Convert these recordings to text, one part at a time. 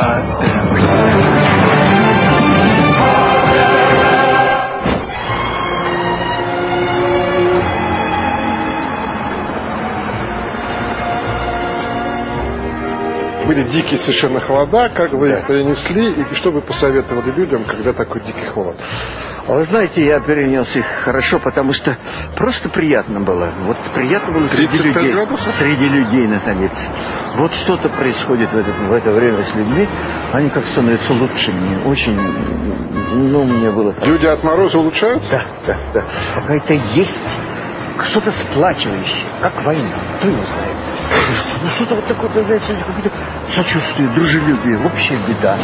Были дикие совершенно холода, как вы их перенесли, и что вы посоветовали людям, когда такой дикий холод? Вы знаете, я перенес их хорошо, потому что просто приятно было. Вот приятно было среди 35 людей, градусов? среди людей находиться. Вот что-то происходит в это, в это время с людьми, они как становятся лучше мне. Очень, ну, мне было... Люди от мороза улучшаются? Да, да, да. Какая-то есть что-то сплачивающее, как война. Кто его знает? Ну, что-то вот такое появляется, какое-то сочувствие, дружелюбие, общая беда.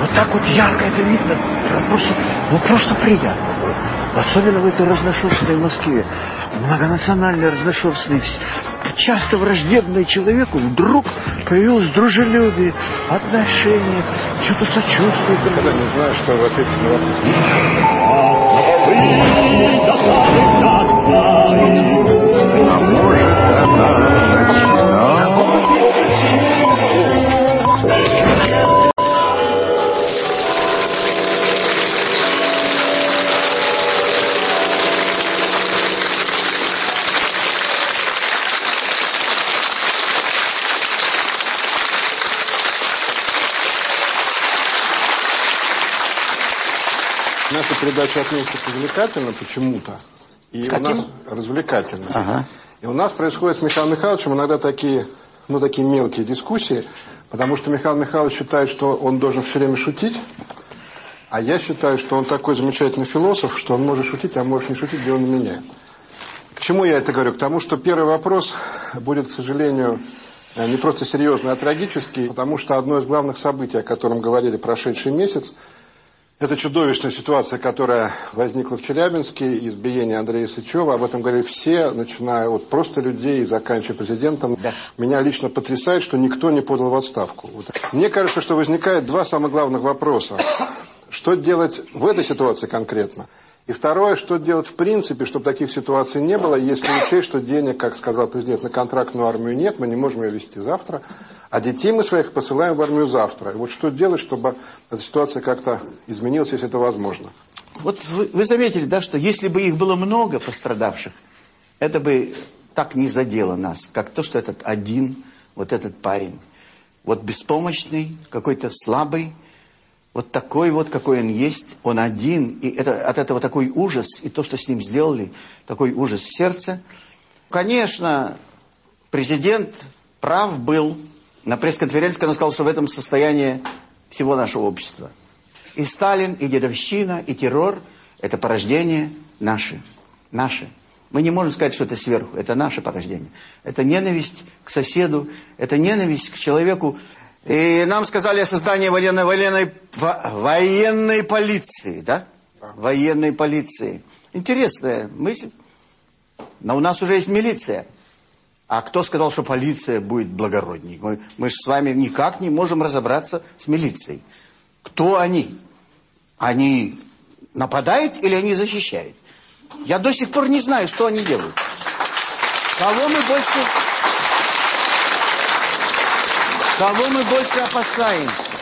Вот так вот ярко это видно. Просто, ну, просто приятно. Особенно в этой разношерстной Москве. Многонациональной, разношерстной, часто враждебной человеку вдруг появилось дружелюбие, отношение, что-то сочувствие. Когда не знаю, что вы ответите на Наша передача относится к развлекательно почему-то. И у нас развлекательно. Ага. И у нас происходит с Михаилом Михайловичем иногда такие, ну, такие мелкие дискуссии, потому что Михаил Михайлович считает, что он должен все время шутить, а я считаю, что он такой замечательный философ, что он может шутить, а может не шутить, дело не меняет. К чему я это говорю? К тому, что первый вопрос будет, к сожалению, э, не просто серьезный, а трагический, потому что одно из главных событий, о котором говорили прошедший месяц, это чудовищная ситуация, которая возникла в Челябинске, избиение Андрея Сычева. Об этом говорили все, начиная от просто людей и заканчивая президентом. Меня лично потрясает, что никто не подал в отставку. Вот. Мне кажется, что возникает два самых главных вопроса. Что делать в этой ситуации конкретно? И второе, что делать в принципе, чтобы таких ситуаций не было, если учесть, что денег, как сказал президент, на контрактную армию нет, мы не можем ее вести завтра, а детей мы своих посылаем в армию завтра. И вот что делать, чтобы эта ситуация как-то изменилась, если это возможно? Вот вы, вы заметили, да, что если бы их было много пострадавших, это бы так не задело нас, как то, что этот один, вот этот парень, вот беспомощный, какой-то слабый, вот такой вот, какой он есть, он один, и это, от этого такой ужас, и то, что с ним сделали, такой ужас в сердце. Конечно, президент прав был на пресс-конференции, он сказал, что в этом состоянии всего нашего общества. И Сталин, и дедовщина, и террор – это порождение наше. Наше. Мы не можем сказать, что это сверху. Это наше порождение. Это ненависть к соседу, это ненависть к человеку. И нам сказали о создании военной, военной, во- военной полиции, да? Военной полиции. Интересная мысль. Но у нас уже есть милиция. А кто сказал, что полиция будет благородней? Мы, мы же с вами никак не можем разобраться с милицией. Кто они? Они нападают или они защищают? Я до сих пор не знаю, что они делают. Кого мы больше... Кого мы больше опасаемся?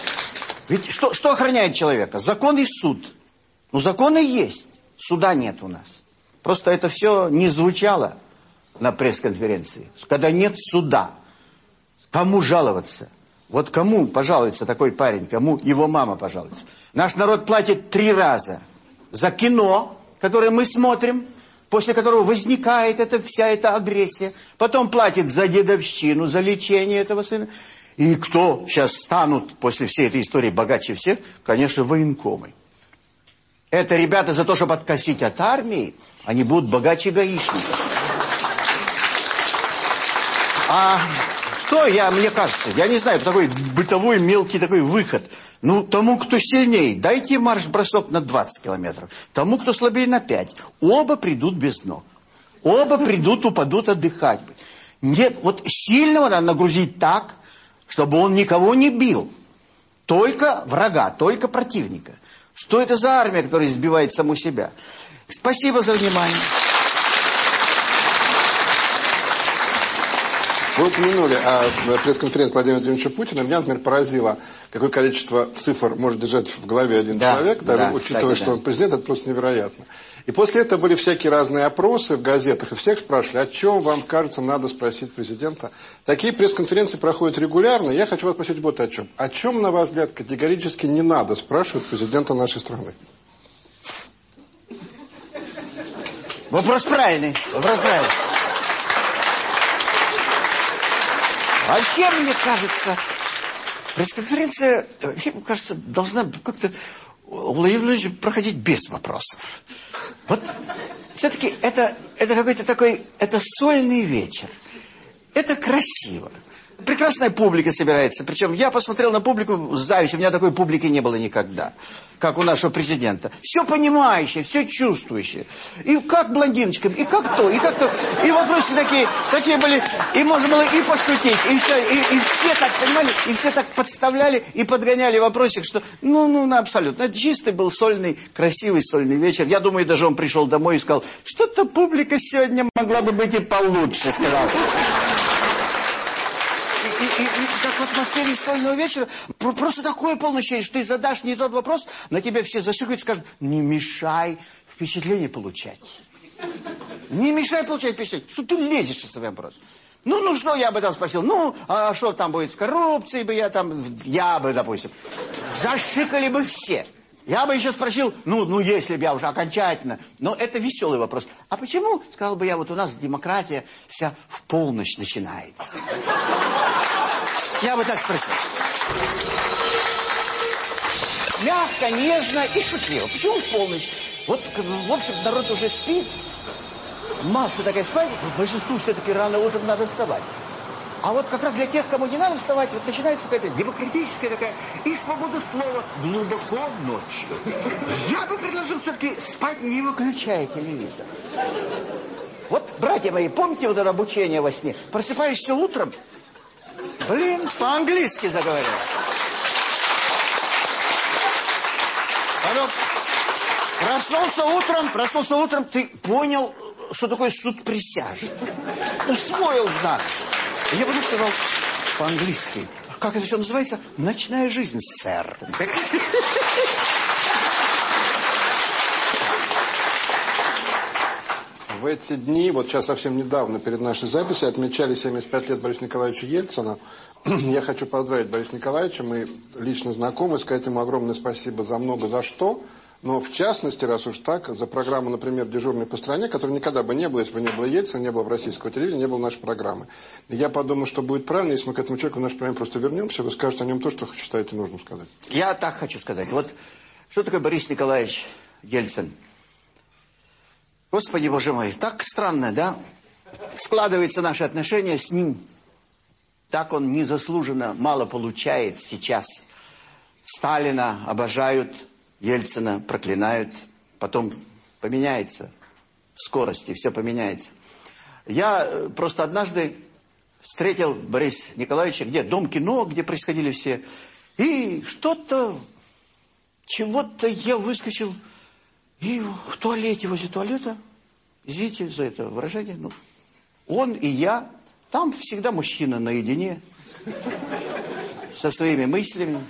Ведь что, что охраняет человека? Закон и суд. Ну, законы есть. Суда нет у нас. Просто это все не звучало на пресс-конференции. Когда нет суда. Кому жаловаться? Вот кому пожалуется такой парень? Кому его мама пожалуется? Наш народ платит три раза за кино, которое мы смотрим, после которого возникает эта, вся эта агрессия. Потом платит за дедовщину, за лечение этого сына. И кто сейчас станут после всей этой истории богаче всех? Конечно, военкомы. Это ребята за то, чтобы откосить от армии, они будут богаче гаишников. А что я, мне кажется, я не знаю, такой бытовой мелкий такой выход. Ну, тому, кто сильнее, дайте марш-бросок на 20 километров. Тому, кто слабее, на 5. Оба придут без ног. Оба придут, упадут отдыхать. Нет, вот сильного надо нагрузить так, чтобы он никого не бил. Только врага, только противника. Что это за армия, которая избивает саму себя? Спасибо за внимание. Вы упомянули о пресс-конференции Владимира Владимировича Путина. Меня, например, поразило, какое количество цифр может держать в голове один да, человек, даже да, учитывая, кстати, что он президент, это просто невероятно. И после этого были всякие разные опросы в газетах, и всех спрашивали, о чем вам кажется надо спросить президента. Такие пресс-конференции проходят регулярно. Я хочу вас спросить вот о чем. О чем, на ваш взгляд, категорически не надо спрашивать президента нашей страны? Вопрос правильный. Вопрос правильный. Вообще, мне кажется, пресс-конференция, мне кажется, должна как-то у Владимира проходить без вопросов. Вот все-таки это, это какой-то такой, это сольный вечер. Это красиво прекрасная публика собирается. Причем я посмотрел на публику с завистью. У меня такой публики не было никогда, как у нашего президента. Все понимающее, все чувствующее. И как блондиночкам, и как то, и как то. И вопросы такие, такие были. И можно было и пошутить, и все, и, и все так, понимали, и все так подставляли и подгоняли вопросик, что, ну, ну, ну, абсолютно. Это чистый был сольный, красивый сольный вечер. Я думаю, даже он пришел домой и сказал, что-то публика сегодня могла бы быть и получше, сказал и, и, и как в атмосфере сольного вечера, просто такое полное ощущение, что ты задашь не тот вопрос, на тебя все зашикают и скажут, не мешай впечатление получать. Не мешай получать впечатление. Что ты лезешь в свой вопрос? Ну, ну что я бы там спросил? Ну, а что там будет с коррупцией бы я там... Я бы, допустим. Зашикали бы все. Я бы еще спросил, ну, ну, если бы я уже окончательно. Но это веселый вопрос. А почему, сказал бы я, вот у нас демократия вся в полночь начинается? Я бы так спросил. Мягко, нежно и шутливо. Почему в полночь? Вот, в общем, народ уже спит. Масса такая спать. Большинству все-таки рано утром надо вставать. А вот как раз для тех, кому не надо вставать, вот начинается какая-то демократическая такая и свобода слова глубоко ночью. Я бы предложил все-таки спать, не выключая телевизор. Вот, братья мои, помните вот это обучение во сне? Просыпаешься утром, блин, по-английски заговорил. Потом проснулся утром, проснулся утром, ты понял, что такое суд присяжных. Усвоил знак. Я бы сказал по-английски. Как это все называется? Ночная жизнь, сэр. В эти дни, вот сейчас совсем недавно, перед нашей записью, отмечали 75 лет Бориса Николаевича Ельцина. Я хочу поздравить Бориса Николаевича, мы лично знакомы, сказать ему огромное спасибо за много за что. Но в частности, раз уж так, за программу, например, «Дежурный по стране», которой никогда бы не было, если бы не было Ельцина, не было бы российского телевидения, не было нашей программы. Я подумал, что будет правильно, если мы к этому человеку в нашей программе просто вернемся, вы скажете о нем то, что считаете нужным сказать. Я так хочу сказать. Вот что такое Борис Николаевич Ельцин? Господи, Боже мой, так странно, да? Складываются наши отношения с ним. Так он незаслуженно мало получает сейчас. Сталина обожают Ельцина проклинают, потом поменяется в скорости, все поменяется. Я э, просто однажды встретил Бориса Николаевича, где дом кино, где происходили все, и что-то, чего-то я выскочил, и в туалете, возле туалета, извините за это выражение, ну, он и я, там всегда мужчина наедине, со своими мыслями.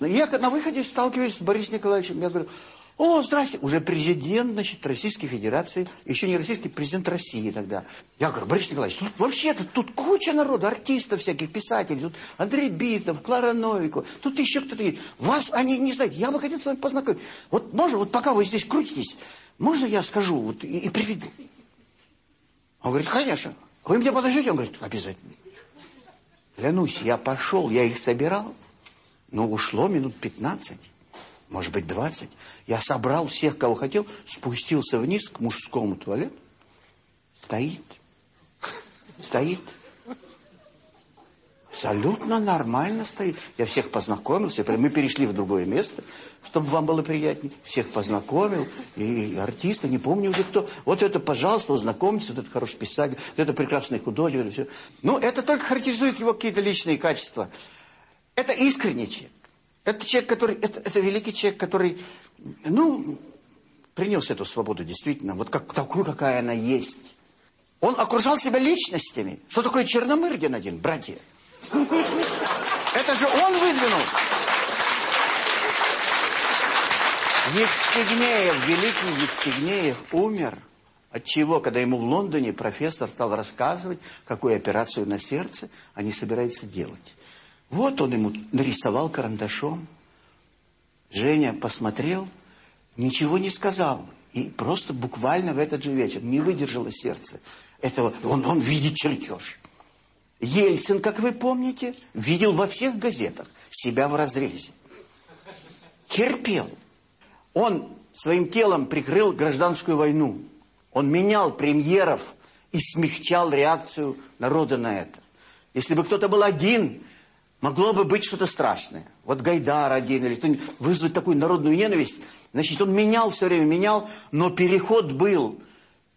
Но я на выходе сталкиваюсь с Борисом Николаевичем. Я говорю, о, здрасте, уже президент, значит, Российской Федерации, еще не российский президент России тогда. Я говорю, Борис Николаевич, тут вообще-то тут куча народу, артистов всяких, писателей, тут Андрей Битов, Клара Новикова, тут еще кто-то есть. Вас они не знают, я бы хотел с вами познакомить. Вот можно, вот пока вы здесь крутитесь, можно я скажу вот, и, и приведу? Он говорит, конечно. Вы меня подождите? Он говорит, обязательно. Клянусь, я пошел, я их собирал. Ну, ушло минут 15, может быть, 20. Я собрал всех, кого хотел, спустился вниз к мужскому туалету. Стоит. Стоит. Абсолютно нормально стоит. Я всех познакомился. Мы перешли в другое место, чтобы вам было приятнее. Всех познакомил. И артисты, не помню уже кто. Вот это, пожалуйста, знакомьтесь. Вот это хороший писатель. Вот это прекрасный художник. Все. Ну, это только характеризует его какие-то личные качества. Это искренний человек. Это человек, который, это, это великий человек, который, ну, принес эту свободу действительно, вот как, такую, какая она есть. Он окружал себя личностями. Что такое Черномырдин один, братья? Это же он выдвинул. Евстигнеев, великий Евстигнеев умер. От чего, когда ему в Лондоне профессор стал рассказывать, какую операцию на сердце они собираются делать. Вот он ему нарисовал карандашом. Женя посмотрел, ничего не сказал. И просто буквально в этот же вечер не выдержало сердце. Этого, он, он видит чертеж. Ельцин, как вы помните, видел во всех газетах себя в разрезе. Терпел. Он своим телом прикрыл гражданскую войну. Он менял премьеров и смягчал реакцию народа на это. Если бы кто-то был один, могло бы быть что-то страшное. Вот Гайдар один или кто-нибудь вызвать такую народную ненависть. Значит, он менял все время, менял, но переход был.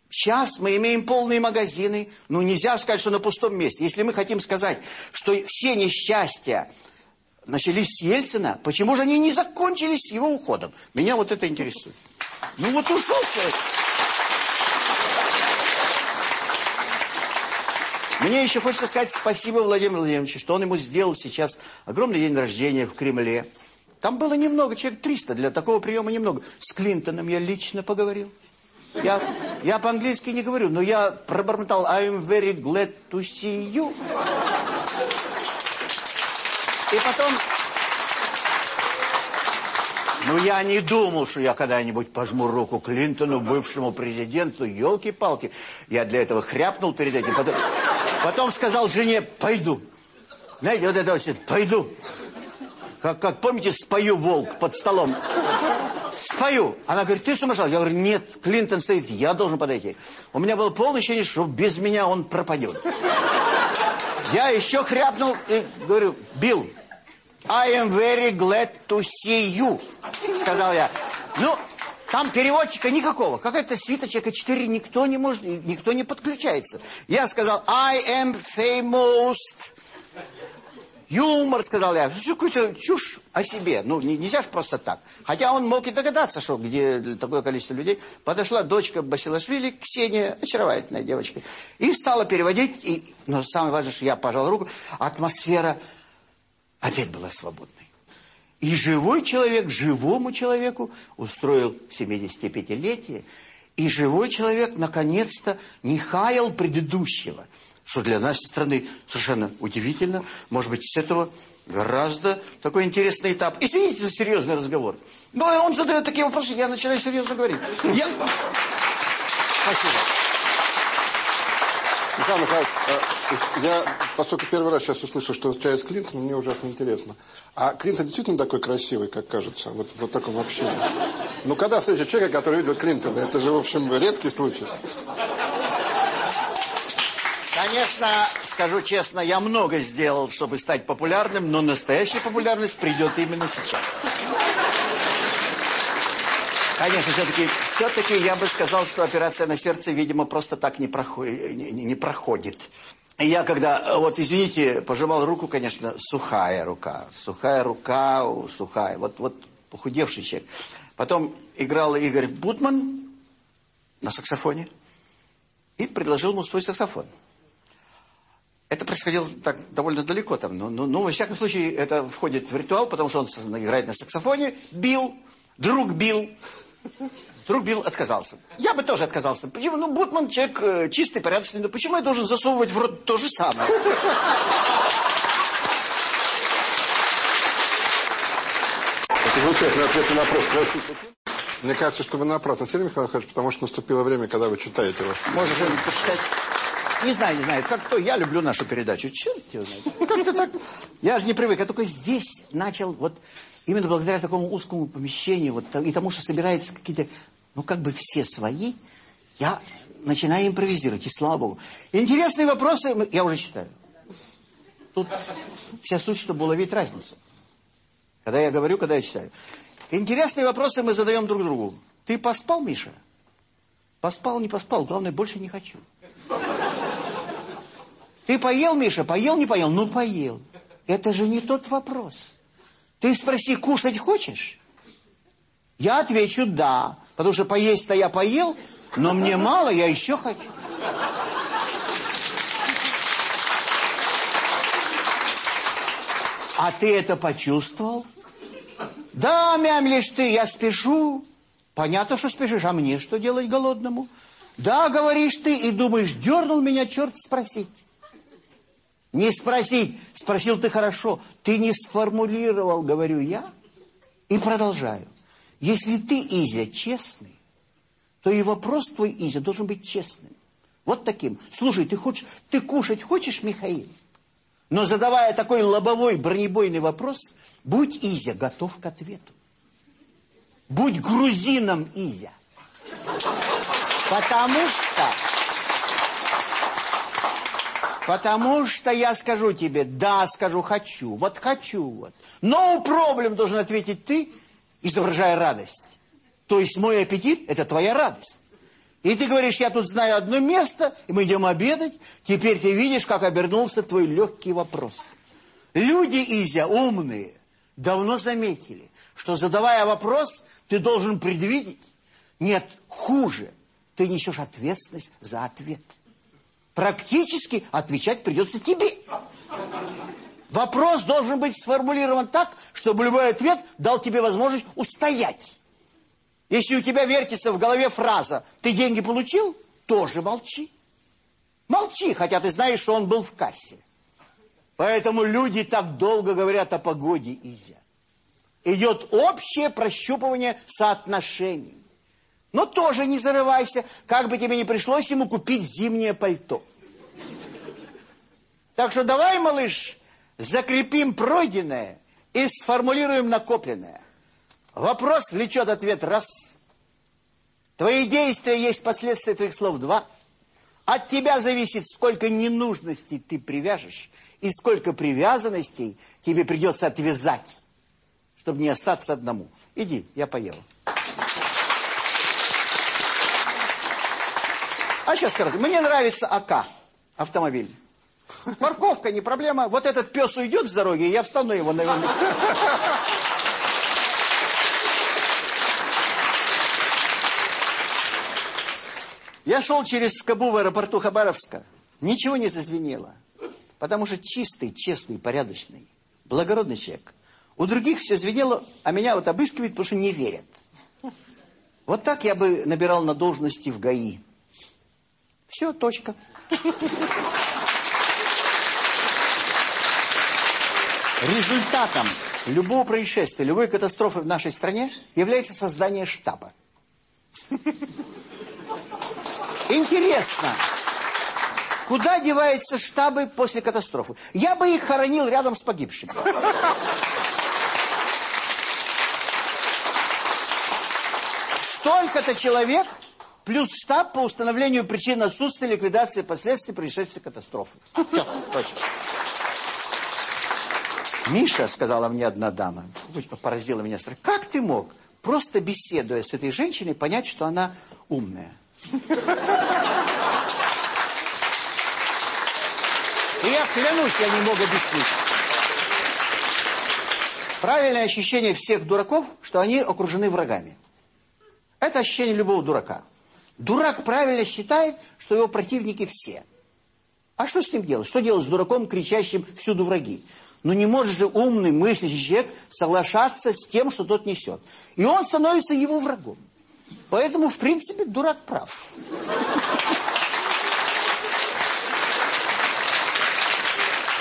Сейчас мы имеем полные магазины, ну нельзя сказать, что на пустом месте. Если мы хотим сказать, что все несчастья начались с Ельцина, почему же они не закончились с его уходом? Меня вот это интересует. Ну вот ушел человек. Мне еще хочется сказать спасибо Владимиру Владимировичу, что он ему сделал сейчас огромный день рождения в Кремле. Там было немного, человек 300, для такого приема немного. С Клинтоном я лично поговорил. Я, я по-английски не говорю, но я пробормотал I'm very glad to see you. И потом... Ну, я не думал, что я когда-нибудь пожму руку Клинтону, бывшему президенту. Елки-палки. Я для этого хряпнул перед этим. Потом, потом сказал жене, пойду. Знаете, вот это вот, пойду. Как, как помните, спою волк под столом. Спою. Она говорит, ты сумасшедший? Я говорю, нет, Клинтон стоит, я должен подойти. У меня было полное ощущение, что без меня он пропадет. Я еще хряпнул и говорю, Билл, I am very glad to see you, сказал я. Ну, там переводчика никакого. Какая-то свита человека 4, никто не может, никто не подключается. Я сказал, I am famous. Юмор, сказал я. Все какую-то чушь о себе. Ну, не, нельзя же просто так. Хотя он мог и догадаться, что где такое количество людей. Подошла дочка Басилашвили, Ксения, очаровательная девочка. И стала переводить. И, но самое важное, что я пожал руку. Атмосфера опять была свободной. И живой человек живому человеку устроил 75-летие. И живой человек наконец-то не хаял предыдущего. Что для нашей страны совершенно удивительно. Может быть, с этого гораздо такой интересный этап. Извините за серьезный разговор. Но он задает такие вопросы, я начинаю серьезно говорить. Я... Спасибо. Михаил Михайлович, э, я, поскольку первый раз сейчас услышал, что чай с Клинтоном, мне ужасно интересно. А Клинтон действительно такой красивый, как кажется, вот вот таком общении? Ну, когда встреча человека, который видел Клинтона, это же, в общем, редкий случай. Конечно, скажу честно, я много сделал, чтобы стать популярным, но настоящая популярность придет именно сейчас. Конечно, все-таки все-таки я бы сказал, что операция на сердце, видимо, просто так не, проходит, не, не проходит. Я когда, вот извините, пожимал руку, конечно, сухая рука. Сухая рука, сухая. Вот, вот похудевший человек. Потом играл Игорь Бутман на саксофоне и предложил ему свой саксофон. Это происходило так довольно далеко там. Но, но, но во всяком случае, это входит в ритуал, потому что он играет на саксофоне. Бил, друг бил. Друг Билл отказался. Я бы тоже отказался. Почему? Ну, Бутман человек э, чистый, порядочный. Но почему я должен засовывать в рот то же самое? Это замечательный ответ на вопрос. Простите. Мне кажется, что вы напрасно, Сергей Михайлович, потому что наступило время, когда вы читаете ваш... Можно что-нибудь почитать? Не знаю, не знаю. Как кто? Я люблю нашу передачу. Черт его знает. Как-то так. Я же не привык. Я только здесь начал вот именно благодаря такому узкому помещению вот, и тому, что собираются какие-то, ну, как бы все свои, я начинаю импровизировать, и слава богу. Интересные вопросы я уже читаю. Тут вся суть, чтобы уловить разницу. Когда я говорю, когда я читаю. Интересные вопросы мы задаем друг другу. Ты поспал, Миша? Поспал, не поспал, главное, больше не хочу. Ты поел, Миша? Поел, не поел? Ну, поел. Это же не тот вопрос. Ты спроси, кушать хочешь? Я отвечу «да», потому что поесть-то я поел, но мне мало, я еще хочу. А ты это почувствовал? Да, мямлишь ты, я спешу. Понятно, что спешишь, а мне что делать голодному? Да, говоришь ты, и думаешь, дернул меня черт спросить. Не спросить, спросил ты хорошо. Ты не сформулировал, говорю я, и продолжаю. Если ты, Изя, честный, то и вопрос твой, Изя, должен быть честным. Вот таким. Слушай, ты хочешь, ты кушать хочешь, Михаил? Но задавая такой лобовой бронебойный вопрос, будь, Изя, готов к ответу. Будь грузином, Изя. Потому что... Потому что я скажу тебе, да, скажу, хочу, вот хочу, вот. Но проблем должен ответить ты, изображая радость. То есть мой аппетит – это твоя радость. И ты говоришь, я тут знаю одно место, и мы идем обедать. Теперь ты видишь, как обернулся твой легкий вопрос. Люди, Изя, умные, давно заметили, что задавая вопрос, ты должен предвидеть. Нет, хуже, ты несешь ответственность за ответ. Практически отвечать придется тебе. Вопрос должен быть сформулирован так, чтобы любой ответ дал тебе возможность устоять. Если у тебя вертится в голове фраза «ты деньги получил?», тоже молчи. Молчи, хотя ты знаешь, что он был в кассе. Поэтому люди так долго говорят о погоде, Изя. Идет общее прощупывание соотношений. Но тоже не зарывайся, как бы тебе не пришлось ему купить зимнее пальто. Так что давай, малыш, закрепим пройденное и сформулируем накопленное. Вопрос влечет ответ раз. Твои действия есть последствия твоих слов два. От тебя зависит, сколько ненужностей ты привяжешь и сколько привязанностей тебе придется отвязать, чтобы не остаться одному. Иди, я поел. А сейчас скажу, мне нравится АК, автомобиль. Парковка не проблема. Вот этот пес уйдет с дороги, я встану его, наверное. Я шел через Скобу в аэропорту Хабаровска. Ничего не зазвенело. Потому что чистый, честный, порядочный, благородный человек. У других все звенело, а меня вот обыскивают, потому что не верят. Вот так я бы набирал на должности в ГАИ. Все, точка. Результатом любого происшествия, любой катастрофы в нашей стране является создание штаба. Интересно, куда деваются штабы после катастрофы? Я бы их хоронил рядом с погибшими. Столько-то человек плюс штаб по установлению причин отсутствия ликвидации последствий происшествия катастрофы. Все, точно. Миша, сказала мне одна дама, поразила меня, как ты мог, просто беседуя с этой женщиной, понять, что она умная? И я клянусь, я не мог объяснить. Правильное ощущение всех дураков, что они окружены врагами. Это ощущение любого дурака. Дурак правильно считает, что его противники все. А что с ним делать? Что делать с дураком, кричащим всюду враги? Ну не может же умный, мыслящий человек соглашаться с тем, что тот несет. И он становится его врагом. Поэтому, в принципе, дурак прав.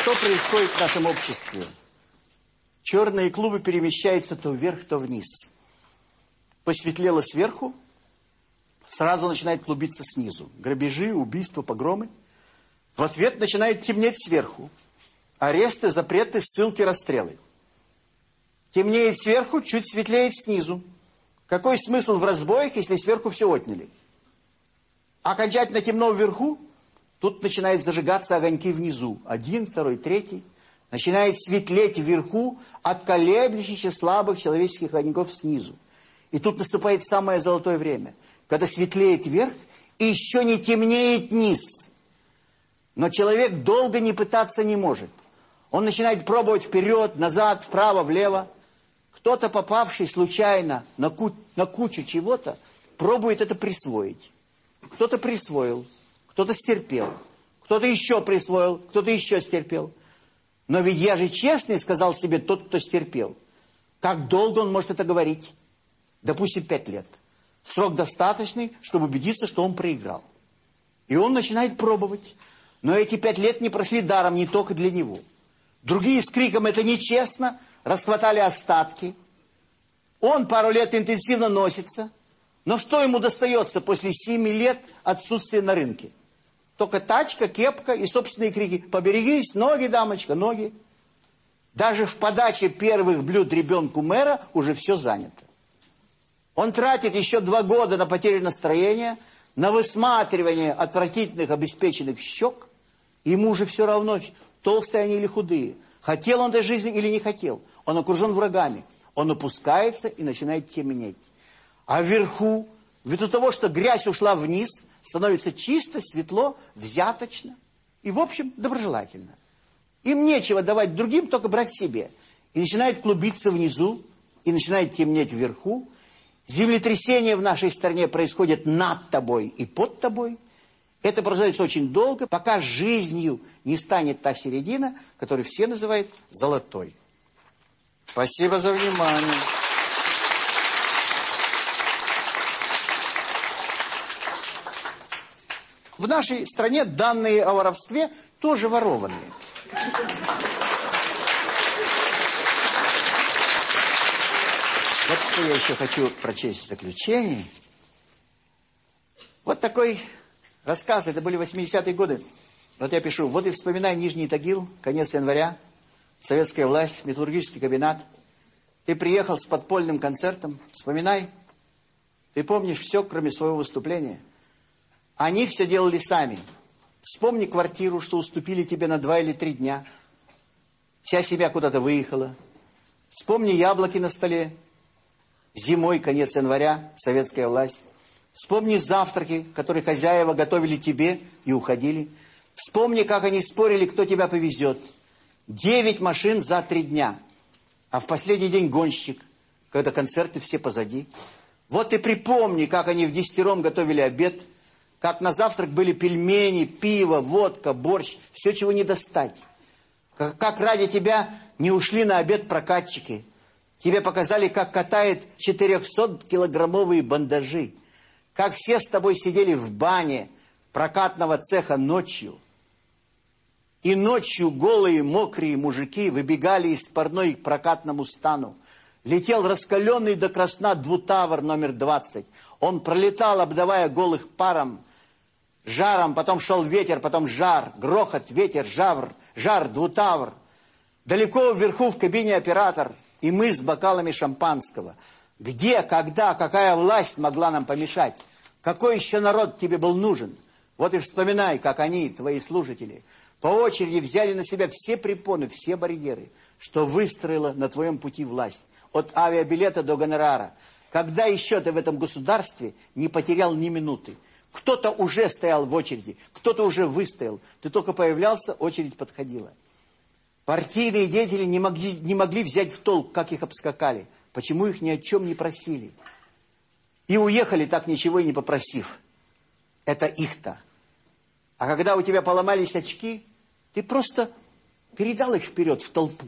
Что происходит в нашем обществе? Черные клубы перемещаются то вверх, то вниз. Посветлело сверху, сразу начинает клубиться снизу. Грабежи, убийства, погромы. В ответ начинает темнеть сверху. Аресты, запреты, ссылки, расстрелы. Темнеет сверху, чуть светлеет снизу. Какой смысл в разбоях, если сверху все отняли? Окончательно темно вверху, Тут начинают зажигаться огоньки внизу. Один, второй, третий. Начинает светлеть вверху от колеблющихся слабых человеческих огоньков снизу. И тут наступает самое золотое время, когда светлеет вверх и еще не темнеет низ. Но человек долго не пытаться не может. Он начинает пробовать вперед, назад, вправо, влево. Кто-то, попавший случайно на, ку на кучу чего-то, пробует это присвоить. Кто-то присвоил кто-то стерпел, кто-то еще присвоил, кто-то еще стерпел. Но ведь я же честный, сказал себе тот, кто стерпел. Как долго он может это говорить? Допустим, пять лет. Срок достаточный, чтобы убедиться, что он проиграл. И он начинает пробовать. Но эти пять лет не прошли даром не только для него. Другие с криком «это нечестно!» расхватали остатки. Он пару лет интенсивно носится. Но что ему достается после семи лет отсутствия на рынке? Только тачка, кепка и собственные крики. Поберегись, ноги, дамочка, ноги. Даже в подаче первых блюд ребенку мэра уже все занято. Он тратит еще два года на потерю настроения, на высматривание отвратительных обеспеченных щек. Ему уже все равно, толстые они или худые. Хотел он этой жизни или не хотел. Он окружен врагами. Он опускается и начинает темнеть. А вверху, ввиду того, что грязь ушла вниз, становится чисто, светло, взяточно и, в общем, доброжелательно. Им нечего давать другим, только брать себе. И начинает клубиться внизу, и начинает темнеть вверху. Землетрясение в нашей стране происходит над тобой и под тобой. Это продолжается очень долго, пока жизнью не станет та середина, которую все называют золотой. Спасибо за внимание. В нашей стране данные о воровстве тоже ворованные. Вот что я еще хочу прочесть в заключении. Вот такой рассказ, это были 80-е годы. Вот я пишу, вот и вспоминай Нижний Тагил, конец января, советская власть, металлургический кабинет. Ты приехал с подпольным концертом, вспоминай. Ты помнишь все, кроме своего выступления. Они все делали сами. Вспомни квартиру, что уступили тебе на два или три дня. Вся себя куда-то выехала. Вспомни яблоки на столе. Зимой, конец января, советская власть. Вспомни завтраки, которые хозяева готовили тебе и уходили. Вспомни, как они спорили, кто тебя повезет. Девять машин за три дня. А в последний день гонщик, когда концерты все позади. Вот и припомни, как они в десятером готовили обед – как на завтрак были пельмени, пиво, водка, борщ, все, чего не достать. Как, как ради тебя не ушли на обед прокатчики. Тебе показали, как катают 400-килограммовые бандажи. Как все с тобой сидели в бане прокатного цеха ночью. И ночью голые, мокрые мужики выбегали из парной к прокатному стану. Летел раскаленный до красна двутавр номер 20. Он пролетал, обдавая голых паром, жаром, потом шел ветер, потом жар, грохот, ветер, жавр, жар, двутавр. Далеко вверху в кабине оператор, и мы с бокалами шампанского. Где, когда, какая власть могла нам помешать? Какой еще народ тебе был нужен? Вот и вспоминай, как они, твои служители, по очереди взяли на себя все препоны, все барьеры, что выстроила на твоем пути власть. От авиабилета до гонорара. Когда еще ты в этом государстве не потерял ни минуты? Кто-то уже стоял в очереди, кто-то уже выстоял. Ты только появлялся, очередь подходила. Партийные деятели не могли, не могли взять в толк, как их обскакали. Почему их ни о чем не просили. И уехали так ничего и не попросив. Это их-то. А когда у тебя поломались очки, ты просто передал их вперед в толпу.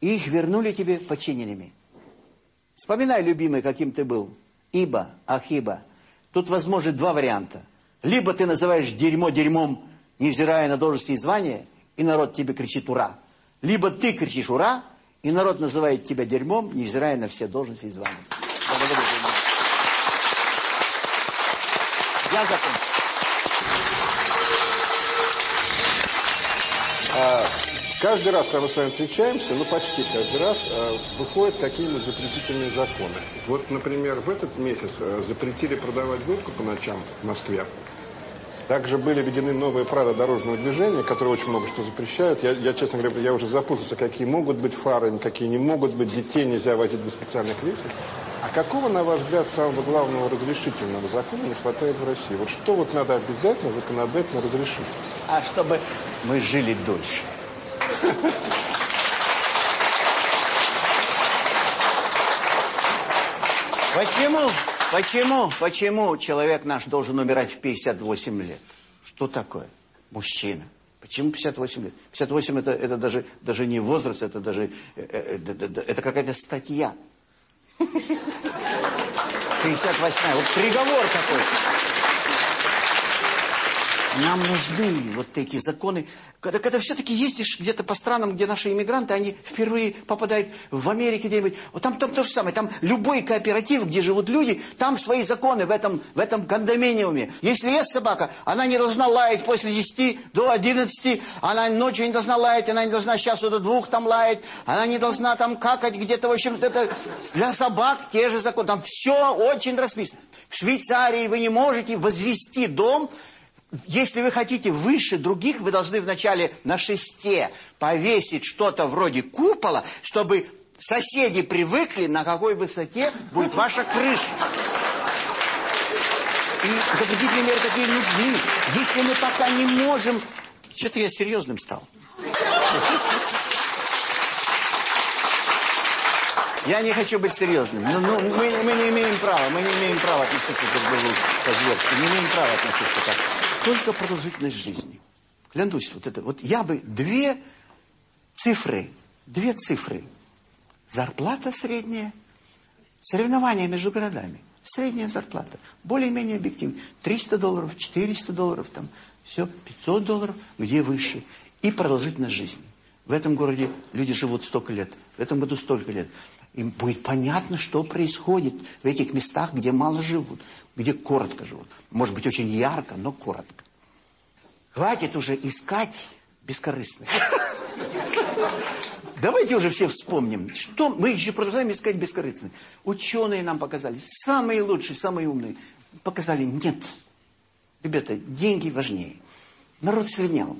И их вернули тебе починенными. Вспоминай, любимый, каким ты был. Ибо, Ахиба. Тут возможны два варианта. Либо ты называешь дерьмо дерьмом, невзирая на должности и звание, и народ тебе кричит «Ура!». Либо ты кричишь «Ура!», и народ называет тебя дерьмом, невзирая на все должности и звания. Я закончу. А, каждый раз, когда мы с вами встречаемся, ну почти каждый раз, а, выходят какие-нибудь запретительные законы. Вот, например, в этот месяц а, запретили продавать водку по ночам в Москве. Также были введены новые правила дорожного движения, которые очень много что запрещают. Я, я, честно говоря, я уже запутался, какие могут быть фары, какие не могут быть. Детей нельзя возить без специальных лицев. А какого, на ваш взгляд, самого главного разрешительного закона не хватает в России? Вот что вот надо обязательно законодательно разрешить? А чтобы мы жили дольше. Почему? Почему? Почему человек наш должен умирать в 58 лет? Что такое? Мужчина. Почему 58 лет? 58 это, это даже, даже не возраст, это даже это, это, это какая-то статья. 58 вот приговор какой-то. Нам нужны вот такие законы. Когда, когда все-таки ездишь где-то по странам, где наши иммигранты, они впервые попадают в Америке где-нибудь. Вот там, там то же самое. Там любой кооператив, где живут люди, там свои законы в этом, в этом кондоминиуме. Если есть собака, она не должна лаять после 10 до 11. Она ночью не должна лаять, она не должна с часу до двух там лаять. Она не должна там какать где-то. В общем, это для собак те же законы. Там все очень расписано. В Швейцарии вы не можете возвести дом если вы хотите выше других, вы должны вначале на шесте повесить что-то вроде купола, чтобы соседи привыкли, на какой высоте будет ваша крыша. И запретительные меры такие нужны. Если мы пока не можем... Что-то я серьезным стал. Я не хочу быть серьезным. Но, ну, ну, мы, мы не имеем права, мы не имеем права относиться к другу по-зверски. Не имеем права относиться так только продолжительность жизни. Клянусь, вот это, вот я бы две цифры, две цифры. Зарплата средняя, соревнования между городами. Средняя зарплата. Более-менее объективно. 300 долларов, 400 долларов, там, все, 500 долларов, где выше. И продолжительность жизни. В этом городе люди живут столько лет, в этом году столько лет. Им будет понятно, что происходит в этих местах, где мало живут, где коротко живут. Может быть, очень ярко, но коротко. Хватит уже искать бескорыстных. Давайте уже все вспомним, что мы еще продолжаем искать бескорыстных. Ученые нам показали, самые лучшие, самые умные, показали, нет. Ребята, деньги важнее. Народ слинял.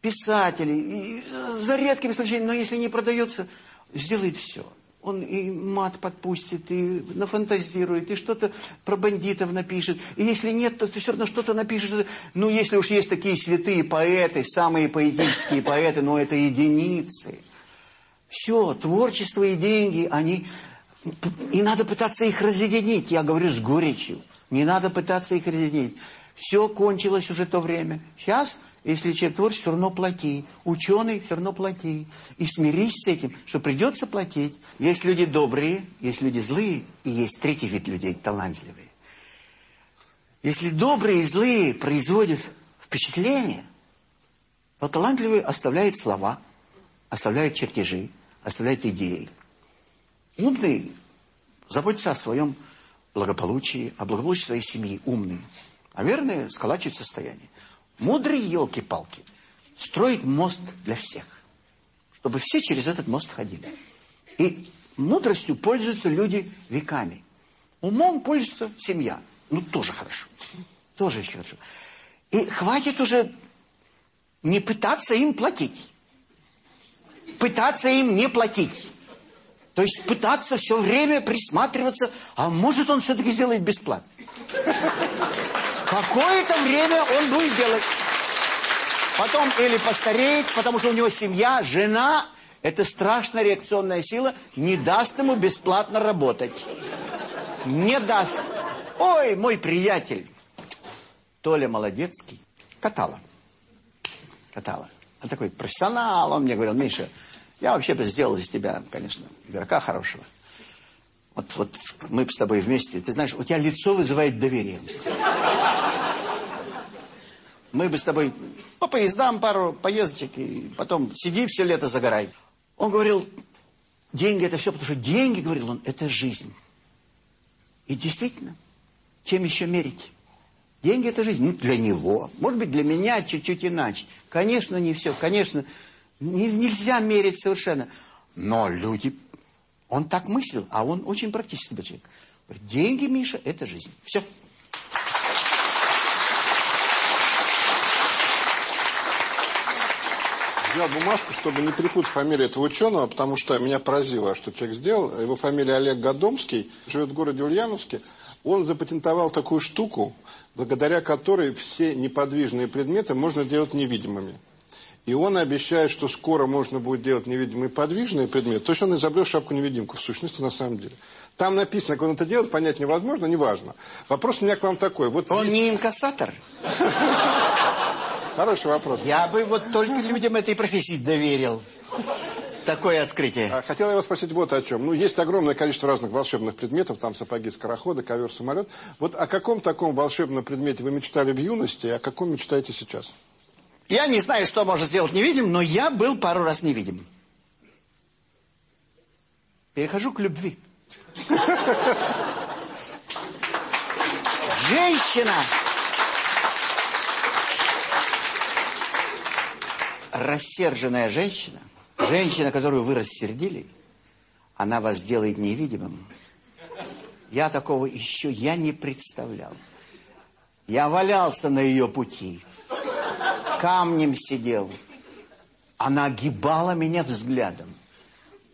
Писатели, за редкими исключениями, но если не продается, сделает все он и мат подпустит, и нафантазирует, и что-то про бандитов напишет. И если нет, то все равно что-то напишет. Ну, если уж есть такие святые поэты, самые поэтические поэты, но это единицы. Все, творчество и деньги, они... И надо пытаться их разъединить, я говорю с горечью. Не надо пытаться их разъединить. Все кончилось уже то время. Сейчас если человек творческий, все равно плати. Ученый, все равно плати. И смирись с этим, что придется платить. Есть люди добрые, есть люди злые, и есть третий вид людей, талантливые. Если добрые и злые производят впечатление, то талантливый оставляет слова, оставляет чертежи, оставляет идеи. Умный заботится о своем благополучии, о благополучии своей семьи, умный. А верный сколачивает состояние. Мудрый, елки-палки, строит мост для всех, чтобы все через этот мост ходили. И мудростью пользуются люди веками. Умом пользуется семья. Ну, тоже хорошо. Тоже еще хорошо. И хватит уже не пытаться им платить. Пытаться им не платить. То есть пытаться все время присматриваться, а может он все-таки сделает бесплатно. Какое-то время он будет делать. Потом или постареет, потому что у него семья, жена. Это страшная реакционная сила. Не даст ему бесплатно работать. Не даст. Ой, мой приятель. Толя Молодецкий. Катала. Катала. Он такой профессионал. Он мне говорил, Миша, я вообще бы сделал из тебя, конечно, игрока хорошего. Вот, вот мы с тобой вместе. Ты знаешь, у тебя лицо вызывает доверие. Мы бы с тобой по поездам пару поездочек, и потом сиди все лето загорай. Он говорил, деньги это все, потому что деньги, говорил он, это жизнь. И действительно, чем еще мерить? Деньги это жизнь. Ну, для него. Может быть, для меня чуть-чуть иначе. Конечно, не все. Конечно, не, нельзя мерить совершенно. Но люди... Он так мыслил, а он очень практический человек. Деньги, Миша, это жизнь. Все. Взял бумажку, чтобы не перепутать фамилию этого ученого, потому что меня поразило, что человек сделал. Его фамилия Олег Годомский, живет в городе Ульяновске. Он запатентовал такую штуку, благодаря которой все неподвижные предметы можно делать невидимыми. И он обещает, что скоро можно будет делать невидимые подвижные предметы. То есть он изобрел шапку-невидимку, в сущности, на самом деле. Там написано, как он это делает, понять невозможно, неважно. Вопрос у меня к вам такой. Вот он здесь... не инкассатор? Хороший вопрос. Я бы вот только людям этой профессии доверил. Такое открытие. А, Хотел я вас спросить вот о чем. Ну, есть огромное количество разных волшебных предметов, там сапоги, скороходы, ковер, самолет. Вот о каком таком волшебном предмете вы мечтали в юности, и о каком мечтаете сейчас? Я не знаю, что можно сделать невидимым, но я был пару раз невидим. Перехожу к любви. Женщина. Рассерженная женщина, женщина, которую вы рассердили, она вас сделает невидимым. Я такого еще я не представлял. Я валялся на ее пути, камнем сидел. Она огибала меня взглядом.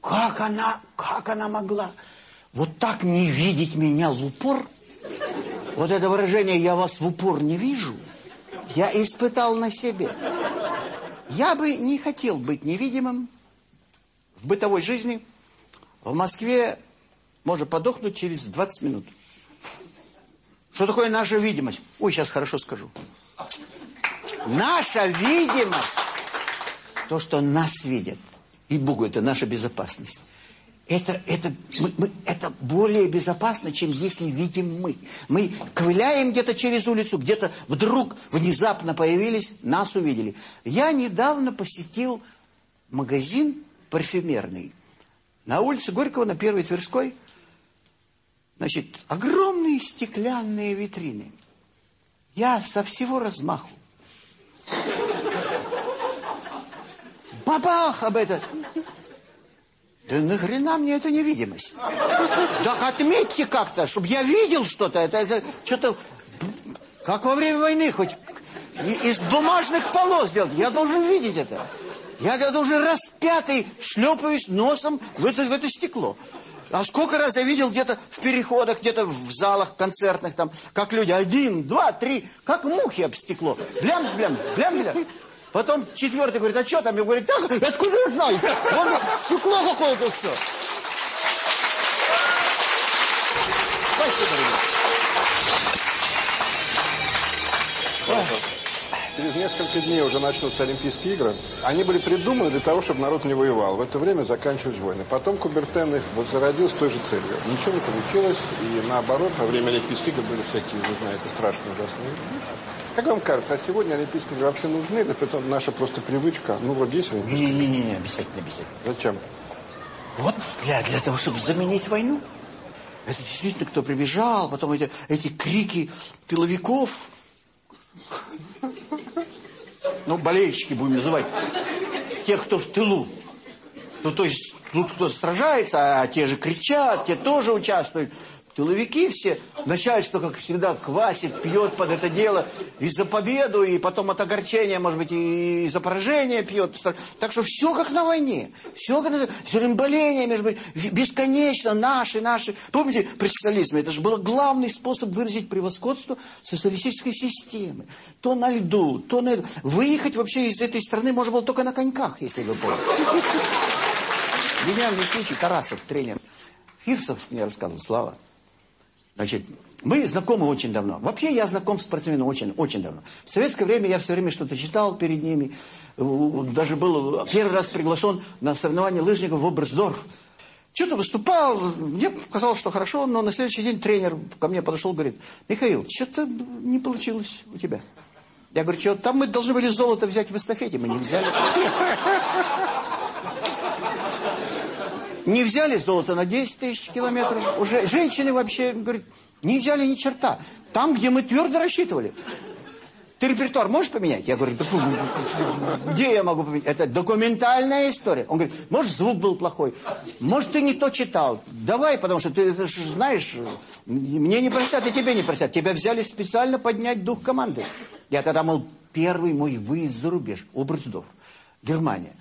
Как она, как она могла вот так не видеть меня в упор? Вот это выражение «я вас в упор не вижу» я испытал на себе. Я бы не хотел быть невидимым в бытовой жизни. В Москве можно подохнуть через 20 минут. Что такое наша видимость? Ой, сейчас хорошо скажу. Наша видимость, то, что нас видят, и Богу, это наша безопасность. Это, это, мы, мы, это более безопасно, чем если видим мы. Мы ковыляем где-то через улицу, где-то вдруг внезапно появились, нас увидели. Я недавно посетил магазин парфюмерный. На улице Горького, на Первой Тверской. Значит, огромные стеклянные витрины. Я со всего размаху. Бабах об этот... Да нахрена мне эта невидимость? Так отметьте как-то, чтобы я видел что-то. Это, это что-то... Как во время войны, хоть из бумажных полос сделать. Я должен видеть это. Я, я должен распятый шлепаюсь носом в это, в это стекло. А сколько раз я видел где-то в переходах, где-то в залах концертных, там, как люди один, два, три, как мухи об стекло. Блям, блям, блям, блям. Потом четвертый говорит, а что там? Я говорю, так, откуда я знаю? Вон стекло какое-то все. Спасибо, ребят. Через несколько дней уже начнутся Олимпийские игры. Они были придуманы для того, чтобы народ не воевал. В это время заканчивались войны. Потом Кубертен их вот зародил с той же целью. Ничего не получилось. И наоборот, во время Олимпийских игр были всякие, вы знаете, страшные, ужасные вещи. Как вам кажется, а сегодня Олимпийские игры вообще нужны? Или это наша просто привычка? Ну, вроде есть Олимпийские. Не-не-не, обязательно, обязательно. Зачем? Вот для, для того, чтобы заменить войну. Это действительно кто прибежал, потом эти, эти крики тыловиков. Ну, болельщики будем называть. Тех, кто в тылу. Ну, то есть, тут кто сражается, а те же кричат, те тоже участвуют. Тыловики все, начальство, как всегда, квасит, пьет под это дело и за победу, и потом от огорчения, может быть, и за поражение пьет. Так что все как на войне. Все как на все время боление, бесконечно, наши, наши. Помните, при социализме это же был главный способ выразить превосходство социалистической системы. То на льду, то на... Выехать вообще из этой страны можно было только на коньках, если вы помните. Гениальный случай, Тарасов, тренер. Фирсов мне рассказывал, Слава. Значит, мы знакомы очень давно. Вообще я знаком с спортсменами очень, очень давно. В советское время я все время что-то читал перед ними. Даже был первый раз приглашен на соревнования лыжников в Оберсдорф. Что-то выступал, мне казалось, что хорошо, но на следующий день тренер ко мне подошел и говорит, Михаил, что-то не получилось у тебя. Я говорю, что там мы должны были золото взять в эстафете, мы не взяли. Не взяли золото на 10 тысяч километров. Уже женщины вообще, говорят, не взяли ни черта. Там, где мы твердо рассчитывали. Ты репертуар можешь поменять? Я говорю, где я могу поменять? Это документальная история. Он говорит, может, звук был плохой. Может, ты не то читал. Давай, потому что ты, знаешь, мне не просят, и тебе не просят. Тебя взяли специально поднять дух команды. Я тогда, мол, первый мой выезд за рубеж. Оберсдорф, Германия.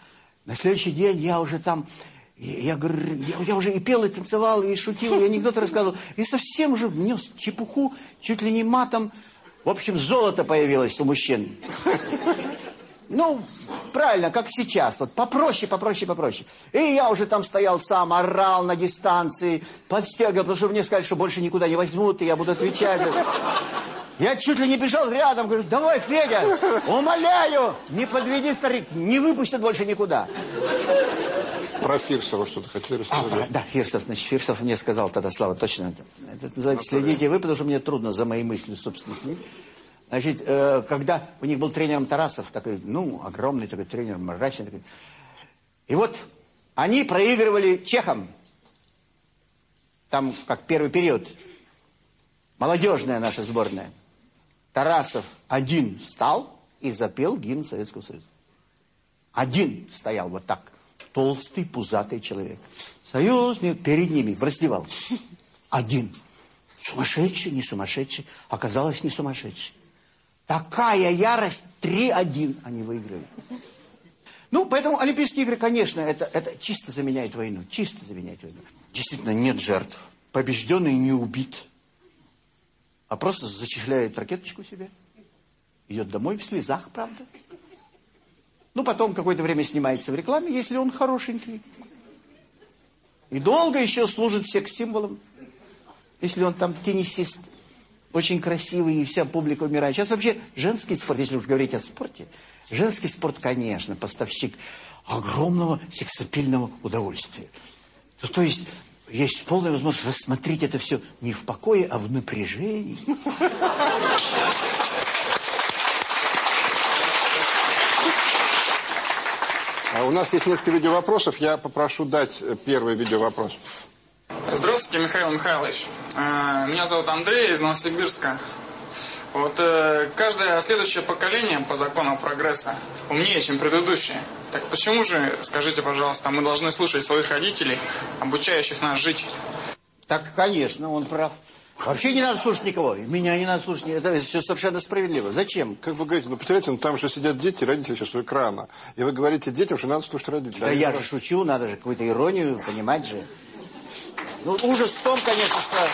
На следующий день я уже там я, говорю, я, я уже и пел, и танцевал, и шутил, и анекдоты рассказывал. И совсем уже внес чепуху, чуть ли не матом. В общем, золото появилось у мужчин. Ну, правильно, как сейчас. Вот попроще, попроще, попроще. И я уже там стоял сам, орал на дистанции, подстегивал, потому что мне сказали, что больше никуда не возьмут, и я буду отвечать. Я чуть ли не бежал рядом, говорю, давай, Федя, умоляю, не подведи, старик, не выпустят больше никуда. Про Фирсова что-то хотели А, рассказать? да, Фирсов, значит, Фирсов мне сказал тогда, Слава, точно это. Это называется «Следите вы», потому что мне трудно за мои мысли, собственно, следить. Значит, э, когда у них был тренером Тарасов, такой, ну, огромный такой тренер, мрачный такой. И вот они проигрывали чехам. Там, как первый период. Молодежная наша сборная. Тарасов один встал и запел гимн Советского Союза. Один стоял вот так. Толстый, пузатый человек. Союз перед ними, в раздевалке. Один. Сумасшедший, не сумасшедший. Оказалось, не сумасшедший. Такая ярость, 3-1 они выиграли. Ну, поэтому Олимпийские игры, конечно, это, это чисто заменяет войну. Чисто заменяет войну. Действительно, нет жертв. Побежденный не убит. А просто зачисляет ракеточку себе. Идет домой в слезах, правда. Ну, потом какое-то время снимается в рекламе, если он хорошенький. И долго еще служит секс-символом. Если он там теннисист, очень красивый, и вся публика умирает. Сейчас вообще женский спорт, если уж говорить о спорте, женский спорт, конечно, поставщик огромного сексапильного удовольствия. То, то есть, есть полная возможность рассмотреть это все не в покое, а в напряжении. А у нас есть несколько видеовопросов. Я попрошу дать первый видеовопрос. Здравствуйте, Михаил Михайлович. Э, Меня зовут Андрей из Новосибирска. Вот э, каждое следующее поколение по закону прогресса умнее, чем предыдущее. Так почему же, скажите, пожалуйста, мы должны слушать своих родителей, обучающих нас жить? Так, конечно, он прав. Вообще не надо слушать никого. Меня не надо слушать. Это все совершенно справедливо. Зачем? Как вы говорите, ну, потеряйте, ну, там же сидят дети, родители сейчас у экрана. И вы говорите детям, что надо слушать родителей. Да Они я же- же шучу, надо же какую-то иронию понимать же. Ну, ужас в том, конечно, что...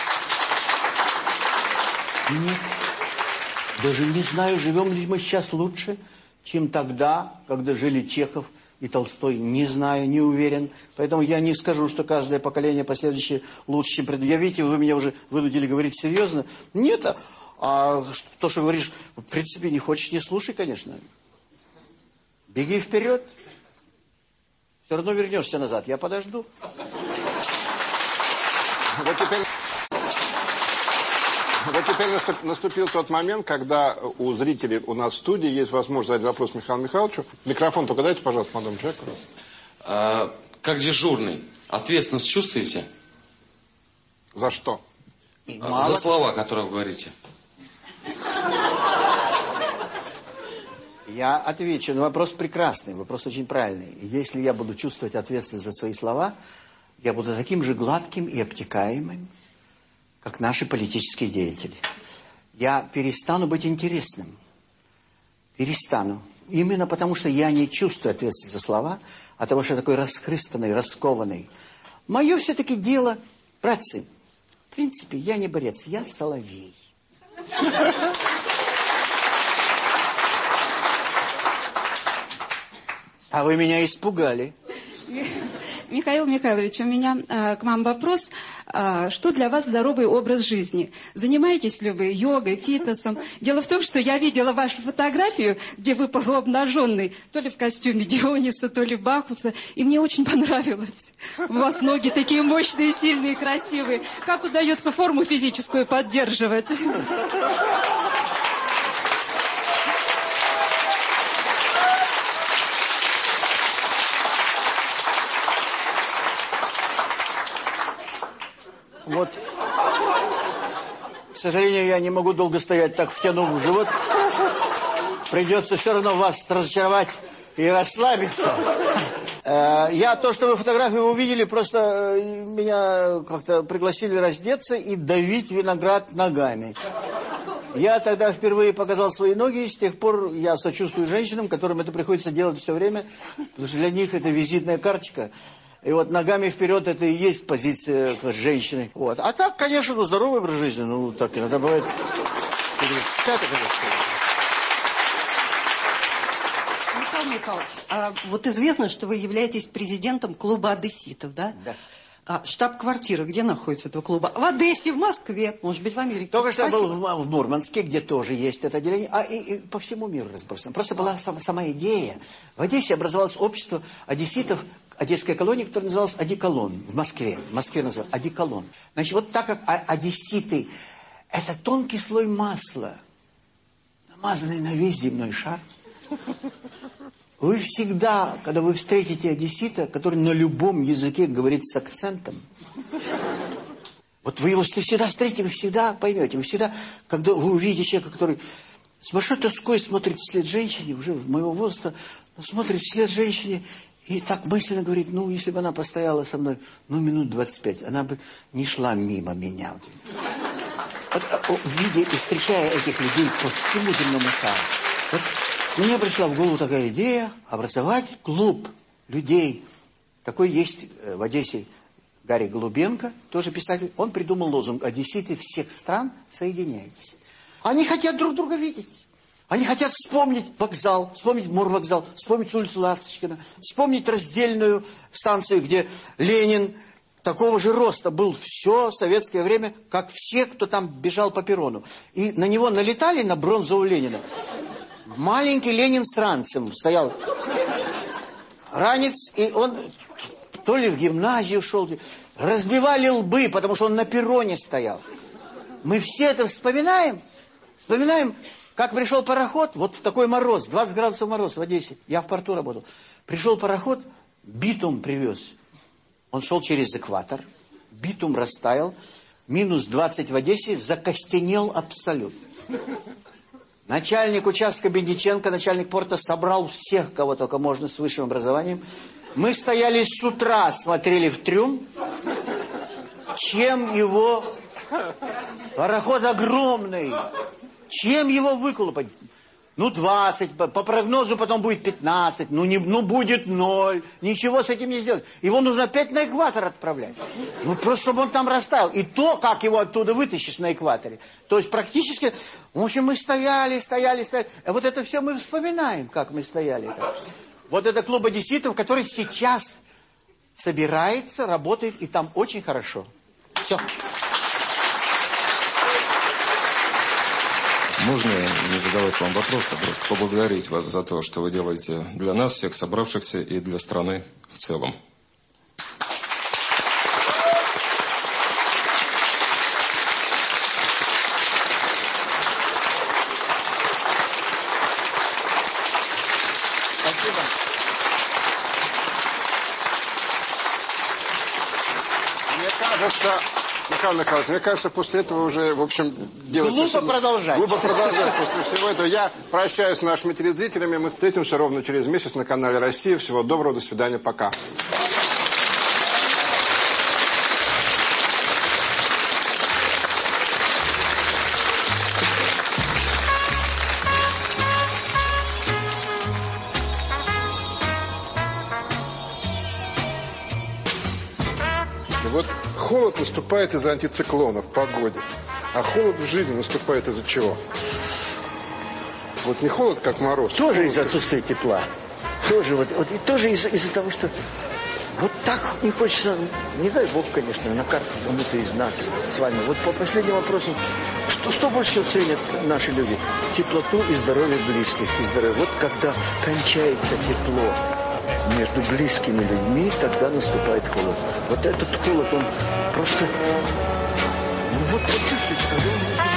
Нет. Даже не знаю, живем ли мы сейчас лучше, чем тогда, когда жили Чехов и Толстой. Не знаю, не уверен. Поэтому я не скажу, что каждое поколение последующее лучше, чем предыдущее. Я, видите, вы меня уже вынудили говорить серьезно. Нет, а, а то, что говоришь, в принципе, не хочешь, не слушай, конечно. Беги вперед. Все равно вернешься назад. Я подожду. Вот теперь... Вот теперь наступ- наступил тот момент, когда у зрителей у нас в студии есть возможность задать вопрос Михаилу Михайловичу. Микрофон только дайте, пожалуйста, молодому человеку. А, как дежурный, ответственность чувствуете? За что? А, мало. За слова, которые вы говорите. Я отвечу. Но вопрос прекрасный, вопрос очень правильный. Если я буду чувствовать ответственность за свои слова, я буду таким же гладким и обтекаемым, как наши политические деятели. Я перестану быть интересным. Перестану. Именно потому, что я не чувствую ответственности за слова, а того, что я такой расхристанный, раскованный. Мое все-таки дело, братцы, в принципе, я не борец, я соловей. А вы меня испугали. Михаил Михайлович, у меня э, к вам вопрос. А, что для вас здоровый образ жизни? Занимаетесь ли вы йогой, фитнесом? Дело в том, что я видела вашу фотографию, где вы полуобнаженный, то ли в костюме Диониса, то ли Бахуса, и мне очень понравилось. У вас ноги такие мощные, сильные, красивые. Как удается форму физическую поддерживать? Вот. К сожалению, я не могу долго стоять так, втянув в живот. Придется все равно вас разочаровать и расслабиться. Э, Я то, что вы фотографию увидели, просто э, меня как-то пригласили раздеться и давить виноград ногами. Я тогда впервые показал свои ноги, и с тех пор я сочувствую женщинам, которым это приходится делать все время, потому что для них это визитная карточка. И вот ногами вперед это и есть позиция женщины. Вот. А так, конечно, ну, здоровый образ жизни, ну, так иногда бывает. Конечно. Михаил Михайлович, а вот известно, что вы являетесь президентом клуба одесситов, да? Да. А штаб-квартира где находится этого клуба? В Одессе, в Москве, может быть, в Америке. Только что Спасибо. был в, в Мурманске, где тоже есть это отделение, а и, и по всему миру разбросано. Просто была сам- сама идея. В Одессе образовалось общество одесситов, одесская колония, которая называлась Одеколон. В Москве. В Москве называлась Одеколон. Значит, вот так как одесситы – это тонкий слой масла, намазанный на весь земной шар, вы всегда, когда вы встретите одессита, который на любом языке говорит с акцентом, вот вы его всегда встретите, вы всегда поймете, вы всегда, когда вы увидите человека, который с большой тоской смотрит вслед женщине, уже моего возраста, смотрит вслед женщине и так мысленно говорит, ну, если бы она постояла со мной, ну, минут 25, она бы не шла мимо меня. Вот, а, видя и встречая этих людей по всему земному шару, вот мне пришла в голову такая идея образовать клуб людей. Такой есть э, в Одессе Гарри Голубенко, тоже писатель. Он придумал лозунг «Одесситы всех стран, соединяйтесь». Они хотят друг друга видеть. Они хотят вспомнить вокзал, вспомнить морвокзал, вспомнить улицу Ласточкина, вспомнить раздельную станцию, где Ленин такого же роста был все советское время, как все, кто там бежал по перрону. И на него налетали, на бронзового Ленина. Маленький Ленин с ранцем стоял. Ранец, и он то ли в гимназию шел, разбивали лбы, потому что он на перроне стоял. Мы все это вспоминаем, вспоминаем, как пришел пароход, вот в такой мороз, 20 градусов мороз в Одессе, я в порту работал. Пришел пароход, битум привез. Он шел через экватор, битум растаял, минус 20 в Одессе, закостенел абсолютно. Начальник участка Бендиченко, начальник порта, собрал всех, кого только можно с высшим образованием. Мы стояли с утра, смотрели в трюм, чем его... Пароход огромный. Чем его выколупать? Ну, 20, по, прогнозу потом будет 15, ну, не, ну, будет 0. Ничего с этим не сделать. Его нужно опять на экватор отправлять. Ну, просто чтобы он там растаял. И то, как его оттуда вытащишь на экваторе. То есть, практически, в общем, мы стояли, стояли, стояли. А вот это все мы вспоминаем, как мы стояли. -то. Вот это клуб одесситов, который сейчас собирается, работает, и там очень хорошо. Все. Можно не задавать вам вопросы, а просто поблагодарить вас за то, что вы делаете для нас, всех собравшихся, и для страны в целом. Спасибо. Мне кажется, Михаил Михайлович, мне кажется, после этого уже, в общем, делать... Глупо совсем- продолжать. Глупо продолжать после всего этого. Я прощаюсь с нашими телезрителями. Мы встретимся ровно через месяц на канале «Россия». Всего доброго, до свидания, пока. Наступает из-за антициклона в погоде. А холод в жизни наступает из-за чего? Вот не холод, как мороз. Тоже из-за отсутствия тепла. Тоже вот, вот и тоже из-за из того, что вот так не хочется, не дай бог, конечно, на карту кому-то из нас с вами. Вот по последним вопросам, что, что больше ценят наши люди? Теплоту и здоровье близких. И здоровье. Вот когда кончается тепло между близкими людьми, тогда наступает холод. Вот этот холод, он просто... Ну вот, чувствуется, когда он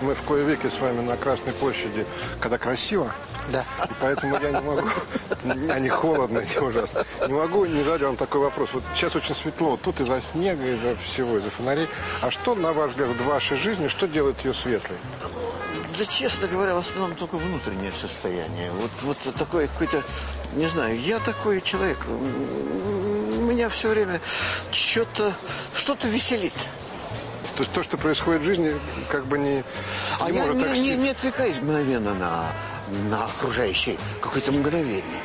мы в кое веке с вами на Красной площади, когда красиво, Да. и поэтому я не могу, а не холодно, не ужасно, не могу не задать вам такой вопрос. Вот сейчас очень светло, тут из-за снега, из-за всего, из-за фонарей. А что, на ваш взгляд, в вашей жизни, что делает ее светлой? Да, честно говоря, в основном только внутреннее состояние. Вот, вот такое какое-то, не знаю, я такой человек. Меня все время что-то что-то веселит. То есть то, что происходит в жизни, как бы не, не А я может не, так не, сильно. не отвлекаюсь мгновенно на, на окружающее какое-то мгновение.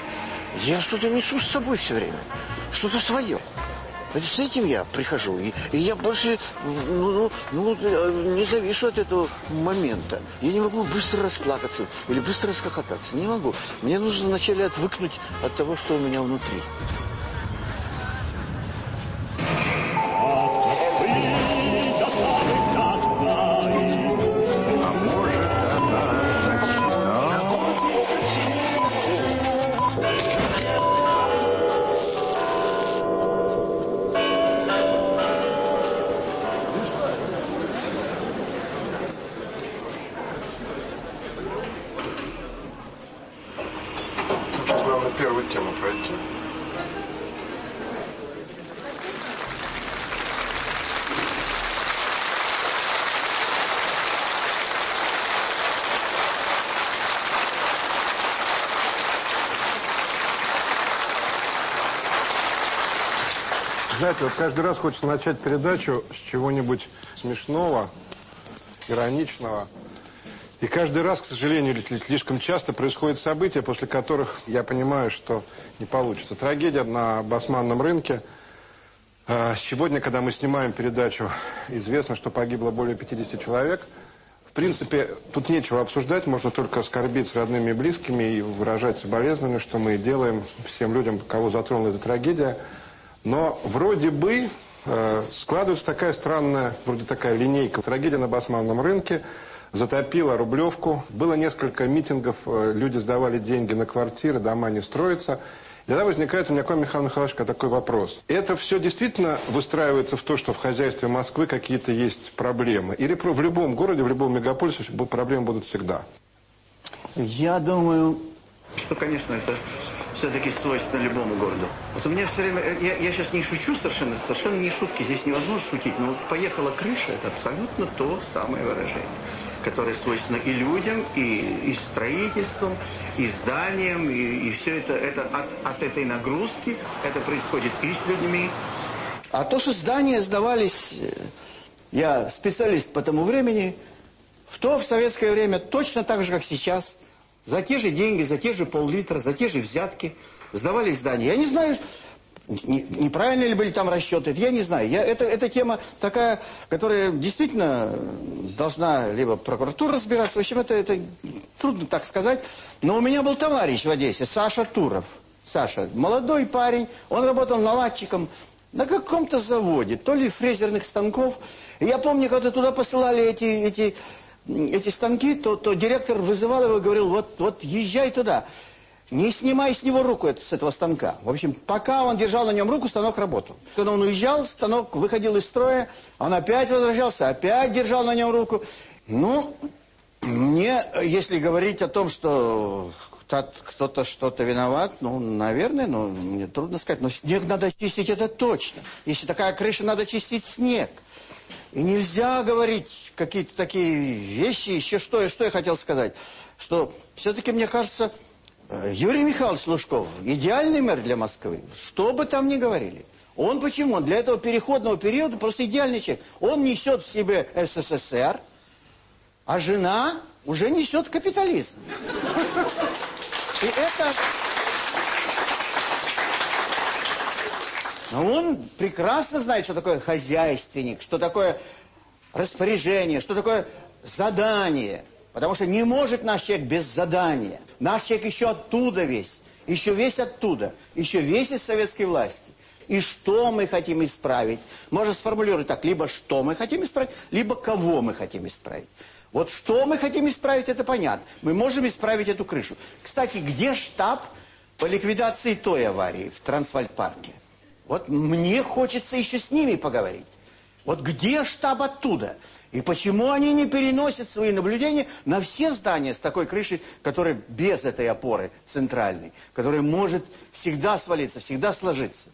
Я что-то несу с собой все время. Что-то свое. Это с этим я прихожу. И, и я больше ну, ну, ну, э, не завишу от этого момента. Я не могу быстро расплакаться или быстро расхохотаться. Не могу. Мне нужно вначале отвыкнуть от того, что у меня внутри. Знаете, вот каждый раз хочется начать передачу с чего-нибудь смешного, ироничного. И каждый раз, к сожалению, слишком часто происходят события, после которых я понимаю, что не получится. Трагедия на басманном рынке. А, Сегодня, когда мы снимаем передачу, известно, что погибло более 50 человек. В принципе, тут нечего обсуждать, можно только оскорбить с родными и близкими и выражать соболезнования, что мы делаем всем людям, кого затронула эта трагедия. Но вроде бы э, складывается такая странная, вроде такая линейка. Трагедия на басманном рынке затопила Рублевку. Было несколько митингов, э, люди сдавали деньги на квартиры, дома не строятся. И тогда возникает у меня, Михаил Михайлович, такой вопрос. Это все действительно выстраивается в то, что в хозяйстве Москвы какие-то есть проблемы? Или в любом городе, в любом мегаполисе проблемы будут всегда? Я думаю, что, конечно, это все-таки свойственно любому городу. Вот у меня все время, э, я, я сейчас не шучу совершенно, совершенно не шутки, здесь невозможно шутить, но вот поехала крыша, это абсолютно то самое выражение, которое свойственно и людям, и, и строительством, и зданиям, и, и все это, это от, от этой нагрузки, это происходит и с людьми. А то, что здания сдавались, э, я специалист по тому времени, в то, в советское время, точно так же, как сейчас, за те же деньги, за те же пол-литра, за те же взятки сдавали здания. Я не знаю, не- неправильно ли были там расчеты, я не знаю. Я, это, эта тема такая, которая действительно должна либо прокуратура разбираться, в общем, это, это трудно так сказать. Но у меня был товарищ в Одессе, Саша Туров. Саша, молодой парень, он работал наладчиком на каком-то заводе, то ли фрезерных станков. Я помню, когда туда посылали эти, эти, эти станки, то, то директор вызывал его и говорил, вот, вот езжай туда. Не снимай с него руку это- с этого станка. В общем, пока он держал на нем руку, станок работал. Когда он уезжал, станок выходил из строя, он опять возвращался, опять держал на нем руку. Ну, мне, если говорить о том, что кто- кто-то что-то виноват, ну, наверное, ну, мне трудно сказать. Но снег надо чистить, это точно. Если такая крыша, надо чистить снег. И нельзя говорить какие-то такие вещи. Еще что, что я хотел сказать. Что все-таки, мне кажется, э, Юрий Михайлович Лужков идеальный мэр для Москвы. Что бы там ни говорили. Он почему? Для этого переходного периода просто идеальный человек. Он несет в себе СССР, а жена уже несет капитализм. И это... Но он прекрасно знает, что такое хозяйственник, что такое распоряжение, что такое задание. Потому что не может наш человек без задания. Наш человек еще оттуда весь, еще весь оттуда, еще весь из советской власти. И что мы хотим исправить? Можно сформулировать так, либо что мы хотим исправить, либо кого мы хотим исправить. Вот что мы хотим исправить, это понятно. Мы можем исправить эту крышу. Кстати, где штаб по ликвидации той аварии в Трансвальд-парке? Вот мне хочется еще с ними поговорить. Вот где штаб оттуда? И почему они не переносят свои наблюдения на все здания с такой крышей, которая без этой опоры центральной, которая может всегда свалиться, всегда сложиться?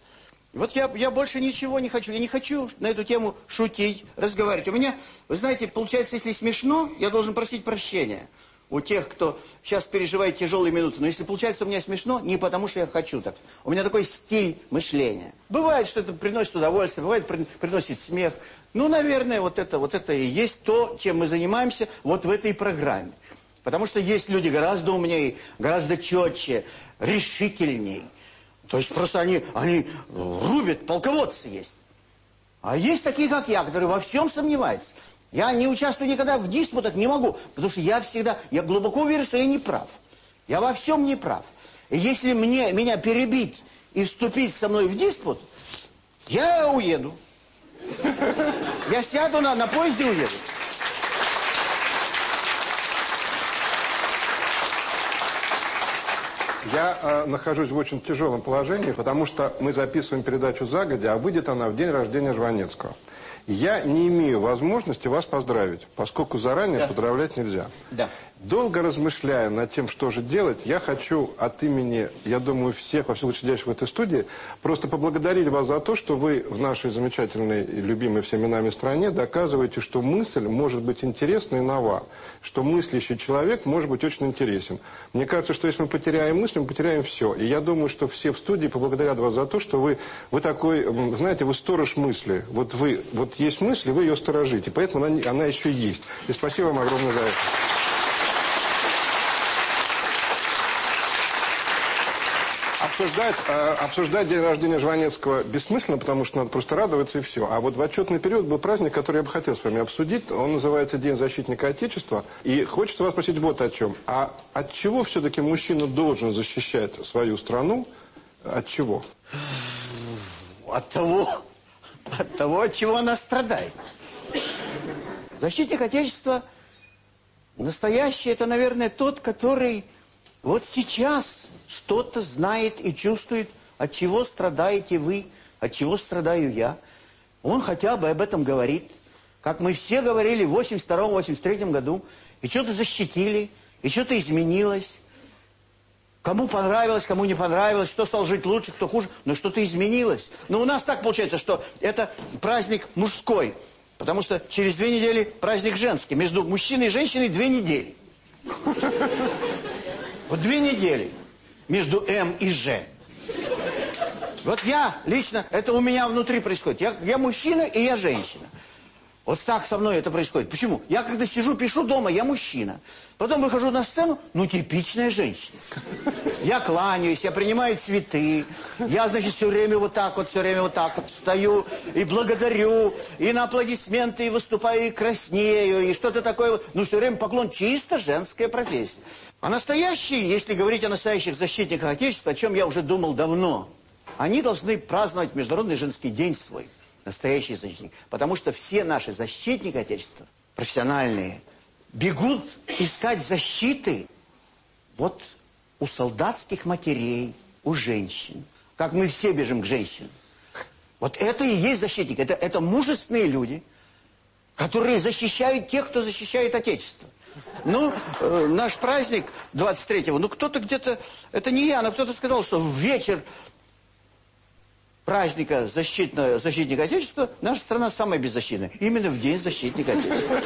И Вот я, я больше ничего не хочу. Я не хочу на эту тему шутить, разговаривать. У меня, вы знаете, получается, если смешно, я должен просить прощения у тех, кто сейчас переживает тяжелые минуты. Но если получается у меня смешно, не потому что я хочу так. У меня такой стиль мышления. Бывает, что это приносит удовольствие, бывает, при- приносит смех. Ну, наверное, вот это, вот это и есть то, чем мы занимаемся вот в этой программе. Потому что есть люди гораздо умнее, гораздо четче, решительней. То есть просто они, они рубят, полководцы есть. А есть такие, как я, которые во всем сомневаются. Я не участвую никогда в диспутах, не могу, потому что я всегда, я глубоко уверен, что я не прав. Я во всем не прав. И если мне, меня перебить и вступить со мной в диспут, я уеду. Я сяду на, на поезд и уеду. Я э, нахожусь в очень тяжелом положении, потому что мы записываем передачу загодя, а выйдет она в день рождения Жванецкого. Я не имею возможности вас поздравить, поскольку заранее Да. поздравлять нельзя. Да. Долго размышляя над тем, что же делать, я хочу от имени, я думаю, всех, во всем сидящих в этой студии, просто поблагодарить вас за то, что вы в нашей замечательной любимой всеми нами стране доказываете, что мысль может быть интересна и нова, что мыслящий человек может быть очень интересен. Мне кажется, что если мы потеряем мысль, мы потеряем все. И я думаю, что все в студии поблагодарят вас за то, что вы, вы такой, знаете, вы сторож мысли. Вот вы, вот есть мысль, вы ее сторожите. Поэтому она, она еще есть. И спасибо вам огромное за это. Обсуждать, э, обсуждать день рождения Жванецкого бессмысленно, потому что надо просто радоваться и все. А вот в отчетный период был праздник, который я бы хотел с вами обсудить. Он называется День защитника Отечества. И хочется вас спросить вот о чем. А от чего все-таки мужчина должен защищать свою страну? От чего? От того, от того, от чего она страдает. Защитник Отечества настоящий, это, наверное, тот, который вот сейчас что-то знает и чувствует, от чего страдаете вы, от чего страдаю я. Он хотя бы об этом говорит. Как мы все говорили в 82-83 году, и что-то защитили, и что-то изменилось. Кому понравилось, кому не понравилось, кто стал жить лучше, кто хуже, но что-то изменилось. Но у нас так получается, что это праздник мужской, потому что через две недели праздник женский. Между мужчиной и женщиной две недели. Вот две недели между М и Ж. Вот я лично, это у меня внутри происходит. Я, я мужчина и я женщина. Вот так со мной это происходит. Почему? Я когда сижу, пишу дома, я мужчина. Потом выхожу на сцену, ну, типичная женщина. Я кланяюсь, я принимаю цветы. Я, значит, все время вот так вот, все время вот так вот стою и благодарю, и на аплодисменты, и выступаю, и краснею, и что-то такое. Ну, все время поклон чисто женская профессия. А настоящие, если говорить о настоящих защитниках Отечества, о чем я уже думал давно, они должны праздновать Международный женский день свой. Настоящий защитник. Потому что все наши защитники Отечества, профессиональные, бегут искать защиты вот у солдатских матерей, у женщин. Как мы все бежим к женщинам. Вот это и есть защитник. Это, это мужественные люди, которые защищают тех, кто защищает Отечество. Ну, э, наш праздник 23-го, ну кто-то где-то, это не я, но кто-то сказал, что в вечер праздника защитного, защитника Отечества наша страна самая беззащитная. Именно в день защитника Отечества.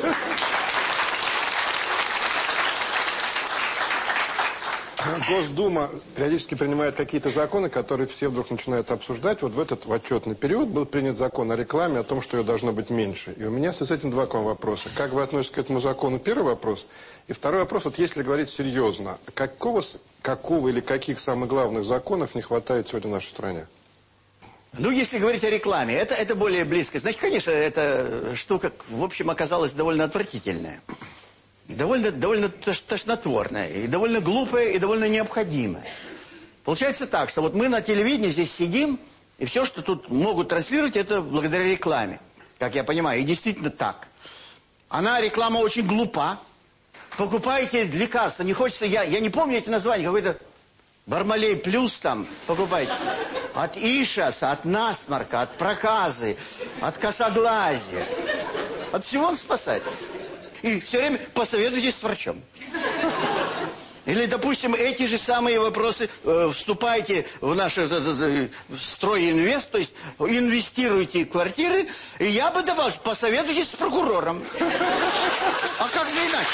Госдума периодически принимает какие-то законы, которые все вдруг начинают обсуждать. Вот в этот в отчетный период был принят закон о рекламе, о том, что ее должно быть меньше. И у меня с этим два к вам вопроса. Как вы относитесь к этому закону? Первый вопрос. И второй вопрос, вот если говорить серьезно, какого, какого или каких самых главных законов не хватает сегодня в нашей стране? Ну, если говорить о рекламе, это, это более близко. Значит, конечно, эта штука, в общем, оказалась довольно отвратительная. Довольно, довольно тош- тошнотворная, и довольно глупая, и довольно необходимая. Получается так, что вот мы на телевидении здесь сидим, и все, что тут могут транслировать, это благодаря рекламе. Как я понимаю, и действительно так. Она, реклама, очень глупа. Покупаете лекарства, не хочется, я, я не помню эти названия, какой-то Бармалей плюс там покупаете. От ишаса, от насморка, от проказы, от косоглазия. От всего он спасает. И все время посоветуйтесь с врачом. Или, допустим, эти же самые вопросы, э, вступайте в наш э, э, в стройинвест, то есть инвестируйте в квартиры, и я бы давал, посоветуйтесь с прокурором. А как же иначе?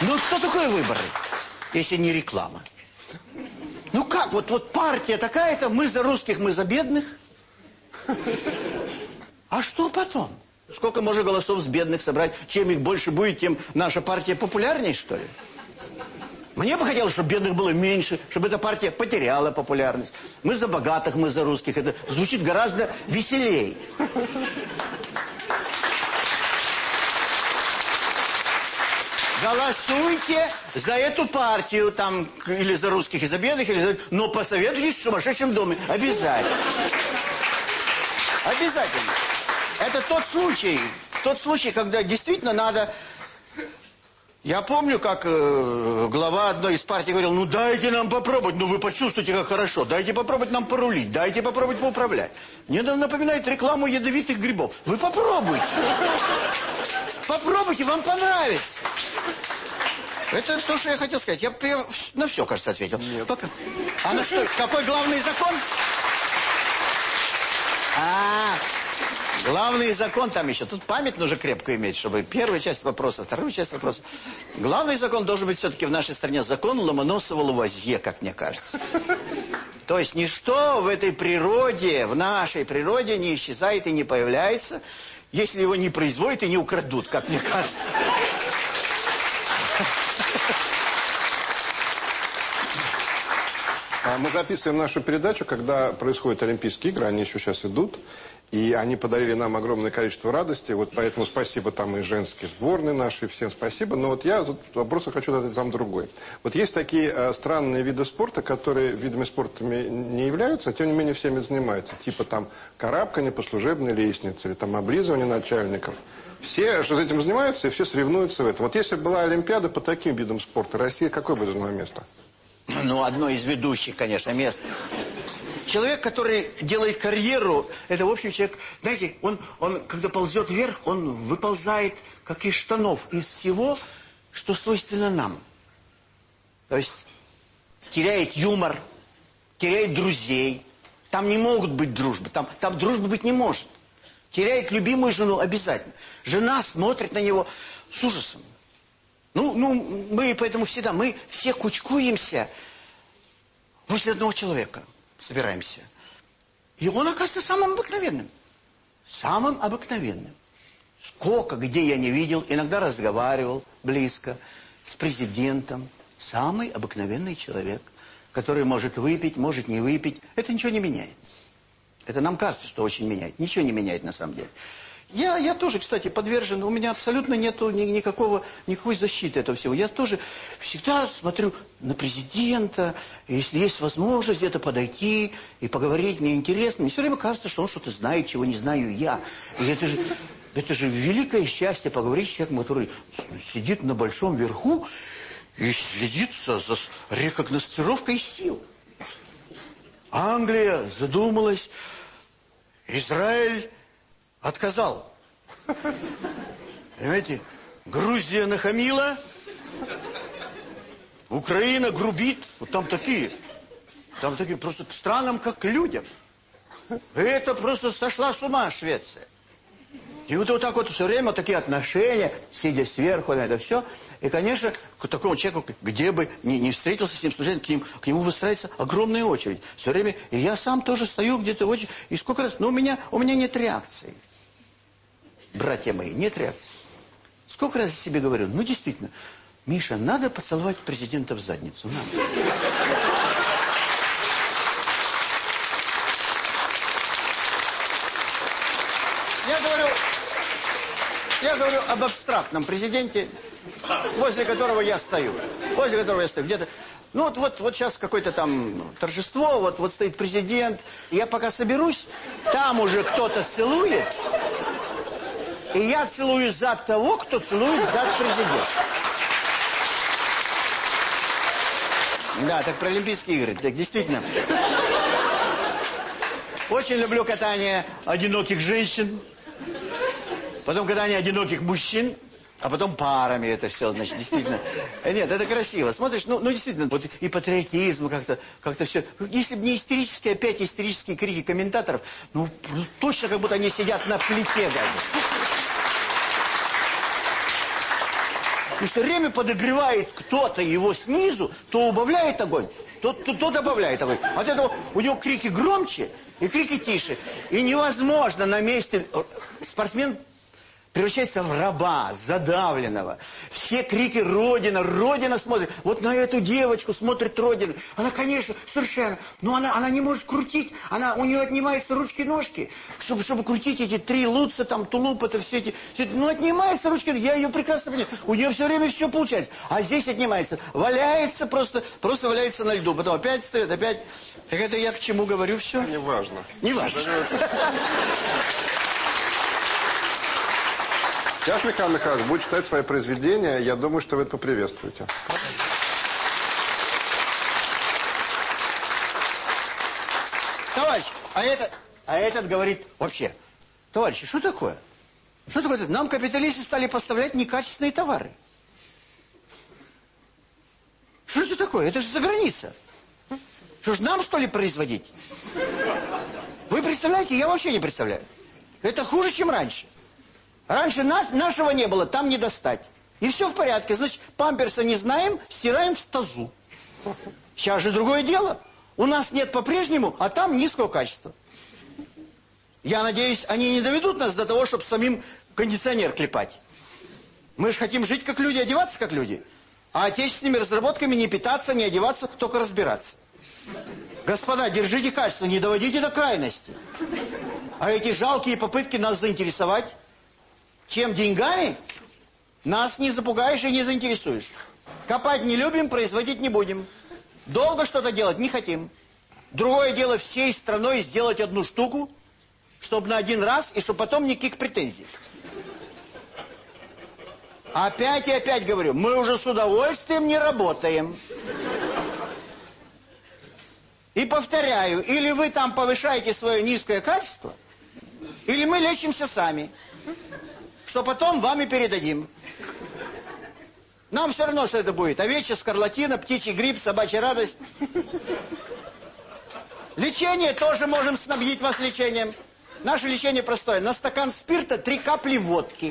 Ну, что такое выборы, если не реклама? Ну как, вот, вот партия такая-то, мы за русских, мы за бедных. А что потом? Сколько можно голосов с бедных собрать? Чем их больше будет, тем наша партия популярнее, что ли? Мне бы хотелось, чтобы бедных было меньше, чтобы эта партия потеряла популярность. Мы за богатых, мы за русских. Это звучит гораздо веселее. Голосуйте за эту партию, там, или за русских, и за бедных, или за... Но посоветуйтесь в сумасшедшем доме. Обязательно. Обязательно. Это тот случай, тот случай, когда действительно надо... Я помню, как э, глава одной из партий говорил, ну дайте нам попробовать, ну вы почувствуйте, как хорошо, дайте попробовать нам порулить, дайте попробовать поуправлять. Мне напоминает рекламу ядовитых грибов. Вы попробуйте. Попробуйте, вам понравится. Это то, что я хотел сказать. Я прям на все, кажется, ответил. Нет. Пока. А на что? Какой главный закон? А, главный закон там еще. Тут память нужно крепко иметь, чтобы первую часть вопроса, вторую часть вопроса. Главный закон должен быть все-таки в нашей стране закон Ломоносова-Лавазье, как мне кажется. То есть ничто в этой природе, в нашей природе не исчезает и не появляется, если его не производят и не украдут, как мне кажется. А мы записываем нашу передачу, когда происходят Олимпийские игры, они еще сейчас идут. И они подарили нам огромное количество радости. Вот поэтому спасибо там и женские сборные наши, всем спасибо. Но вот я тут хочу задать вам другой. Вот есть такие э, странные виды спорта, которые видами спорта не являются, а тем не менее всеми занимаются. Типа там карабкание по служебной лестнице или там облизывание начальников. Все что этим занимаются и все соревнуются в этом. Вот если была Олимпиада по таким видам спорта, Россия какое бы заняла место? Ну, одно из ведущих, конечно, мест. Человек, который делает карьеру, это, в общем, человек, знаете, он, он когда ползет вверх, он выползает, как из штанов, из всего, что свойственно нам. То есть теряет юмор, теряет друзей. Там не могут быть дружбы, там, там дружбы быть не может. Теряет любимую жену обязательно. Жена смотрит на него с ужасом. Ну, ну, мы поэтому всегда, мы все кучкуемся возле одного человека, собираемся. И он оказывается самым обыкновенным. Самым обыкновенным. Сколько, где я не видел, иногда разговаривал близко с президентом. Самый обыкновенный человек, который может выпить, может не выпить. Это ничего не меняет. Это нам кажется, что очень меняет. Ничего не меняет на самом деле. Я, я тоже, кстати, подвержен, у меня абсолютно нету ни, никакого, никакой защиты этого всего. Я тоже всегда смотрю на президента, если есть возможность где-то подойти и поговорить, мне интересно. Мне все время кажется, что он что-то знает, чего не знаю я. И это же, это же великое счастье поговорить с человеком, который сидит на большом верху и следит за, за рекогностировкой сил. Англия задумалась, Израиль отказал. Понимаете, Грузия нахамила, Украина грубит. Вот там такие, там такие просто к странам, как к людям. Это просто сошла с ума Швеция. И вот, вот так вот все время такие отношения, сидя сверху на это все. И, конечно, к такому человеку, где бы ни, ни встретился с ним случайно, к, ним, к нему выстраивается огромная очередь. Все время, и я сам тоже стою где-то в очередь, и сколько раз, но у меня, у меня нет реакции братья мои, нет реакции. Сколько раз я себе говорю, ну действительно, Миша, надо поцеловать президента в задницу, надо. Я говорю, я говорю об абстрактном президенте, возле которого я стою. Возле которого я стою. Где-то. Ну вот, вот, вот сейчас какое-то там торжество, вот, вот стоит президент. Я пока соберусь, там уже кто-то целует, и я целую зад того, кто целует зад президента. Да, так про Олимпийские игры. Так действительно. Очень люблю катание одиноких женщин. Потом катание одиноких мужчин. А потом парами это все, значит, действительно. Нет, это красиво. Смотришь, ну, ну действительно, вот и патриотизм как-то как, -то, все. Если бы не истерические, опять истерические крики комментаторов, ну, точно как будто они сидят на плите даже. И все время подогревает кто-то его снизу, то убавляет огонь, то, то, то добавляет. Такой. От этого у него крики громче и крики тише. И невозможно на месте... Спортсмен превращается в раба, задавленного. Все крики «Родина! Родина!» смотрит. Вот на эту девочку смотрит Родина. Она, конечно, совершенно... Но она, она не может крутить. Она, у нее отнимаются ручки-ножки. Чтобы, чтобы крутить эти три луца, там, тулуп, это все эти... Все, ну, отнимаются ручки. Я ее прекрасно понимаю. У нее все время все получается. А здесь отнимается. Валяется просто, просто валяется на льду. Потом опять встает, опять... Так это я к чему говорю все? Неважно. Неважно. Сейчас Михаил Михайлович будет читать свои произведения. Я думаю, что вы это поприветствуете. Товарищ, а этот, а этот говорит вообще, товарищи, что такое? Что такое? Нам капиталисты стали поставлять некачественные товары. Что это такое? Это же за граница. Что ж, нам что ли производить? Вы представляете? Я вообще не представляю. Это хуже, чем раньше. Раньше нас, нашего не было, там не достать. И все в порядке. Значит, памперса не знаем, стираем в тазу. Сейчас же другое дело. У нас нет по-прежнему, а там низкого качества. Я надеюсь, они не доведут нас до того, чтобы самим кондиционер клепать. Мы же хотим жить как люди, одеваться как люди. А отечественными разработками не питаться, не одеваться, только разбираться. Господа, держите качество, не доводите до крайности. А эти жалкие попытки нас заинтересовать, чем деньгами, нас не запугаешь и не заинтересуешь. Копать не любим, производить не будем. Долго что-то делать не хотим. Другое дело всей страной сделать одну штуку, чтобы на один раз, и чтобы потом никаких претензий. Опять и опять говорю, мы уже с удовольствием не работаем. И повторяю, или вы там повышаете свое низкое качество, или мы лечимся сами, что потом вам и передадим. Нам все равно, что это будет. Овечья скарлатина, птичий грипп, собачья радость. Лечение тоже можем снабдить вас лечением. Наше лечение простое. На стакан спирта три капли водки.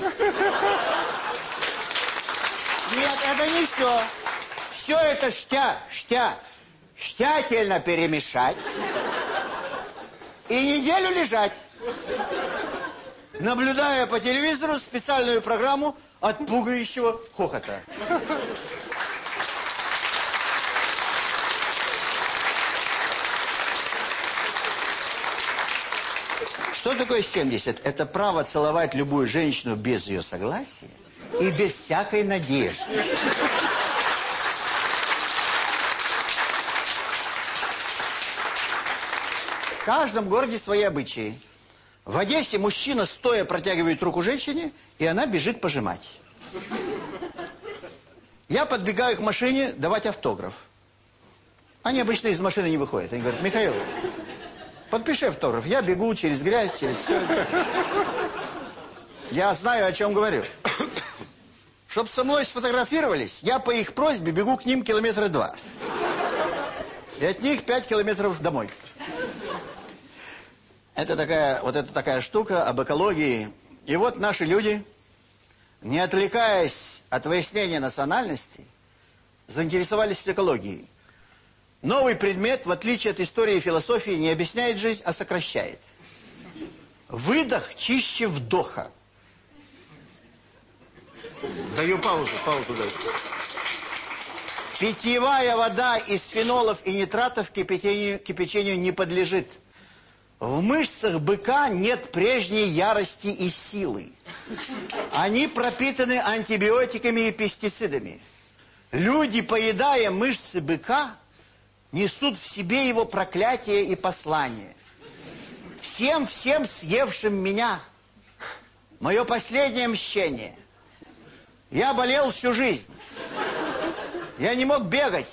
Нет, это не все. Все это штя, штя, штятельно перемешать. И неделю лежать наблюдая по телевизору специальную программу от пугающего хохота. Что такое 70? Это право целовать любую женщину без ее согласия и без всякой надежды. В каждом городе свои обычаи. В Одессе мужчина стоя протягивает руку женщине, и она бежит пожимать. Я подбегаю к машине давать автограф. Они обычно из машины не выходят. Они говорят, Михаил, подпиши автограф. Я бегу через грязь, через все. Я знаю, о чем говорю. Чтоб со мной сфотографировались, я по их просьбе бегу к ним километра два. И от них пять километров домой. Это такая, вот это такая штука об экологии. И вот наши люди, не отвлекаясь от выяснения национальности, заинтересовались экологией. Новый предмет, в отличие от истории и философии, не объясняет жизнь, а сокращает. Выдох чище вдоха. Даю паузу, паузу даю. Питьевая вода из фенолов и нитратов кипячению, кипячению не подлежит. В мышцах быка нет прежней ярости и силы. Они пропитаны антибиотиками и пестицидами. Люди, поедая мышцы быка, несут в себе его проклятие и послание. Всем-всем съевшим меня, мое последнее мщение. Я болел всю жизнь. Я не мог бегать.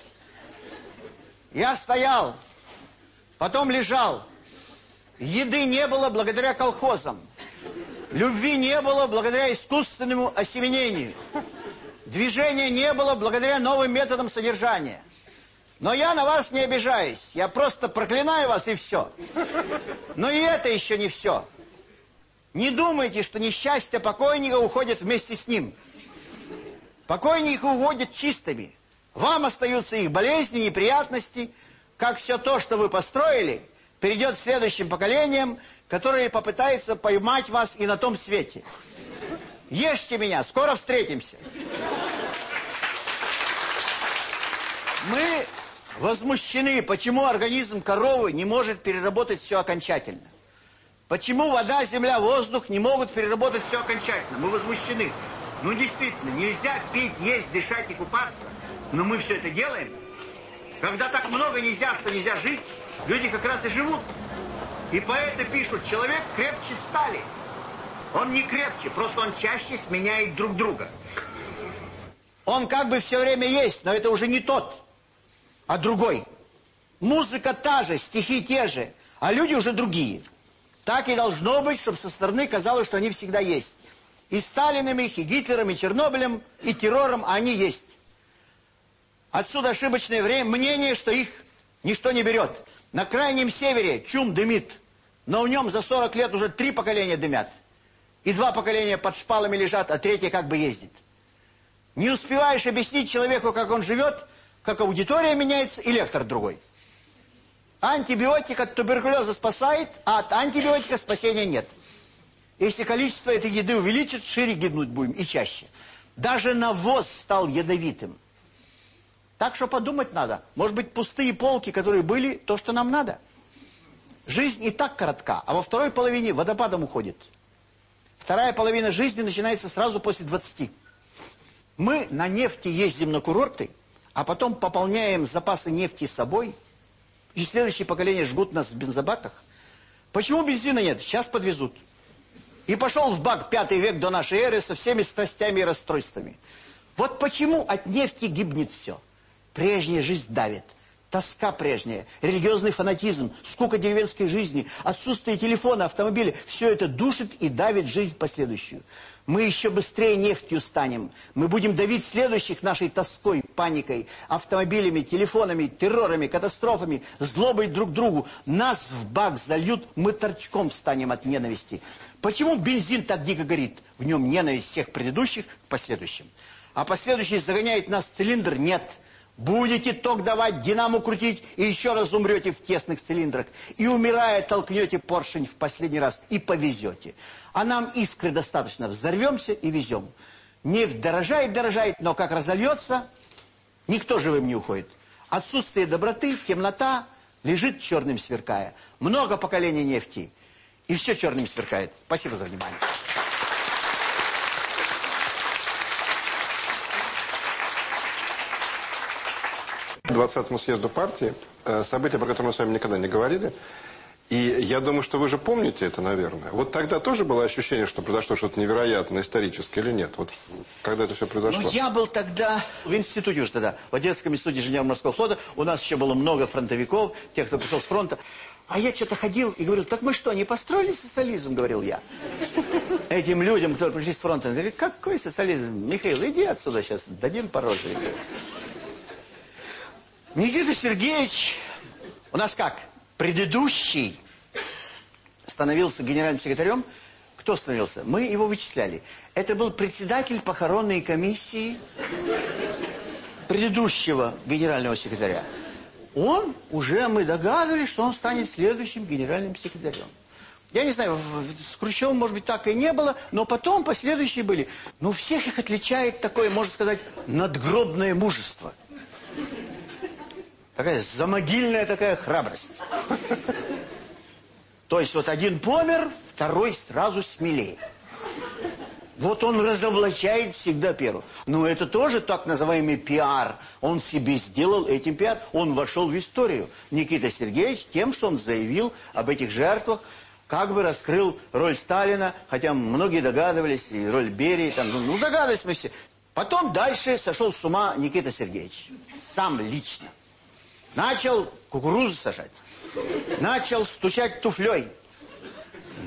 Я стоял, потом лежал, Еды не было благодаря колхозам. Любви не было благодаря искусственному осеменению. Движения не было благодаря новым методам содержания. Но я на вас не обижаюсь. Я просто проклинаю вас и все. Но и это еще не все. Не думайте, что несчастье покойника уходит вместе с ним. Покойники уходят чистыми. Вам остаются их болезни, неприятности, как все то, что вы построили, перейдет следующим поколениям, которые попытаются поймать вас и на том свете. Ешьте меня, скоро встретимся. Мы возмущены, почему организм коровы не может переработать все окончательно. Почему вода, земля, воздух не могут переработать все окончательно? Мы возмущены. Ну, действительно, нельзя пить, есть, дышать и купаться. Но мы все это делаем. Когда так много нельзя, что нельзя жить, люди как раз и живут. И поэты пишут, человек крепче стали. Он не крепче, просто он чаще сменяет друг друга. Он как бы все время есть, но это уже не тот, а другой. Музыка та же, стихи те же, а люди уже другие. Так и должно быть, чтобы со стороны казалось, что они всегда есть. И Сталиным их, и Гитлером, и Чернобылем, и террором они есть. Отсюда ошибочное время, мнение, что их ничто не берет. На крайнем севере чум дымит, но в нем за 40 лет уже три поколения дымят. И два поколения под шпалами лежат, а третье как бы ездит. Не успеваешь объяснить человеку, как он живет, как аудитория меняется и лектор другой. Антибиотик от туберкулеза спасает, а от антибиотика спасения нет. Если количество этой еды увеличит, шире гибнуть будем и чаще. Даже навоз стал ядовитым. Так что подумать надо. Может быть, пустые полки, которые были, то, что нам надо. Жизнь и так коротка, а во второй половине водопадом уходит. Вторая половина жизни начинается сразу после 20. Мы на нефти ездим на курорты, а потом пополняем запасы нефти с собой, и следующее поколение жгут нас в бензобаках. Почему бензина нет? Сейчас подвезут. И пошел в бак пятый век до нашей эры со всеми страстями и расстройствами. Вот почему от нефти гибнет все. Прежняя жизнь давит. Тоска прежняя, религиозный фанатизм, скука деревенской жизни, отсутствие телефона, автомобиля – все это душит и давит жизнь последующую. Мы еще быстрее нефтью станем. Мы будем давить следующих нашей тоской, паникой, автомобилями, телефонами, террорами, катастрофами, злобой друг другу. Нас в бак зальют, мы торчком встанем от ненависти. Почему бензин так дико горит? В нем ненависть всех предыдущих к последующим. А последующий загоняет нас в цилиндр? Нет. Нет. Будете ток давать, динаму крутить, и еще раз умрете в тесных цилиндрах. И умирая, толкнете поршень в последний раз, и повезете. А нам искры достаточно, взорвемся и везем. Нефть дорожает, дорожает, но как разольется, никто живым не уходит. Отсутствие доброты, темнота лежит черным сверкая. Много поколений нефти, и все черным сверкает. Спасибо за внимание. 20-му съезду партии, э, события, про которые мы с вами никогда не говорили. И я думаю, что вы же помните это, наверное. Вот тогда тоже было ощущение, что произошло что-то невероятное, историческое или нет? Вот когда это все произошло? Ну, я был тогда в институте уже тогда, в Одесском институте инженерно-морского флота. У нас еще было много фронтовиков, тех, кто пришел с фронта. А я что-то ходил и говорил, так мы что, не построили социализм, говорил я. Этим людям, которые пришли с фронта, говорит, какой социализм? Михаил, иди отсюда сейчас, дадим по. Никита Сергеевич у нас как? Предыдущий становился генеральным секретарем. Кто становился? Мы его вычисляли. Это был председатель похоронной комиссии предыдущего генерального секретаря. Он, уже мы догадывались, что он станет следующим генеральным секретарем. Я не знаю, с Хрущевым, может быть, так и не было, но потом последующие были. Но всех их отличает такое, можно сказать, надгробное мужество. Такая замогильная такая храбрость. То есть вот один помер, второй сразу смелее. Вот он разоблачает всегда первого. Но это тоже так называемый пиар. Он себе сделал этим пиар. Он вошел в историю. Никита Сергеевич тем, что он заявил об этих жертвах, как бы раскрыл роль Сталина, хотя многие догадывались, и роль Берии, там, ну, ну догадывались мы все. Потом дальше сошел с ума Никита Сергеевич. Сам лично. Начал кукурузу сажать. Начал стучать туфлей.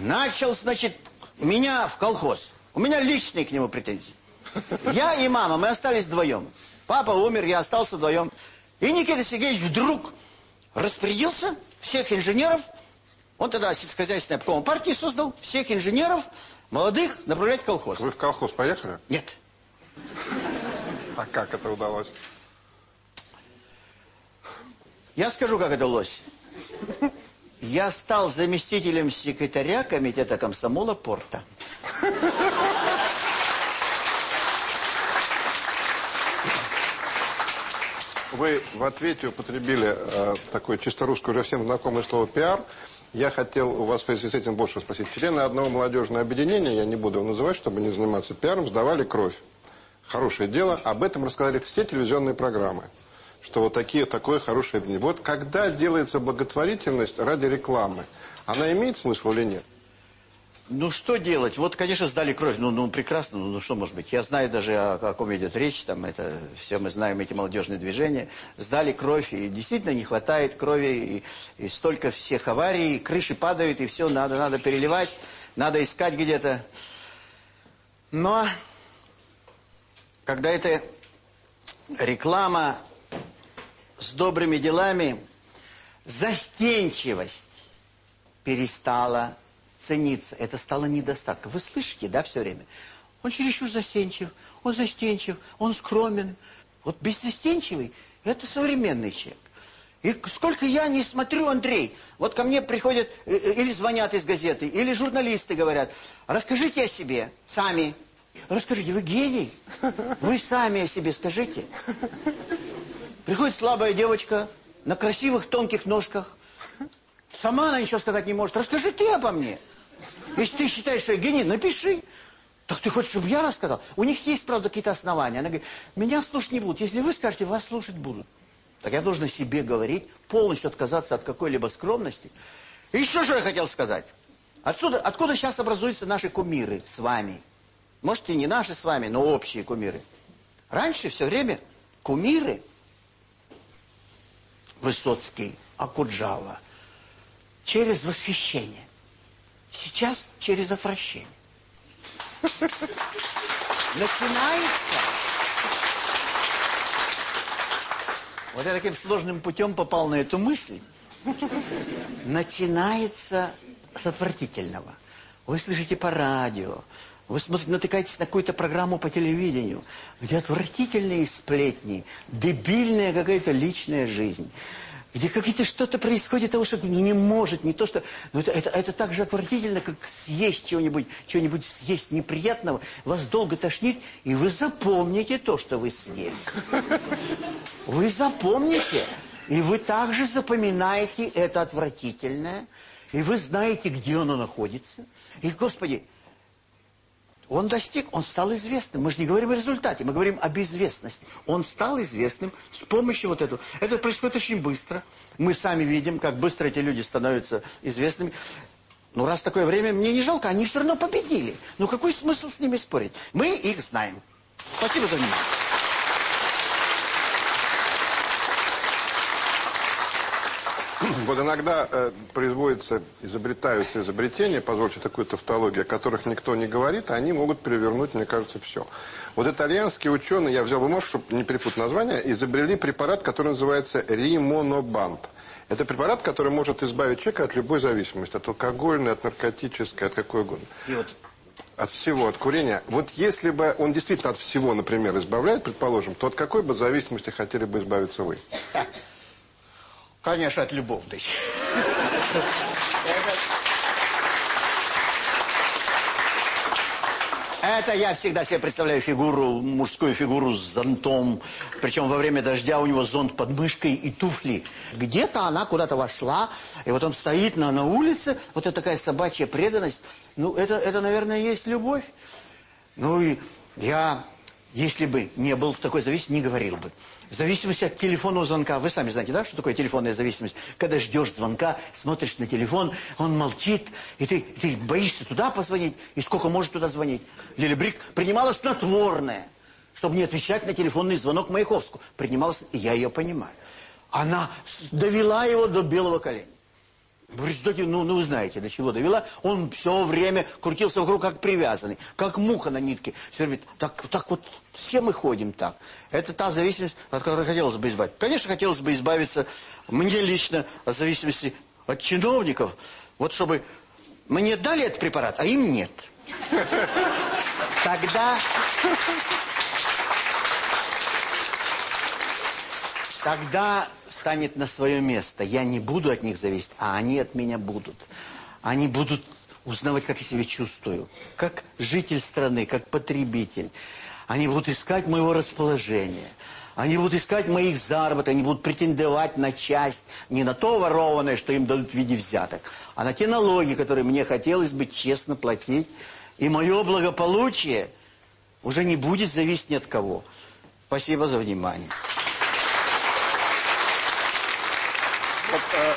Начал, значит, меня в колхоз. У меня личные к нему претензии. Я и мама, мы остались вдвоем. Папа умер, я остался вдвоем. И Никита Сергеевич вдруг распорядился всех инженеров, он тогда сельскохозяйственный обком партии создал, всех инженеров, молодых, направлять в колхоз. Вы в колхоз поехали? Нет. А как это удалось? Я скажу, как это лось. Я стал заместителем секретаря комитета комсомола Порта. Вы в ответе употребили э, такое чисто русское, уже всем знакомое слово «пиар». Я хотел у вас в связи с этим больше спросить. Члены одного молодежного объединения, я не буду его называть, чтобы не заниматься пиаром, сдавали кровь. Хорошее дело. Об этом рассказали все телевизионные программы. Что вот такие, такое хорошее объединение. Вот когда делается благотворительность ради рекламы, она имеет смысл или нет? Ну, что делать? Вот, конечно, сдали кровь. Ну, ну прекрасно. Ну, что может быть? Я знаю даже, о, о ком идет речь. Там это все мы знаем, эти молодежные движения. Сдали кровь, и действительно не хватает крови. И, и столько всех аварий, и крыши падают, и все надо, надо переливать. Надо искать где-то. Но, когда это реклама с добрыми делами, застенчивость перестала цениться. Это стало недостатком. Вы слышите, да, все время? Он чересчур застенчив, он застенчив, он скромен. Вот беззастенчивый – это современный человек. И сколько я не смотрю, Андрей, вот ко мне приходят э, э, или звонят из газеты, или журналисты говорят, расскажите о себе сами. Расскажите, вы гений? Вы сами о себе скажите. Приходит слабая девочка на красивых тонких ножках. Сама она ничего сказать не может. Расскажи ты обо мне. Если ты считаешь, что я гений, напиши. Так ты хочешь, чтобы я рассказал? У них есть, правда, какие-то основания. Она говорит, меня слушать не будут. Если вы скажете, вас слушать будут. Так я должен себе говорить, полностью отказаться от какой-либо скромности. И еще что я хотел сказать. Отсюда, откуда сейчас образуются наши кумиры с вами? Может, и не наши с вами, но общие кумиры. Раньше все время кумиры Высоцкий, Акуджава через восхищение. Сейчас через отвращение. Начинается. Вот я таким сложным путем попал на эту мысль. Начинается с отвратительного. Вы слышите по радио, вы смотрите, натыкаетесь на какую-то программу по телевидению, где отвратительные сплетни, дебильная какая-то личная жизнь где какие-то что-то происходит того, что не может, не то что... Но это, это, это так же отвратительно, как съесть чего-нибудь, чего-нибудь съесть неприятного, вас долго тошнит, и вы запомните то, что вы съели. Вы запомните, и вы также запоминаете это отвратительное, и вы знаете, где оно находится. И, Господи, он достиг, он стал известным. Мы же не говорим о результате, мы говорим об известности. Он стал известным с помощью вот этого. Это происходит очень быстро. Мы сами видим, как быстро эти люди становятся известными. Ну, раз такое время, мне не жалко, они все равно победили. Ну, какой смысл с ними спорить? Мы их знаем. Спасибо за внимание. Вот иногда э, производятся, изобретаются изобретения, позвольте такую тавтологию, о которых никто не говорит, а они могут перевернуть, мне кажется, все. Вот итальянские ученые, я взял бумажку, чтобы не перепутать название, изобрели препарат, который называется римонобант. Это препарат, который может избавить человека от любой зависимости, от алкогольной, от наркотической, от какой угодно. И вот от всего, от курения. Вот если бы он действительно от всего, например, избавляет, предположим, то от какой бы зависимости хотели бы избавиться вы? Конечно, от любовной. Это я всегда себе представляю фигуру, мужскую фигуру с зонтом. Причем во время дождя у него зонт под мышкой и туфли. Где-то она куда-то вошла, и вот он стоит на, на улице. Вот это такая собачья преданность. Ну, это, это, наверное, есть любовь. Ну, и я, если бы не был в такой зависимости, не говорил бы. В зависимости от телефонного звонка. Вы сами знаете, да, что такое телефонная зависимость? Когда ждешь звонка, смотришь на телефон, он молчит, и ты, ты боишься туда позвонить, и сколько может туда звонить. Лили Брик принимала снотворное, чтобы не отвечать на телефонный звонок Маяковску. Принималась, и я ее понимаю. Она довела его до белого коленя. В результате, ну, ну вы знаете, до чего довела. Он все время крутился вокруг, как привязанный, как муха на нитке. Все время, так, так вот, все мы ходим так. Это та зависимость, от которой хотелось бы избавиться. Конечно, хотелось бы избавиться, мне лично, от зависимости от чиновников. Вот чтобы мне дали этот препарат, а им нет. Тогда... Тогда встанет на свое место. Я не буду от них зависеть, а они от меня будут. Они будут узнавать, как я себя чувствую, как житель страны, как потребитель. Они будут искать моего расположения. Они будут искать моих заработок, они будут претендовать на часть, не на то ворованное, что им дадут в виде взяток, а на те налоги, которые мне хотелось бы честно платить. И мое благополучие уже не будет зависеть ни от кого. Спасибо за внимание. Вот, э,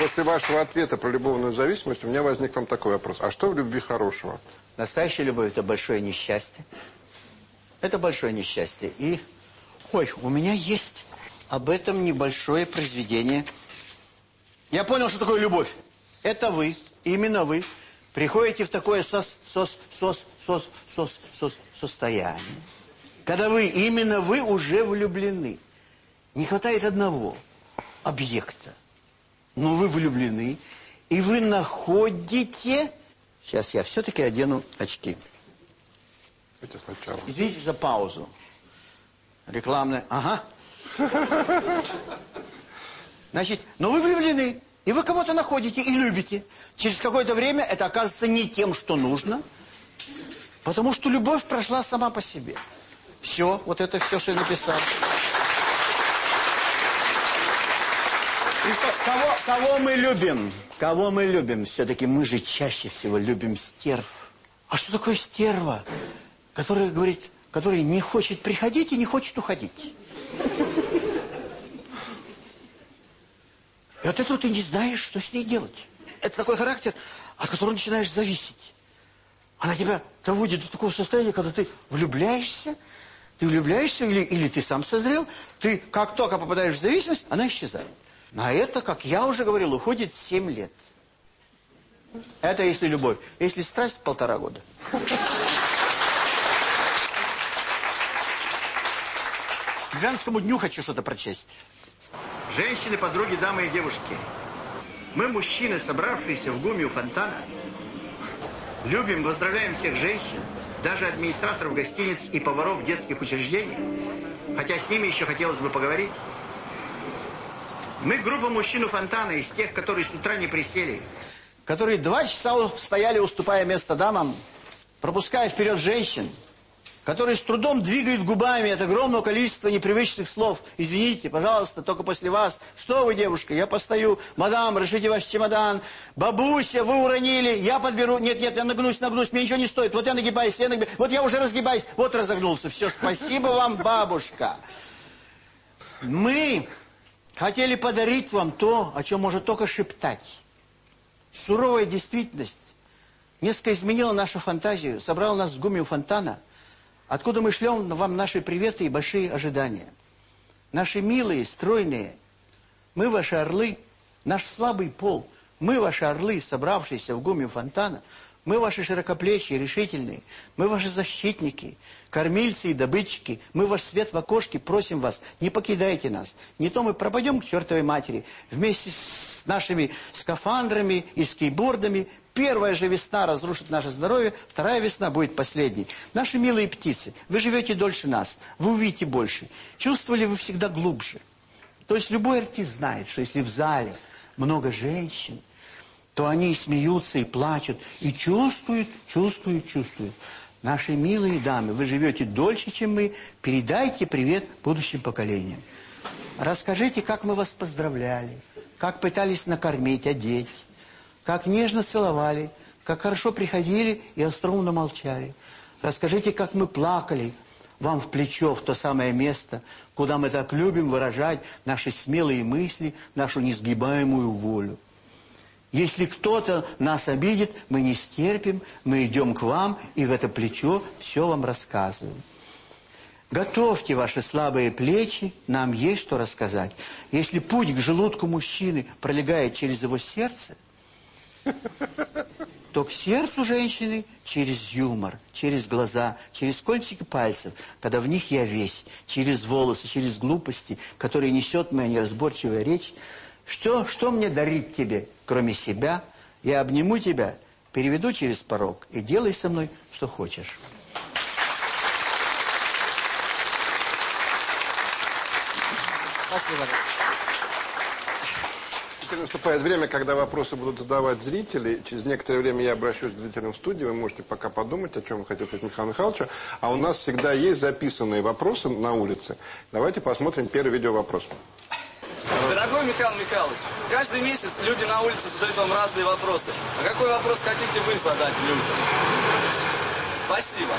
после вашего ответа про любовную зависимость у меня возник вам такой вопрос. А что в любви хорошего? Настоящая любовь – это большое несчастье. Это большое несчастье. И, ой, у меня есть об этом небольшое произведение. Я понял, что такое любовь. Это вы, именно вы, приходите в такое сос, сос, сос, сос, сос, сос, состояние, когда вы, именно вы уже влюблены. Не хватает одного объекта. Но вы влюблены, и вы находите... Сейчас я все-таки одену очки. Это сначала. Извините за паузу. Рекламная. Ага. Значит, но вы влюблены, и вы кого-то находите и любите. Через какое-то время это оказывается не тем, что нужно, потому что любовь прошла сама по себе. Все, вот это все, что я написал. И что, кого, кого мы любим? Кого мы любим? Все-таки мы же чаще всего любим стерв. А что такое стерва? Которая говорит, которая не хочет приходить и не хочет уходить. И от этого ты не знаешь, что с ней делать. Это такой характер, от которого начинаешь зависеть. Она тебя доводит до такого состояния, когда ты влюбляешься, ты влюбляешься или, или ты сам созрел, ты как только попадаешь в зависимость, она исчезает. На это, как я уже говорил, уходит 7 лет. Это если любовь. Если страсть, полтора года. К женскому дню хочу что-то прочесть. Женщины, подруги, дамы и девушки. Мы, мужчины, собравшиеся в гуме у фонтана, любим, поздравляем всех женщин, даже администраторов гостиниц и поваров детских учреждений, хотя с ними еще хотелось бы поговорить. Мы группа мужчин у фонтана, из тех, которые с утра не присели, которые два часа стояли, уступая место дамам, пропуская вперед женщин, которые с трудом двигают губами от огромного количества непривычных слов. Извините, пожалуйста, только после вас. Что вы, девушка, я постою. Мадам, разрешите ваш чемодан. Бабуся, вы уронили, я подберу. Нет, нет, я нагнусь, нагнусь, мне ничего не стоит. Вот я нагибаюсь, я нагибаюсь. Вот я уже разгибаюсь, вот разогнулся. Все, спасибо вам, бабушка. Мы хотели подарить вам то, о чем можно только шептать. Суровая действительность несколько изменила нашу фантазию, собрала нас с гуми у фонтана – Откуда мы шлем вам наши приветы и большие ожидания. Наши милые, стройные, мы ваши орлы, наш слабый пол, мы ваши орлы, собравшиеся в гуме фонтана, мы ваши широкоплечие, решительные, мы ваши защитники, кормильцы и добытчики, мы ваш свет в окошке, просим вас, не покидайте нас. Не то мы пропадем к чертовой матери вместе с нашими скафандрами и скейбордами, Первая же весна разрушит наше здоровье, вторая весна будет последней. Наши милые птицы, вы живете дольше нас, вы увидите больше. Чувствовали вы всегда глубже. То есть любой артист знает, что если в зале много женщин, то они и смеются, и плачут, и чувствуют, чувствуют, чувствуют. Наши милые дамы, вы живете дольше, чем мы, передайте привет будущим поколениям. Расскажите, как мы вас поздравляли, как пытались накормить, одеть как нежно целовали, как хорошо приходили и остроумно молчали. Расскажите, как мы плакали вам в плечо, в то самое место, куда мы так любим выражать наши смелые мысли, нашу несгибаемую волю. Если кто-то нас обидит, мы не стерпим, мы идем к вам и в это плечо все вам рассказываем. Готовьте ваши слабые плечи, нам есть что рассказать. Если путь к желудку мужчины пролегает через его сердце – то к сердцу женщины через юмор, через глаза, через кольчики пальцев, когда в них я весь, через волосы, через глупости, которые несет моя неразборчивая речь. Что, что мне дарить тебе, кроме себя? Я обниму тебя, переведу через порог и делай со мной, что хочешь. Спасибо. Теперь наступает время, когда вопросы будут задавать зрители. Через некоторое время я обращусь к зрителям в студии. Вы можете пока подумать, о чем вы хотите сказать Михаилу Михайловичу. А у нас всегда есть записанные вопросы на улице. Давайте посмотрим первый видеовопрос. Дорогой Михаил Михайлович, каждый месяц люди на улице задают вам разные вопросы. А какой вопрос хотите вы задать людям? Спасибо.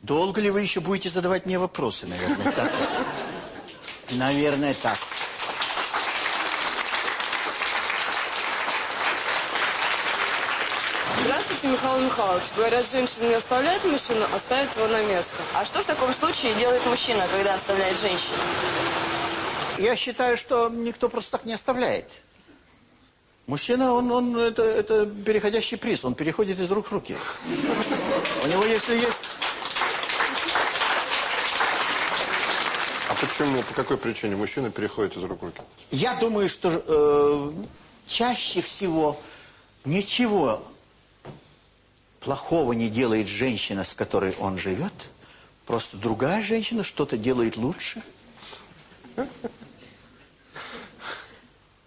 Долго ли вы еще будете задавать мне вопросы, наверное, так? Наверное, так. Здравствуйте, Михаил Михайлович. Говорят, женщина не оставляет мужчину, а ставит его на место. А что в таком случае делает мужчина, когда оставляет женщину? Я считаю, что никто просто так не оставляет. Мужчина, он, он это, это переходящий приз, он переходит из рук в руки. У него, если есть... А почему, по какой причине мужчина переходит из рук в руки? Я думаю, что э, чаще всего ничего плохого не делает женщина, с которой он живет. Просто другая женщина что-то делает лучше.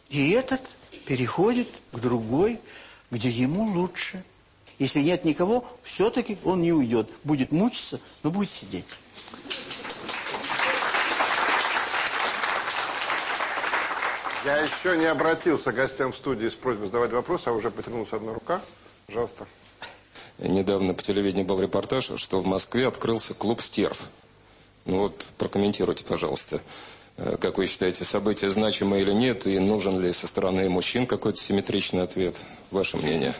И этот переходит к другой, где ему лучше. Если нет никого, все-таки он не уйдет. Будет мучиться, но будет сидеть. Я еще не обратился к гостям студии с просьбой задавать вопросы, а уже потянулась одна рука. Пожалуйста. Недавно по телевидению был репортаж, что в Москве открылся клуб «Стерв». Ну вот, прокомментируйте, пожалуйста. Э, как вы считаете, событие значимое или нет, и нужен ли со стороны мужчин какой-то симметричный ответ? Ваше мнение?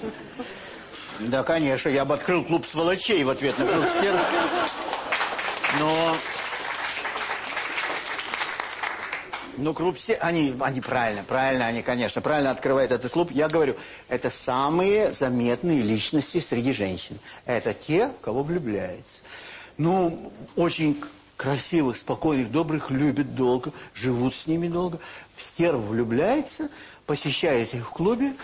Да, конечно, я бы открыл клуб сволочей в ответ на клуб стерв. Но... Ну, клуб они, они правильно, правильно, они, конечно, правильно открывают этот клуб. Я говорю, это самые заметные личности среди женщин. Это те, кого влюбляется. Ну, очень красивых, спокойных, добрых, любят долго, живут с ними долго. В стерв влюбляется, посещает их в клубе.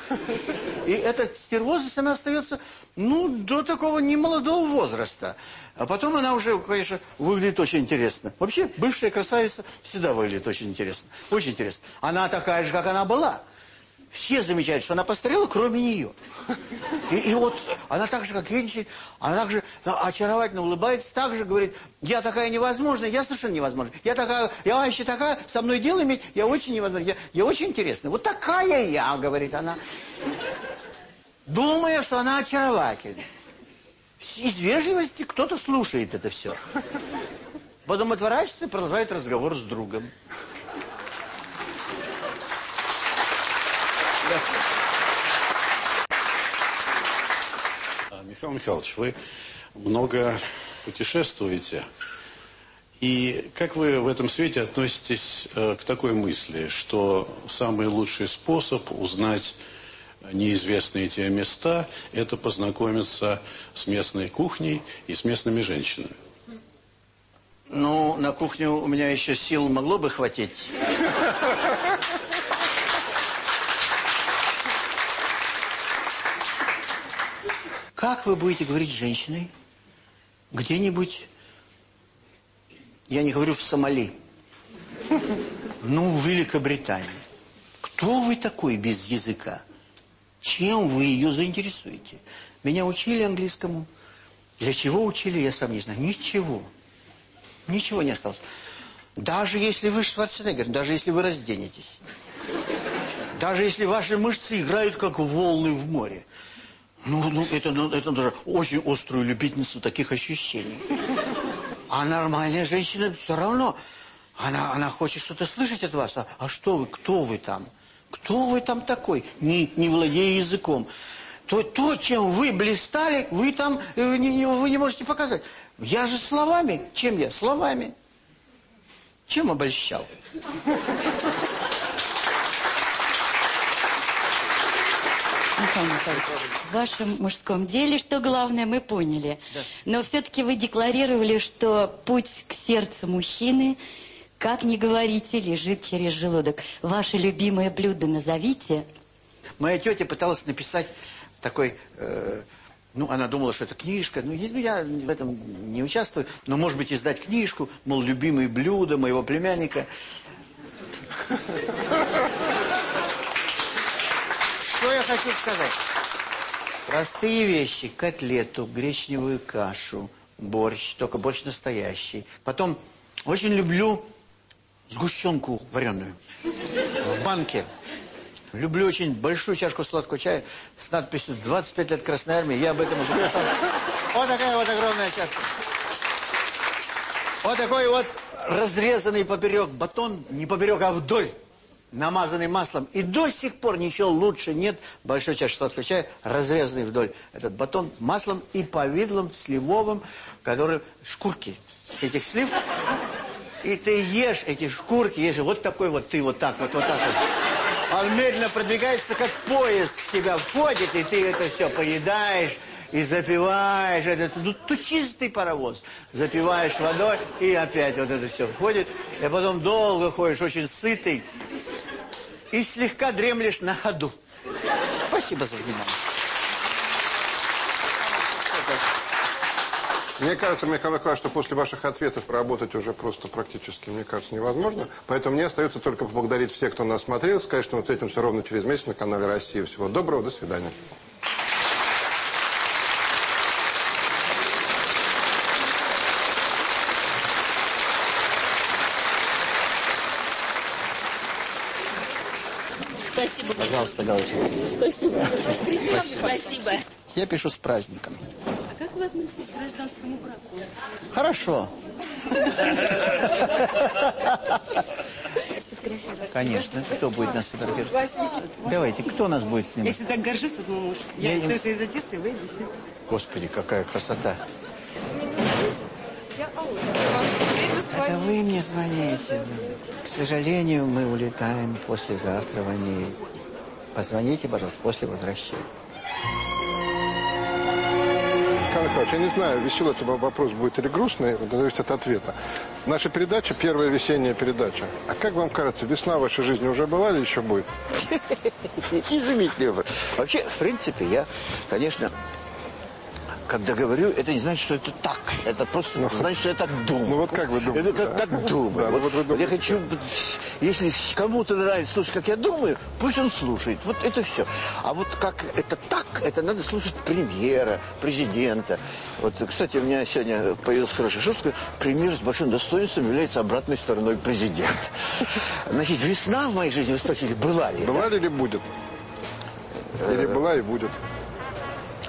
И этот стервозность, она остается, ну, до такого немолодого возраста. А потом она уже, конечно, выглядит очень интересно. Вообще, бывшая красавица всегда выглядит очень интересно. Очень интересно. Она такая же, как она была. Все замечают, что она постарела, кроме нее. И, и вот она так же, как Енчик, она так же очаровательно улыбается, так же говорит, я такая невозможная, я совершенно невозможная. Я такая, я вообще такая, со мной дело иметь, я очень невозможная, я, я очень интересная. Вот такая я, говорит она. Думая, что она очаровательна. Из вежливости кто-то слушает это все. Потом отворачивается и продолжает разговор с другом. А, Михаил Михайлович, вы много путешествуете. И как вы в этом свете относитесь э, к такой мысли, что самый лучший способ узнать неизвестные те места, это познакомиться с местной кухней и с местными женщинами? Ну, на кухню у меня еще сил могло бы хватить. Как вы будете говорить с женщиной? Где-нибудь, я не говорю в Сомали, ну, в Великобритании. Кто вы такой без языка? Чем вы ее заинтересуете? Меня учили английскому. Для чего учили, я сам не знаю. Ничего. Ничего не осталось. Даже если вы Шварценеггер, даже если вы разденетесь. Даже если ваши мышцы играют, как волны в море. Ну, ну это, ну, это даже очень острую любительницу таких ощущений. А нормальная женщина все равно, она, она хочет что-то слышать от вас. А, а что вы, кто вы там? Кто вы там такой, не, не владея языком? То, то, чем вы блистали, вы там э, не, не, вы не можете показать. Я же словами. Чем я? Словами. Чем обольщал? Михаил Михайлович, в вашем мужском деле, что главное, мы поняли. Да. Но все-таки вы декларировали, что путь к сердцу мужчины, как ни говорите, лежит через желудок. Ваше любимое блюдо назовите. Моя тетя пыталась написать такой... Э, ну, она думала, что это книжка. Ну, я в этом не участвую. Но, может быть, издать книжку, мол, любимые блюда моего племянника. Что я хочу сказать? Простые вещи. Котлету, гречневую кашу, борщ, только борщ настоящий. Потом очень люблю сгущенку вареную в банке. Люблю очень большую чашку сладкого чая с надписью «25 лет Красной Армии». Я об этом уже писал. Вот такая вот огромная чашка. Вот такой вот разрезанный поперек батон, не поперек, а вдоль, намазанный маслом. И до сих пор ничего лучше нет большой чашки сладкого чая, разрезанный вдоль этот батон маслом и повидлом сливовым, который шкурки этих слив. И ты ешь эти шкурки, ешь вот такой вот ты вот так вот, вот так вот. Он медленно продвигается, как поезд в тебя входит, и ты это все поедаешь и запиваешь. Это ну, то чистый паровоз. Запиваешь водой, и опять вот это все входит. И потом долго ходишь, очень сытый. И слегка дремлешь на ходу. Спасибо за внимание. Мне кажется, Михаил Николаевич, что после ваших ответов проработать уже просто практически, мне кажется, невозможно. Поэтому мне остается только поблагодарить всех, кто нас смотрел, сказать, что мы встретимся ровно через месяц на канале Россия. Всего доброго, до свидания. Спасибо. Пожалуйста, галочка. Спасибо. Спасибо. Спасибо. Я пишу с праздником. А как вы относитесь к гражданскому браку? Хорошо. Конечно. Кто будет нас фотографировать? Давайте, кто нас будет снимать? Если так горжусь, вот мой муж. Я Я, тоже из Одессы, вы Одессы. Господи, какая красота. Это вы мне звоните. К сожалению, мы улетаем послезавтра в Америку. Позвоните, пожалуйста, после возвращения. Николаевич, я не знаю, веселый это вопрос будет или грустный, это зависит от ответа. Наша передача, первая весенняя передача. А как вам кажется, весна в вашей жизни уже была или еще будет? Изумительный выбор. Вообще, в принципе, я, конечно, когда говорю, это не значит, что это так. Это просто значит, что я так думаю. Ну вот как вы думаете? Это как да? так думаю. Да, Вот- вот вы я хочу, если кому-то нравится слушать, как я думаю, пусть он слушает. Вот это все. А вот как это так, это надо слушать премьера, президента. Вот, кстати, у меня сегодня появилась хорошая шутка. Премьер с большим достоинством является обратной стороной президента. Значит, весна в моей жизни, вы спросили, была ли? Была ли или будет? Или была и будет?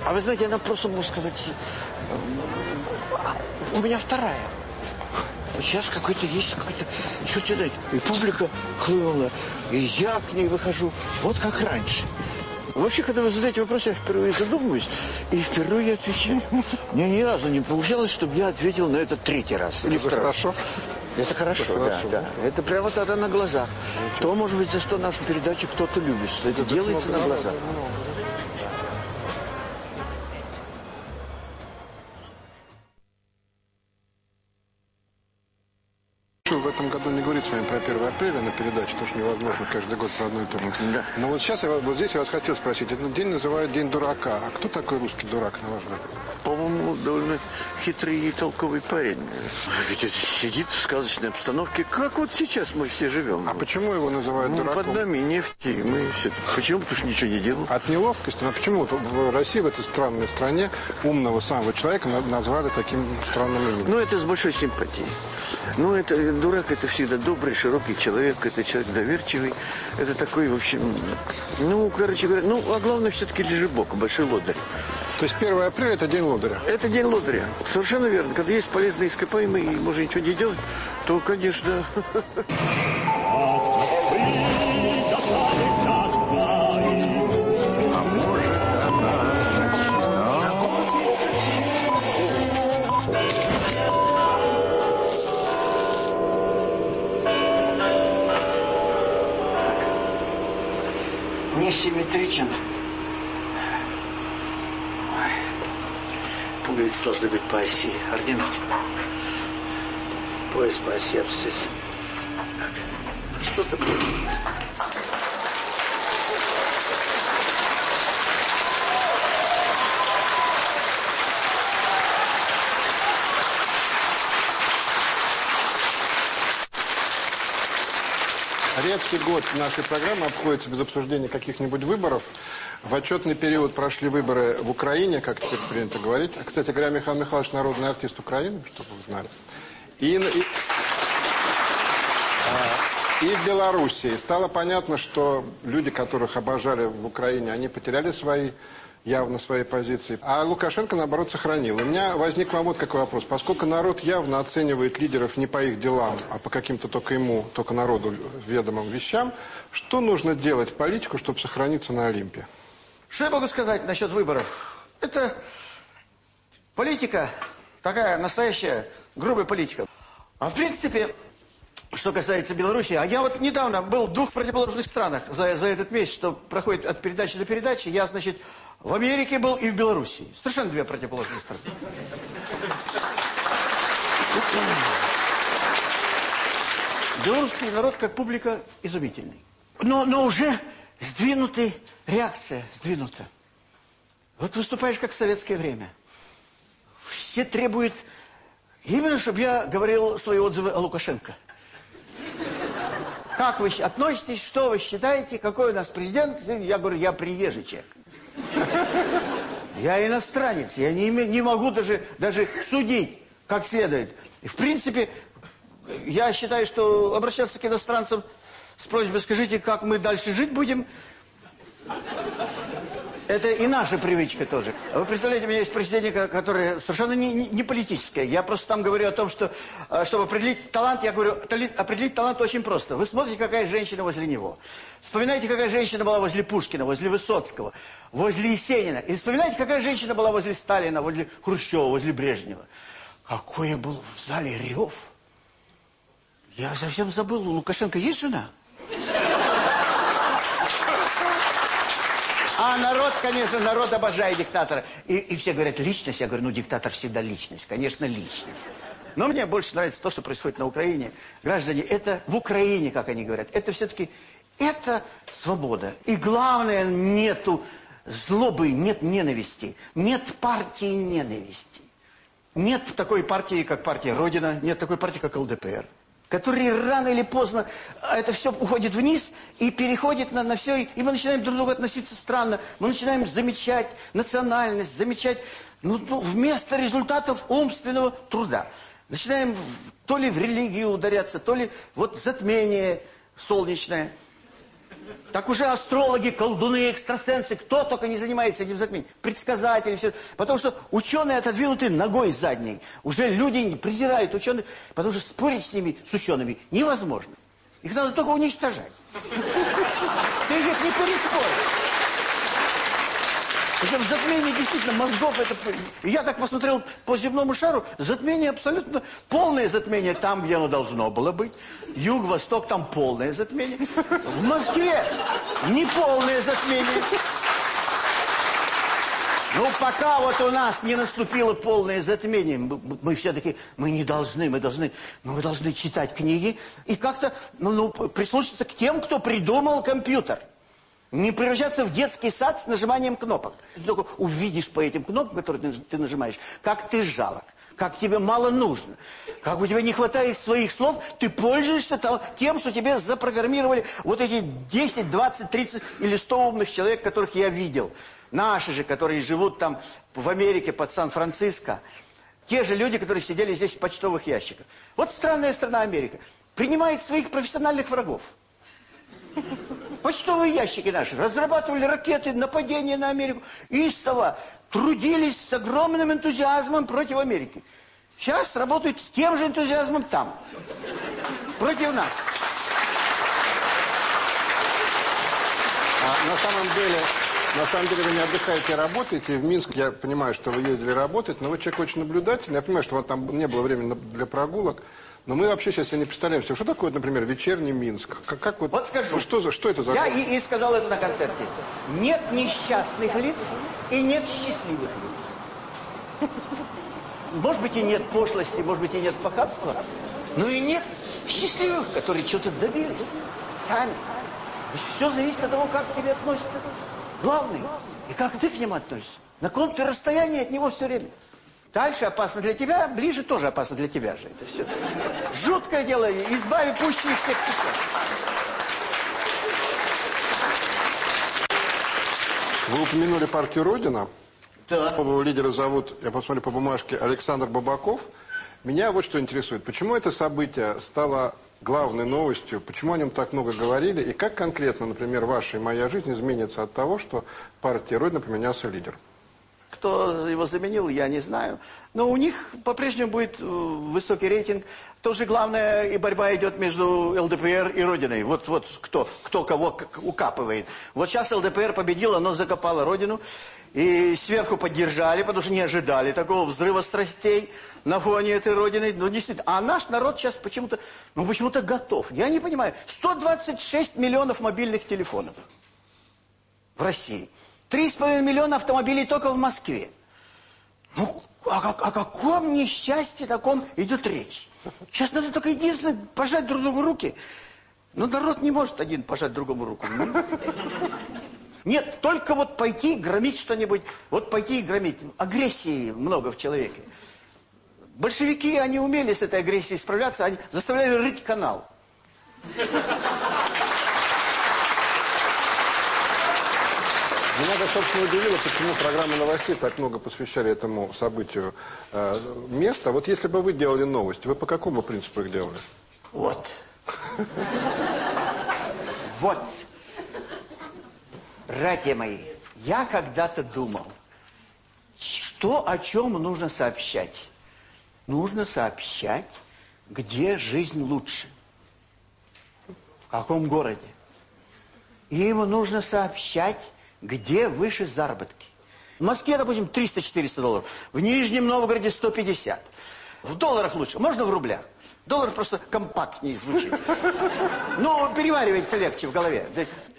А вы знаете, она просто, можно сказать, э, у меня вторая. Сейчас какой-то есть какой-то, что тебе дать, и публика хлынула, и я к ней выхожу, вот как раньше. Вообще, когда вы задаете вопрос, я впервые задумываюсь, и впервые отвечаю. Мне ни разу не получалось, чтобы я ответил на это третий раз. Или Это второй. хорошо? Это хорошо, Это да, хорошо. да. Это прямо тогда на глазах. То, может быть, за что нашу передачу кто-то любит, что это делается на глазах. Хочу в этом году не говорить с вами про 1 апреля на передаче, потому что невозможно каждый год про одно и то же. Но вот сейчас, я, вас- вот здесь я вас хотел спросить. Этот день называют День дурака. А кто такой русский дурак, на ваш взгляд? По-моему, довольно хитрый и толковый парень. Ведь это сидит в сказочной обстановке, как вот сейчас мы все живем. А почему его называют Ну, дураком? под нами нефть, и мы все... Почему? Потому что ничего не делаем. От неловкости? Но почему вот в России, в этой странной стране, умного самого человека на- назвали таким странным именем? Ну, это с большой симпатией. Ну, это дурак, это всегда добрый, широкий человек, это человек доверчивый. Это такой, в общем, ну, короче говоря, ну, а главное все-таки лежебок, большой лодырь. То есть 1 апреля это день лодыря? Это день лодыря. Совершенно верно. Когда есть полезные ископаемые, и можно ничего не делать, то, конечно... Несимметричен. Пуговицы должны быть по оси. Орден. Пояс по оси абсцисс. Что-то Редкий год нашей программы обходится без обсуждения каких-нибудь выборов. В отчетный период прошли выборы в Украине, как теперь принято говорить. А, кстати говоря, Михаил Михайлович народный артист Украины, чтобы вы знали. И, и, а, и в Белоруссии. Стало понятно, что люди, которых обожали в Украине, они потеряли свои явно свои позиции. А Лукашенко, наоборот, сохранил. У меня возник вам вот какой вопрос. Поскольку народ явно оценивает лидеров не по их делам, а по каким-то только ему, только народу ведомым вещам, что нужно делать политику, чтобы сохраниться на Олимпе? Что я могу сказать насчет выборов? Это политика, такая настоящая, грубая политика. А в принципе, что касается Беларуси, а я вот недавно был в двух противоположных странах за, за этот месяц, что проходит от передачи до передачи. Я, значит, в Америке был и в Белоруссии. Совершенно две противоположные страны. Белорусский народ как публика изумительный. Но, но уже сдвинуты, реакция сдвинута. Вот выступаешь как в советское время. Все требуют именно, чтобы я говорил свои отзывы о Лукашенко. Как вы относитесь, что вы считаете, какой у нас президент? Я говорю, я приезжий человек. Я иностранец, я не, не могу даже, даже судить как следует. В принципе, я считаю, что обращаться к иностранцам с просьбой, скажите, как мы дальше жить будем, это и наша привычка тоже. Вы представляете, у меня есть произведение, которое совершенно не, не, политическое. Я просто там говорю о том, что, э, чтобы определить талант, я говорю, определить талант очень просто. Вы смотрите, какая женщина возле него. Вспоминайте, какая женщина была возле Пушкина, возле Высоцкого, возле Есенина. И вспоминайте, какая женщина была возле Сталина, возле Хрущева, возле Брежнева. Какой был в зале рев. Я совсем забыл, у Лукашенко есть жена? А народ, конечно, народ обожает диктатора. И, и все говорят, личность. Я говорю, ну, диктатор всегда личность. Конечно, личность. Но мне больше нравится то, что происходит на Украине. Граждане, это в Украине, как они говорят, это все-таки, это свобода. И главное, нету злобы, нет ненависти. Нет партии ненависти. Нет такой партии, как партия Родина, нет такой партии, как ЛДПР которые рано или поздно а, это все уходит вниз и переходит на, на все, и мы начинаем друг к другу относиться странно, мы начинаем замечать национальность, замечать ну, ну, вместо результатов умственного труда. Начинаем то ли в религию ударяться, то ли вот затмение солнечное – так уже астрологи, колдуны, экстрасенсы, кто только не занимается этим затмением. Предсказатели, все. Потому что ученые отодвинуты ногой задней. Уже люди презирают ученых, потому что спорить с ними, с учеными, невозможно. Их надо только уничтожать. Ты же их не переспоришь. Причем затмение действительно мозгов, это... Я так посмотрел по земному шару, затмение абсолютно полное затмение там, где оно должно было быть. Юг, восток, там полное затмение. В Москве не полное затмение. Ну, пока вот у нас не наступило полное затмение, мы, мы все-таки, мы не должны, мы должны, ну, мы должны читать книги и как-то, ну, ну, прислушаться к тем, кто придумал компьютер. Не превращаться в детский сад с нажиманием кнопок. Ты только увидишь по этим кнопкам, которые ты нажимаешь, как ты жалок, как тебе мало нужно, как у тебя не хватает своих слов, ты пользуешься тем, что тебе запрограммировали вот эти 10, 20, 30 или 100 умных человек, которых я видел. Наши же, которые живут там в Америке под Сан-Франциско. Те же люди, которые сидели здесь в почтовых ящиках. Вот странная страна Америка. Принимает своих профессиональных врагов. Почтовые ящики наши разрабатывали ракеты, нападения на Америку. Истово трудились с огромным энтузиазмом против Америки. Сейчас работают с тем же энтузиазмом там. Против нас. А на самом деле, на самом деле вы не отдыхаете, а работаете. В Минск я понимаю, что вы ездили работать, но вы человек очень наблюдательный. Я понимаю, что вам там не было времени для прогулок. Но мы вообще сейчас себе не представляем себе, что такое, например, вечерний Минск. Как, как вот, вот скажу. Что, что это за Я и, и сказал это на концерте. Нет несчастных лиц и нет счастливых лиц. Может быть и нет пошлости, может быть и нет похабства, но и нет счастливых, которые что-то добились сами. Все зависит от того, как к тебе относятся. Главный. И как ты к нему относишься. На каком ты расстоянии от него все время. Дальше опасно для тебя, ближе тоже опасно для тебя же. Это все жуткое дело, избави пуще всех печаль. Вы упомянули партию «Родина». Да. Нового лидера зовут, я посмотрю по бумажке, Александр Бабаков. Меня вот что интересует. Почему это событие стало главной новостью? Почему о нем так много говорили? И как конкретно, например, ваша и моя жизнь изменится от того, что партия «Родина» поменялся лидер? Кто его заменил, я не знаю. Но у них по-прежнему будет э, высокий рейтинг. Тоже главное, и борьба идет между ЛДПР и Родиной. Вот, вот кто, кто кого укапывает. Вот сейчас ЛДПР победила, но закопала Родину. И сверху поддержали, потому что не ожидали такого взрыва страстей на фоне этой Родины. Ну, действительно. А наш народ сейчас почему-то, ну, почему-то готов. Я не понимаю. 126 миллионов мобильных телефонов в России. 3,5 миллиона автомобилей только в Москве. Ну, о, как- о каком несчастье таком идет речь? Сейчас надо только единственное пожать друг другу руки. Но народ не может один пожать другому руку. Нет, только вот пойти громить что-нибудь, вот пойти и громить. Агрессии много в человеке. Большевики, они умели с этой агрессией справляться, они заставляли рыть канал. Меня достаточно удивило, почему программа новостей так много посвящали этому событию э, места. Вот если бы вы делали новости, вы по какому принципу их делали? Вот. Вот. Братья мои, я когда-то думал, что о чем нужно сообщать. Нужно сообщать, где жизнь лучше. В каком городе. Им нужно сообщать, где выше заработки. В Москве, допустим, 300-400 долларов. В Нижнем Новгороде 150. В долларах лучше. Можно в рублях. Доллар просто компактнее звучит. Ну, переваривается легче в голове.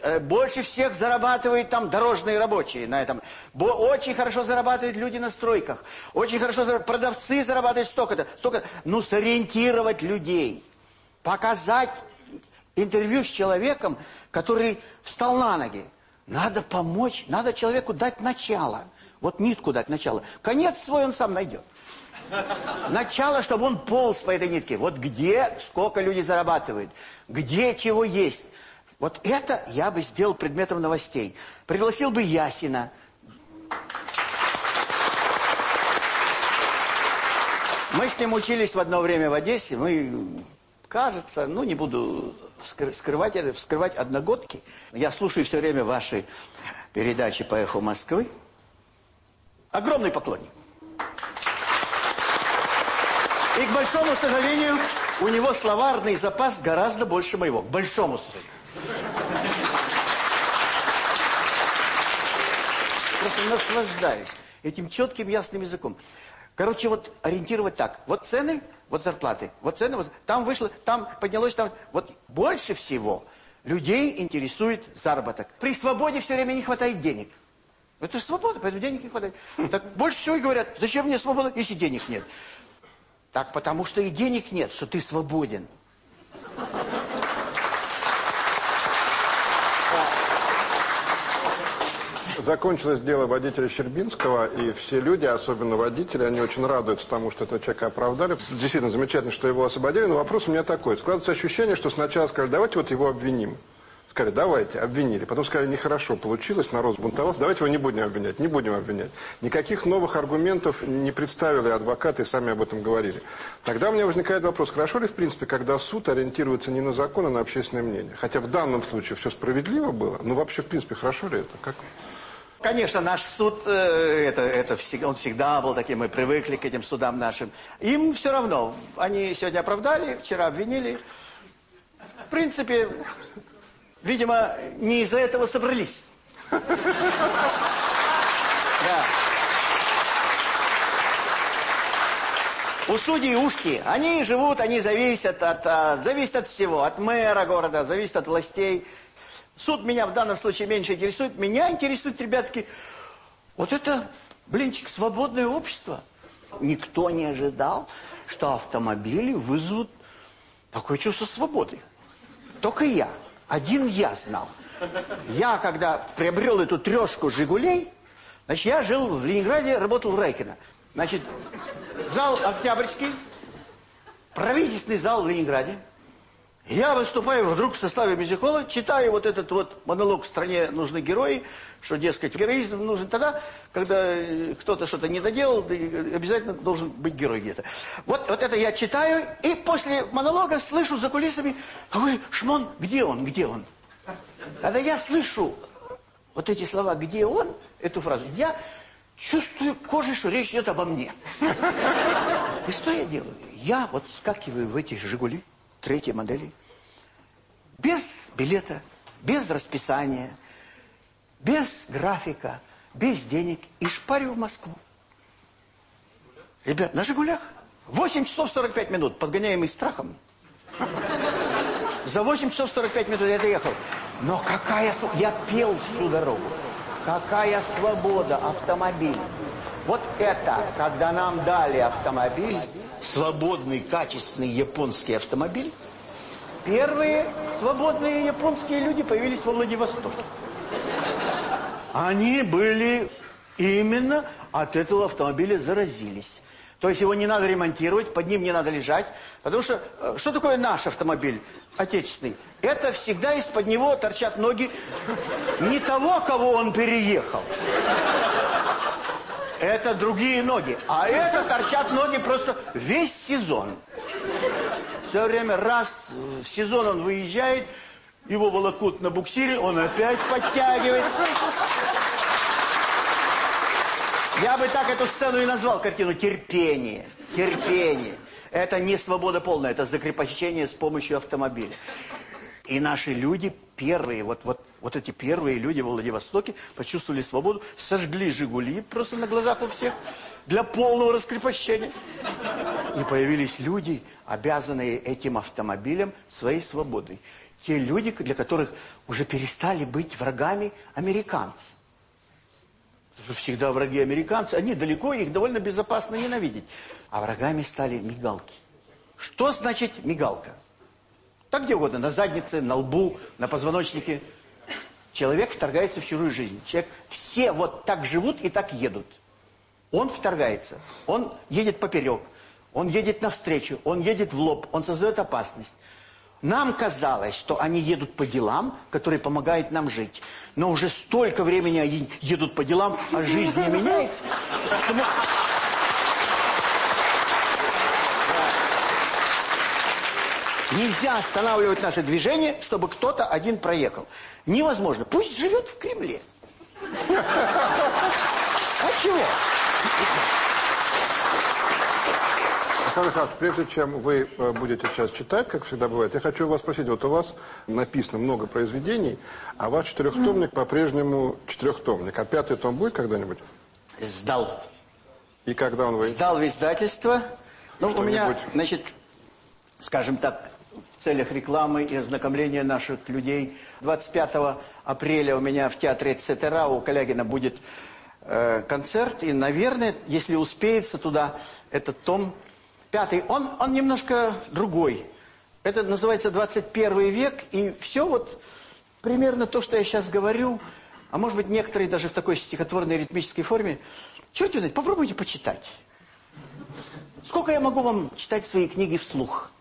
Э, Больше всех зарабатывают там дорожные рабочие на этом. Очень хорошо зарабатывают люди на стройках. Очень хорошо зарабатывают. Продавцы зарабатывают столько-то. столько Ну, сориентировать людей. Показать интервью с человеком, который встал на ноги. Надо помочь, надо человеку дать начало. Вот нитку дать начало. Конец свой он сам найдет. Начало, чтобы он полз по этой нитке. Вот где, сколько люди зарабатывают, где чего есть. Вот это я бы сделал предметом новостей. Пригласил бы Ясина. Мы с ним учились в одно время в Одессе. Мы, кажется, ну не буду скры- скрывать это, вскрывать одногодки. Я слушаю все время ваши передачи по «Эху Москвы». Огромный поклонник. И, к большому сожалению, у него словарный запас гораздо больше моего. К большому сожалению. Просто наслаждаюсь этим четким, ясным языком. Короче, вот ориентировать так. Вот цены, вот зарплаты. Вот цены, вот там вышло, там поднялось, там... Вот больше всего людей интересует заработок. При свободе все время не хватает денег. Это свобода, поэтому денег не хватает. Так больше всего говорят, зачем мне свобода, если денег нет? Так потому что и денег нет, что ты свободен. Закончилось дело водителя Щербинского, и все люди, особенно водители, они очень радуются тому, что этого человека оправдали. Действительно замечательно, что его освободили, но вопрос у меня такой. Складывается ощущение, что сначала сказали, давайте вот его обвиним. Сказали, давайте, обвинили. Потом сказали, нехорошо получилось, народ сбунтовался, давайте его не будем обвинять, не будем обвинять. Никаких новых аргументов не представили адвокаты сами об этом говорили. Тогда у меня возникает вопрос, хорошо ли в принципе, когда суд ориентируется не на закон, а на общественное мнение? Хотя в данном случае все справедливо было, но вообще в принципе хорошо ли это? Как? Конечно, наш суд, э, это, это он всегда был таким, мы привыкли к этим судам нашим. Им все равно, они сегодня оправдали, вчера обвинили. В принципе, видимо, не из-за этого собрались. Да. У судей ушки, они живут, они зависят от, от, зависят от всего, от мэра города, зависят от властей. Суд меня в данном случае меньше интересует. Меня интересует, ребятки, вот это, блинчик, свободное общество. Никто не ожидал, что автомобили вызовут такое чувство свободы. Только я. Один я знал. Я, когда приобрел эту трешку «Жигулей», значит, я жил в Ленинграде, работал в Райкино. Значит, зал Октябрьский, правительственный зал в Ленинграде. Я выступаю вдруг в составе мюзикола, читаю вот этот вот монолог «В стране нужны герои», что, дескать, героизм нужен тогда, когда э, кто-то что-то не доделал, да обязательно должен быть герой где-то. Вот, вот это я читаю, и после монолога слышу за кулисами, а вы, Шмон, где он, где он? Когда я слышу вот эти слова «где он», эту фразу, я чувствую кожей, что речь идет обо мне. И что я делаю? Я вот скакиваю в эти «Жигули», третьей модели, без билета, без расписания, без графика, без денег и шпарю в Москву. Ребят, на «Жигулях» 8 часов 45 минут, подгоняемый страхом. За 8 часов 45 минут я доехал. Но какая... Я пел всю дорогу. Какая свобода, автомобиль. Вот это, когда нам дали автомобиль, свободный, качественный японский автомобиль, первые свободные японские люди появились во Владивостоке. Они были именно от этого автомобиля заразились. То есть его не надо ремонтировать, под ним не надо лежать. Потому что, э, что такое наш автомобиль, отечественный? Это всегда из-под него торчат ноги не того, кого он переехал. Это другие ноги. А это торчат ноги просто весь сезон. Все время раз в сезон он выезжает, его волокут на буксире, он опять подтягивает. Я бы так эту сцену и назвал, картину «Терпение». Терпение. Это не свобода полная, это закрепощение с помощью автомобиля. И наши люди первые, вот, вот, вот эти первые люди в Владивостоке почувствовали свободу, сожгли «Жигули» просто на глазах у всех для полного раскрепощения. И появились люди, обязанные этим автомобилем своей свободой. Те люди, для которых уже перестали быть врагами американцев всегда враги американцы, они далеко, их довольно безопасно ненавидеть. А врагами стали мигалки. Что значит мигалка? Так где угодно, на заднице, на лбу, на позвоночнике. Человек вторгается в чужую жизнь. Человек, все вот так живут и так едут. Он вторгается, он едет поперек, он едет навстречу, он едет в лоб, он создает опасность. Нам казалось, что они едут по делам, которые помогают нам жить. Но уже столько времени они едут по делам, а жизнь не меняется. Что мы... Нельзя останавливать наше движение, чтобы кто-то один проехал. Невозможно. Пусть живет в Кремле. А чего? Александр Михайлович, прежде чем вы э, будете сейчас читать, как всегда бывает, я хочу вас спросить, вот у вас написано много произведений, а ваш четырехтомник по-прежнему четырехтомник. А пятый том будет когда-нибудь? Сдал. И когда он выйдет? Сдал в издательство. Ну, у меня, значит, скажем так, целях рекламы и ознакомления наших людей, 25 апреля у меня в театре Цетера у Калягина будет э, концерт, и, наверное, если успеется туда, этот том Пятый, он, он немножко другой. Это называется 21 век, и все вот примерно то, что я сейчас говорю, а может быть некоторые даже в такой стихотворной ритмической форме. Черт знает, попробуйте почитать. Сколько я могу вам читать свои книги вслух?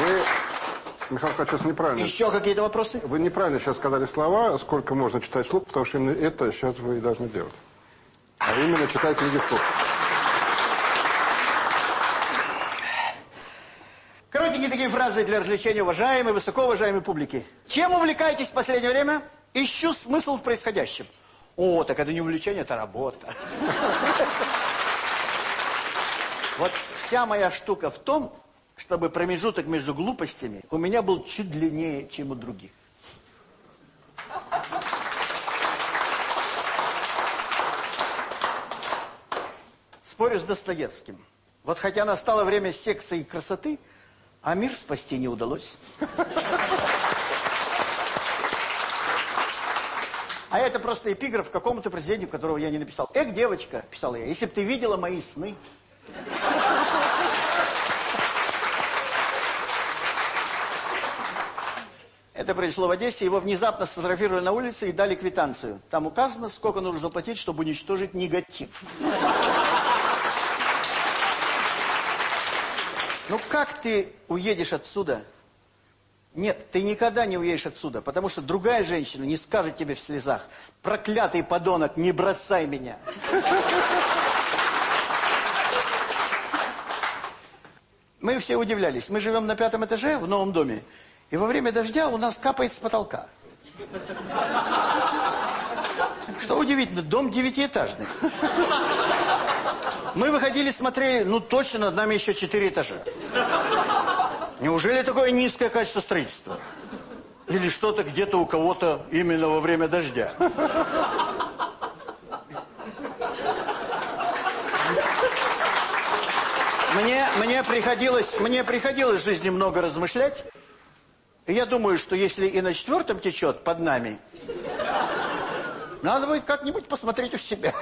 Вы, Михаил Качев, неправильно... Еще какие-то вопросы? Вы неправильно сейчас сказали слова, сколько можно читать вслух, потому что именно это сейчас вы и должны делать. А именно читать книги вслух. Коротенькие такие фразы для развлечения уважаемой, высокоуважаемой публики. Чем увлекаетесь в последнее время? Ищу смысл в происходящем. О, так это не увлечение, это работа. Вот вся моя штука в том, чтобы промежуток между глупостями у меня был чуть длиннее, чем у других. Спорю с Достоевским. Вот хотя настало время секса и красоты, а мир спасти не удалось. А это просто эпиграф какому-то президенту, которого я не написал. Эх, девочка, писал я, если бы ты видела мои сны. Это произошло в Одессе, его внезапно сфотографировали на улице и дали квитанцию. Там указано, сколько нужно заплатить, чтобы уничтожить негатив. Ну как ты уедешь отсюда? Нет, ты никогда не уедешь отсюда, потому что другая женщина не скажет тебе в слезах, проклятый подонок, не бросай меня. Мы все удивлялись. Мы живем на пятом этаже в новом доме, и во время дождя у нас капает с потолка. Что удивительно, дом девятиэтажный. Мы выходили, смотрели, ну точно над нами еще четыре этажа. Неужели такое низкое качество строительства? Или что-то где-то у кого-то именно во время дождя? Мне, мне, приходилось, мне приходилось в жизни много размышлять. И я думаю, что если и на четвертом течет под нами, надо будет как-нибудь посмотреть у себя.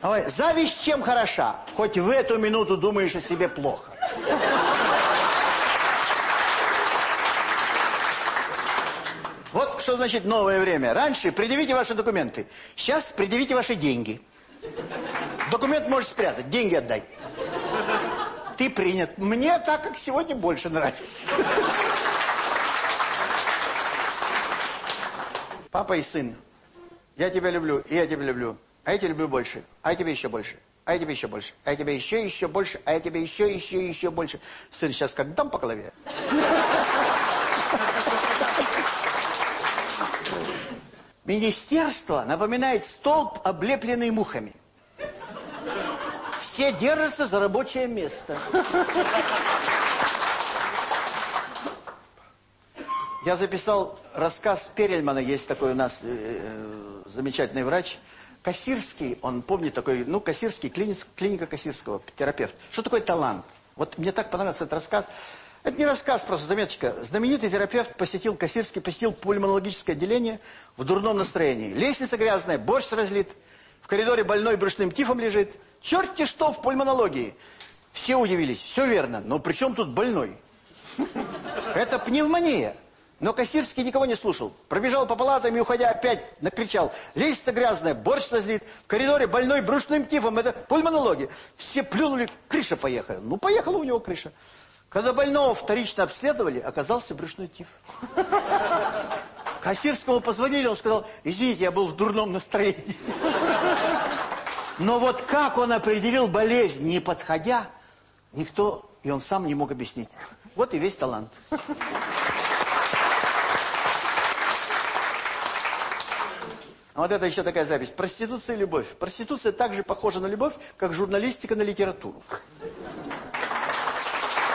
Давай, зависть чем хороша? Хоть в эту минуту думаешь о себе плохо. Вот что значит новое время. Раньше предъявите ваши документы. Сейчас предъявите ваши деньги. Документ можешь спрятать, деньги отдай. Ты принят. Мне так, как сегодня, больше нравится. Папа и сын, я тебя люблю, и я тебя люблю. А я тебя люблю больше, а я тебя еще больше. А я тебе еще больше, а я тебе еще, еще больше, а я тебе еще, еще, еще больше. Сын сейчас как дам по голове. Министерство напоминает столб, облепленный мухами. Все держатся за рабочее место. Я записал рассказ Перельмана, есть такой у нас э, э, замечательный врач. Кассирский, он помнит такой, ну, Кассирский, клиника, клиника Кассирского, терапевт. Что такое талант? Вот мне так понравился этот рассказ. Это не рассказ, просто заметочка. Знаменитый терапевт посетил Кассирский, посетил пульмонологическое отделение в дурном настроении. Лестница грязная, борщ разлит, в коридоре больной брюшным тифом лежит. Черти что в пульмонологии. Все удивились, все верно, но при чем тут больной? Это пневмония. Но Кассирский никого не слушал. Пробежал по палатам и, уходя, опять накричал. Лестница грязная, борщ разлит, в коридоре больной брюшным тифом. Это пульмонология. Все плюнули, крыша поехала. Ну, поехала у него крыша. Когда больного вторично обследовали, оказался брюшной тиф. Кассирскому позвонили, он сказал, извините, я был в дурном настроении. Но вот как он определил болезнь, не подходя, никто, и он сам не мог объяснить. Вот и весь талант. А вот это еще такая запись. Проституция и любовь. Проституция также похожа на любовь, как журналистика на литературу.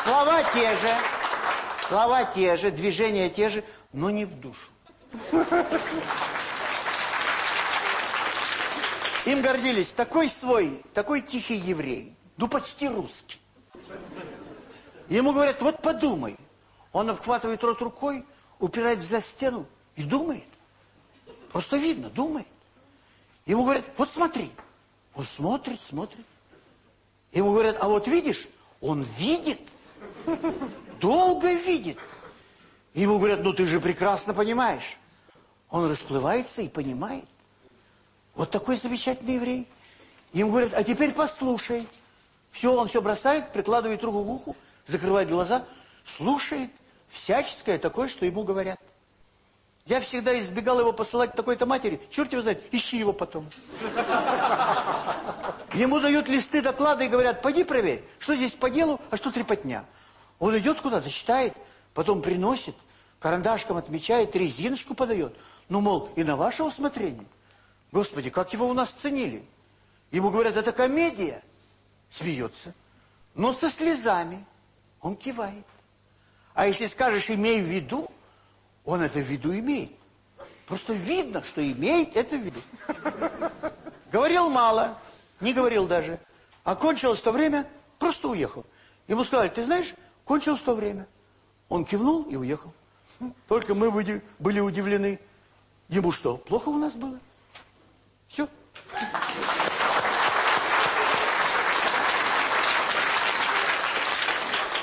Слова те же, слова те же, движения те же, но не в душу. Им гордились. Такой свой, такой тихий еврей. Ну, почти русский. Ему говорят, вот подумай. Он обхватывает рот рукой, упирается за стену и думает. Просто видно, думает. Ему говорят, вот смотри. Он смотрит, смотрит. Ему говорят, а вот видишь, он видит. Долго видит. Ему говорят, ну ты же прекрасно понимаешь. Он расплывается и понимает. Вот такой замечательный еврей. Ему говорят, а теперь послушай. Все, он все бросает, прикладывает руку к уху, закрывает глаза, слушает всяческое такое, что ему говорят. Я всегда избегал его посылать такой-то матери. Черт его знает, ищи его потом. Ему дают листы доклада и говорят, пойди проверь, что здесь по делу, а что трепотня. Он идет куда-то, читает, потом приносит, карандашком отмечает, резиночку подает. Ну, мол, и на ваше усмотрение. Господи, как его у нас ценили. Ему говорят, это комедия. Смеется. Но со слезами. Он кивает. А если скажешь, имей в виду, он это в виду имеет. Просто видно, что имеет это в виду. Говорил мало, не говорил даже. А кончилось то время, просто уехал. Ему сказали, ты знаешь, кончилось то время. Он кивнул и уехал. Только мы были удивлены. Ему что, плохо у нас было? Все.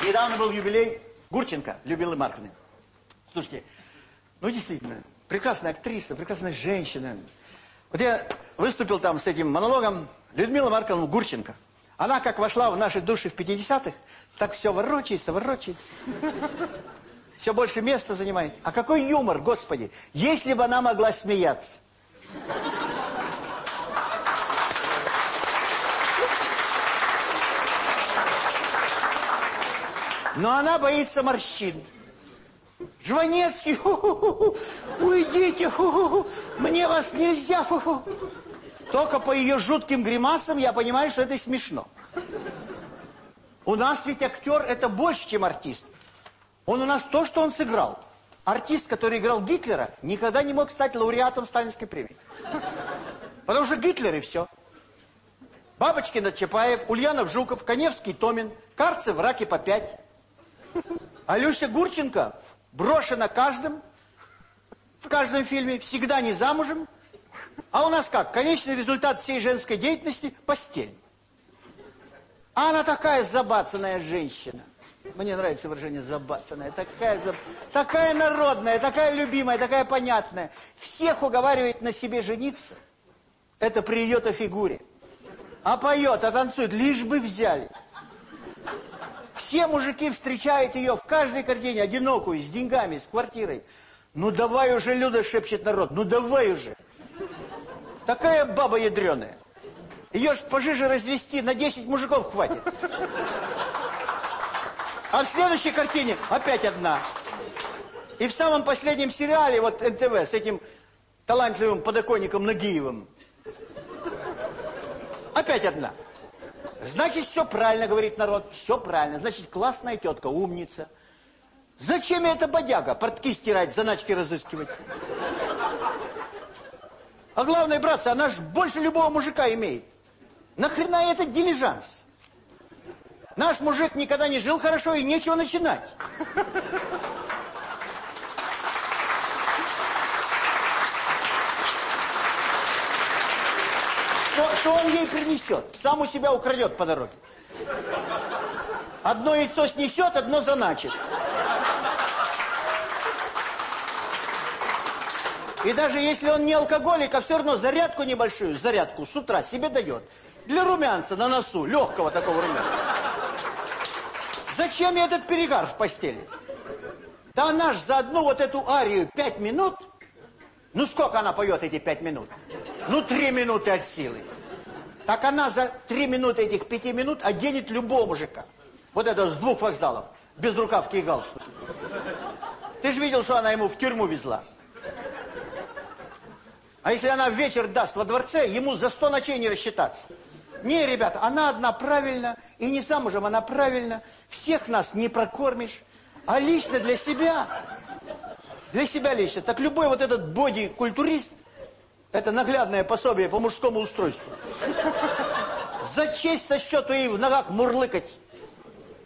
Недавно был юбилей Гурченко, Любилы Марковны. Слушайте, ну, действительно, прекрасная актриса, прекрасная женщина. Вот я выступил там с этим монологом Людмила Марковна Гурченко. Она как вошла в наши души в 50-х, так все ворочается, ворочается. Все больше места занимает. А какой юмор, господи, если бы она могла смеяться. Но она боится морщин. Жванецкий, ху -ху -ху, уйдите, ху -ху -ху, мне вас нельзя. Ху -ху. Только по ее жутким гримасам я понимаю, что это смешно. У нас ведь актер это больше, чем артист. Он у нас то, что он сыграл. Артист, который играл Гитлера, никогда не мог стать лауреатом Сталинской премии. Потому что Гитлер и все. Бабочкин, Чапаев, Ульянов, Жуков, Коневский, Томин, Карцев, Раки по пять. А Люся Гурченко брошена каждым, в каждом фильме, всегда не замужем. А у нас как? Конечный результат всей женской деятельности – постель. А она такая забацанная женщина. Мне нравится выражение «забацанная». Такая, заб... такая народная, такая любимая, такая понятная. Всех уговаривает на себе жениться. Это при ее-то фигуре. А поет, а танцует, лишь бы взяли. Все мужики встречают ее в каждой картине, одинокую, с деньгами, с квартирой. Ну давай уже, Люда, шепчет народ, ну давай уже. Такая баба ядреная. Ее ж пожиже развести, на 10 мужиков хватит. А в следующей картине опять одна. И в самом последнем сериале, вот НТВ, с этим талантливым подоконником Нагиевым, опять одна. Значит, все правильно, говорит народ, все правильно. Значит, классная тетка, умница. Зачем эта бодяга? Портки стирать, заначки разыскивать. А главное, братцы, она ж больше любого мужика имеет. Нахрена этот дилижанс? Наш мужик никогда не жил хорошо и нечего начинать. Что, что он ей принесет? Сам у себя украдет по дороге. Одно яйцо снесет, одно заначит. И даже если он не алкоголик, а все равно зарядку небольшую, зарядку с утра себе дает. Для румянца на носу, легкого такого румянца. Зачем ей этот перегар в постели? Да она ж за одну вот эту арию пять минут... Ну сколько она поет эти пять минут? Ну три минуты от силы. Так она за три минуты этих пяти минут оденет любого мужика. Вот это с двух вокзалов. Без рукавки и галстуки. Ты же видел, что она ему в тюрьму везла. А если она в вечер даст во дворце, ему за сто ночей не рассчитаться. Не, ребята, она одна правильно, и не замужем она правильно. Всех нас не прокормишь. А лично для себя, для себя лично, так любой вот этот боди-культурист, это наглядное пособие по мужскому устройству. За честь со счету ей в ногах мурлыкать.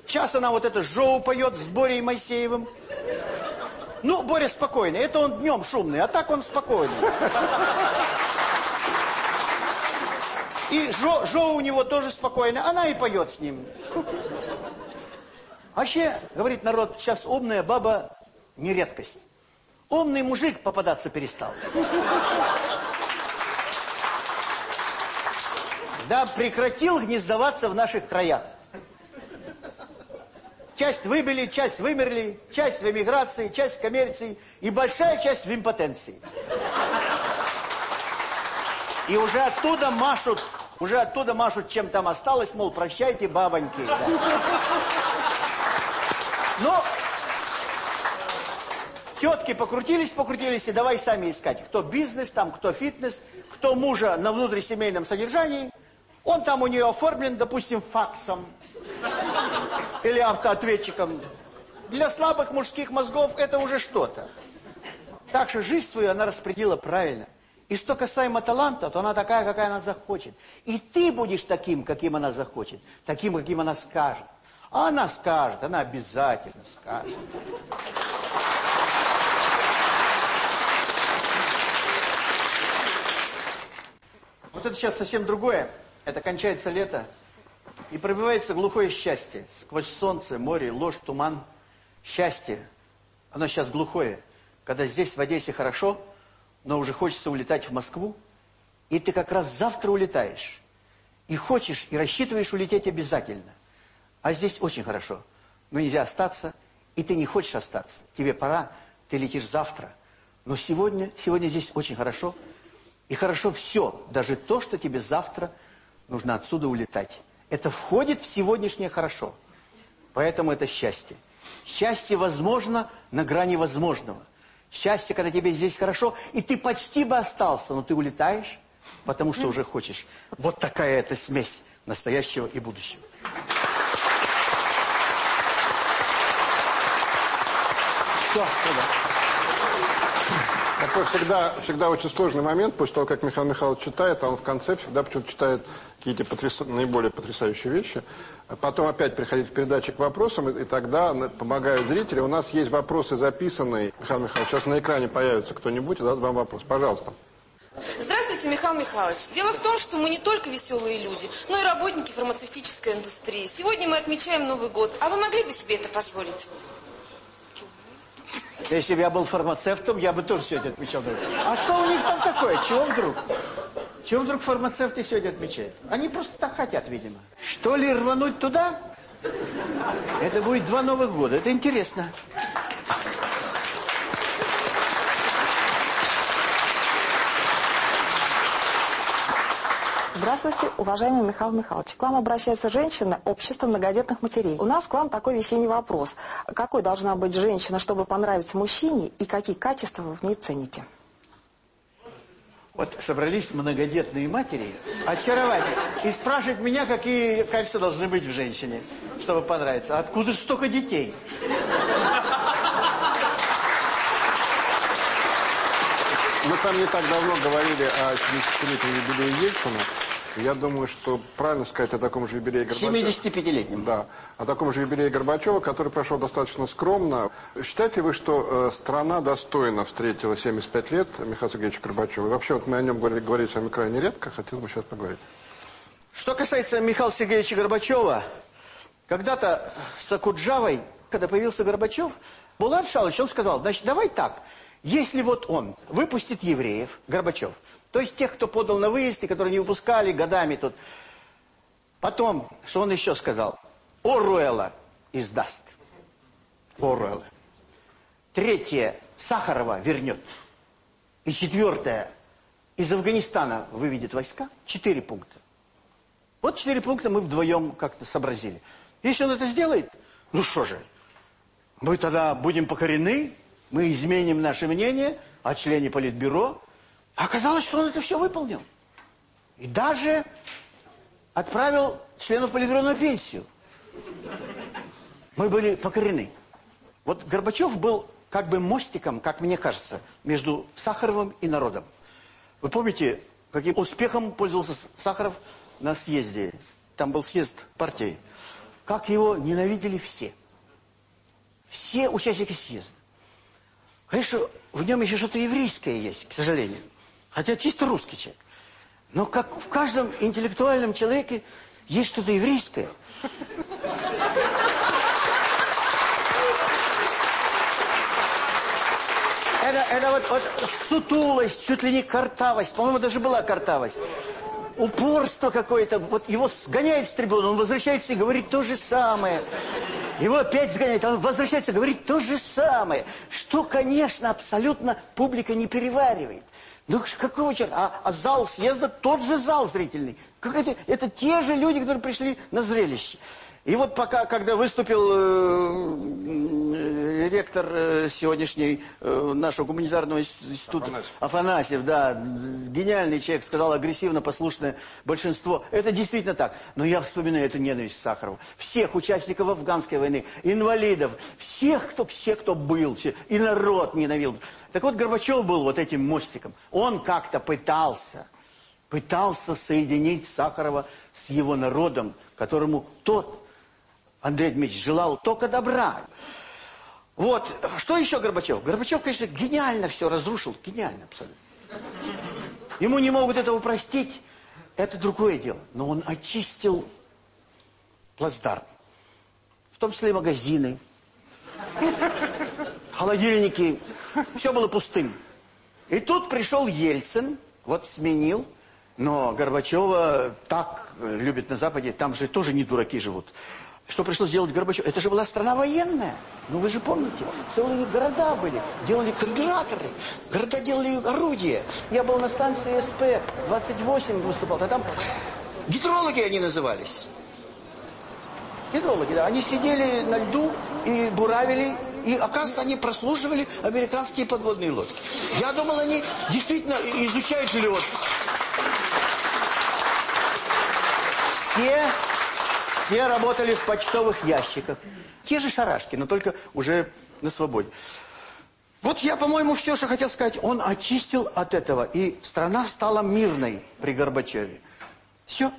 Сейчас она вот это жоу поет с Борей Моисеевым. Ну, Боря спокойный, это он днем шумный, а так он спокойный. И Жо, Жо у него тоже спокойный, она и поет с ним. Вообще, говорит народ, сейчас умная баба не редкость. Умный мужик попадаться перестал. Да прекратил гнездоваться в наших краях. Часть выбили, часть вымерли, часть в эмиграции, часть в коммерции и большая часть в импотенции. И уже оттуда машут, уже оттуда машут, чем там осталось, мол, прощайте, бабоньки. Да. Но тетки покрутились, покрутились, и давай сами искать. Кто бизнес там, кто фитнес, кто мужа на внутрисемейном содержании. Он там у нее оформлен, допустим, факсом или автоответчиком. Для слабых мужских мозгов это уже что-то. Так что жизнь свою она распределила правильно. И что касаемо таланта, то она такая, какая она захочет. И ты будешь таким, каким она захочет, таким, каким она скажет. А она скажет, она обязательно скажет. Вот это сейчас совсем другое. Это кончается лето. И пробивается глухое счастье. Сквозь солнце, море, ложь, туман. Счастье. Оно сейчас глухое. Когда здесь, в Одессе, хорошо, но уже хочется улетать в Москву. и ты как раз завтра улетаешь. И хочешь, и рассчитываешь улететь обязательно. А здесь очень хорошо. Но нельзя остаться, и ты не хочешь остаться. Тебе пора, ты летишь завтра. Но сегодня, сегодня здесь очень хорошо. И хорошо все, даже то, что тебе завтра нужно отсюда улетать. Это входит в сегодняшнее хорошо. Поэтому это счастье. Счастье возможно на грани возможного. Счастье, когда тебе здесь хорошо, и ты почти бы остался, но ты улетаешь, потому что уже хочешь. Вот такая эта смесь настоящего и будущего. Все, сюда. Такой всегда, всегда очень сложный момент, после того, как Михаил Михайлович читает, а он в конце всегда почему-то читает какие-то потряс... наиболее потрясающие вещи. А потом опять приходить к передаче к вопросам, и, и тогда помогают зрители. У нас есть вопросы записанные. Михаил Михайлович, сейчас на экране появится кто-нибудь и даст вам вопрос. Пожалуйста. Здравствуйте, Михаил Михайлович. Дело в том, что мы не только веселые люди, но и работники фармацевтической индустрии. Сегодня мы отмечаем Новый год, а вы могли бы себе это позволить? Если бы я был фармацевтом, я бы тоже сегодня отмечал. А что у них там такое? Чего вдруг? Чего вдруг фармацевты сегодня отмечают? Они просто так хотят, видимо. Что ли рвануть туда? Это будет два Новых года. Это интересно. Здравствуйте, уважаемый Михаил Михайлович. К вам обращается женщина общества многодетных матерей. У нас к вам такой весенний вопрос. Какой должна быть женщина, чтобы понравиться мужчине, и какие качества вы в ней цените? Вот собрались многодетные матери, очаровательно, и спрашивают меня, какие качества должны быть в женщине, чтобы понравиться. Откуда же столько детей? Мы там не так давно говорили о 70-летнем юбилее Ельцина. Я думаю, что правильно сказать о таком же юбилее Горбачева. 75-летнем. Да. О таком же юбилее Горбачева, который прошел достаточно скромно. Считаете вы, что э, страна достойно встретила 75 лет Михаила Сергеевича Горбачева? И вообще, вот мы о нем говорили, говорили с вами крайне редко, хотел бы сейчас поговорить. Что касается Михаила Сергеевича Горбачева, когда-то с Акуджавой, когда появился Горбачев, Булат Шалыч, он сказал, значит, давай так, если вот он выпустит евреев, Горбачев, то есть тех, кто подал на выезд и которые не выпускали годами тут. Потом, что он еще сказал? Оруэлла издаст. Оруэлла. Третье, Сахарова вернет. И четвертое, из Афганистана выведет войска. Четыре пункта. Вот четыре пункта мы вдвоем как-то сообразили. Если он это сделает, ну что же, мы тогда будем покорены, мы изменим наше мнение о члене Политбюро, а оказалось, что он это все выполнил. И даже отправил членов Политбюро на пенсию. Мы были покорены. Вот Горбачев был как бы мостиком, как мне кажется, между Сахаровым и народом. Вы помните, каким успехом пользовался Сахаров на съезде? Там был съезд партии. Как его ненавидели все. Все участники съезда. Конечно, в нем еще что-то еврейское есть, к сожалению. Хотя чисто русский человек. Но как в каждом интеллектуальном человеке есть что-то еврейское. Это, это вот, вот сутулость, чуть ли не картавость. По-моему, даже была картавость. Упорство какое-то. Вот его сгоняет с трибуны, он возвращается и говорит то же самое. Его опять сгоняет, он возвращается и говорит то же самое. Что, конечно, абсолютно публика не переваривает. Ну, какого черта? А, а зал съезда тот же зал зрительный. Как это, это те же люди, которые пришли на зрелище. И вот пока, когда выступил э, ректор э, сегодняшний э, нашего гуманитарного института Афанасьев. Афанасьев, да, гениальный человек, сказал агрессивно послушное большинство. Это действительно так. Но я вспоминаю эту ненависть Сахарова. Всех участников афганской войны, инвалидов, всех, кто, все, кто был, все, и народ ненавидел. Так вот, Горбачев был вот этим мостиком. Он как-то пытался, пытался соединить Сахарова с его народом, которому тот Андрей Дмитриевич желал только добра. Вот, что еще Горбачев? Горбачев, конечно, гениально все разрушил, гениально абсолютно. Ему не могут этого простить, это другое дело. Но он очистил плацдарм. В том числе и магазины, холодильники. Все было пустым. И тут пришел Ельцин, вот сменил, Но Горбачева так любят на Западе, там же тоже не дураки живут. Что пришлось делать Горбачев? Это же была страна военная. Ну вы же помните, целые города были. Делали карбюраторы, города делали орудия. Я был на станции СП-28 выступал, а там гидрологи они назывались. Гидрологи, да. Они сидели на льду и буравили, и, оказывается, они прослушивали американские подводные лодки. Я думал, они действительно изучают лед. Все, все работали в почтовых ящиках. Те же шарашки, но только уже на свободе. Вот я, по-моему, все, что хотел сказать, он очистил от этого. И страна стала мирной при Горбачеве. Все.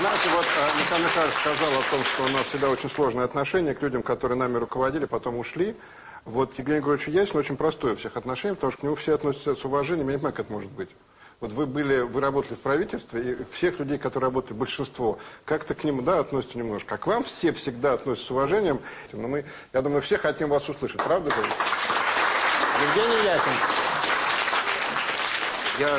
Знаете, вот э, Михаил Михайлович сказал о том, что у нас всегда очень сложные отношения к людям, которые нами руководили, потом ушли. Вот Евгений Григорьевич Ясин очень простой у всех отношений, потому что к нему все относятся с уважением. Я не понимаю, как это может быть. Вот вы были, вы работали в правительстве, и всех людей, которые работают, большинство, как-то к ним, да, относятся немножко. А к вам все всегда относятся с уважением. Но мы, я думаю, все хотим вас услышать. Правда же? Евгений Ясин. Я,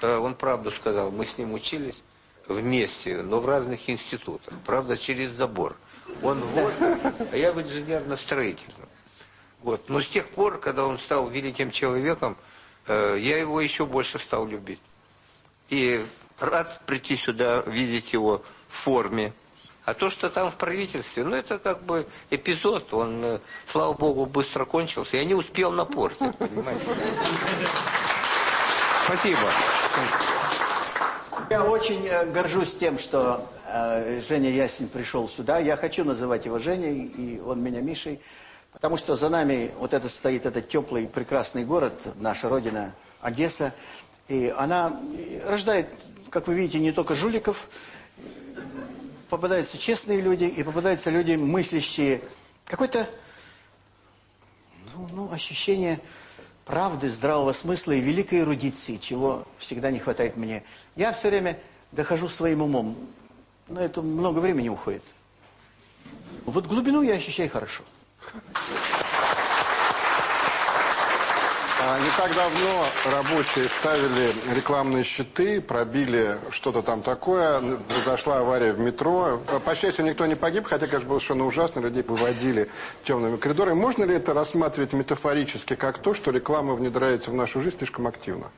э, он правду сказал, мы с ним учились вместе, но в разных институтах. Правда, через забор. Он вот, а я в инженерно-строительном. Вот. Но с тех пор, когда он стал великим человеком, я его еще больше стал любить. И рад прийти сюда, видеть его в форме. А то, что там в правительстве, ну это как бы эпизод, он, э, слава богу, быстро кончился. Я не успел напортить, понимаете? Спасибо. Я очень э, горжусь тем, что э, Женя Ясин пришел сюда. Я хочу называть его Женей, и он меня Мишей. Потому что за нами вот это стоит этот теплый, прекрасный город, наша родина, Одесса. И она рождает, как вы видите, не только жуликов, попадаются честные люди и попадаются люди мыслящие. Какое-то ну, ну, ощущение правды, здравого смысла и великой эрудиции, чего всегда не хватает мне. Я все время дохожу своим умом. На это много времени уходит. Вот глубину я ощущаю хорошо. А, Не так давно рабочие ставили рекламные щиты, пробили что-то там такое, произошла авария в метро. По счастью, никто не погиб, хотя, конечно, было совершенно ужасно, людей выводили темными коридорами. Можно ли это рассматривать метафорически как то, что реклама внедряется в нашу жизнь слишком активно?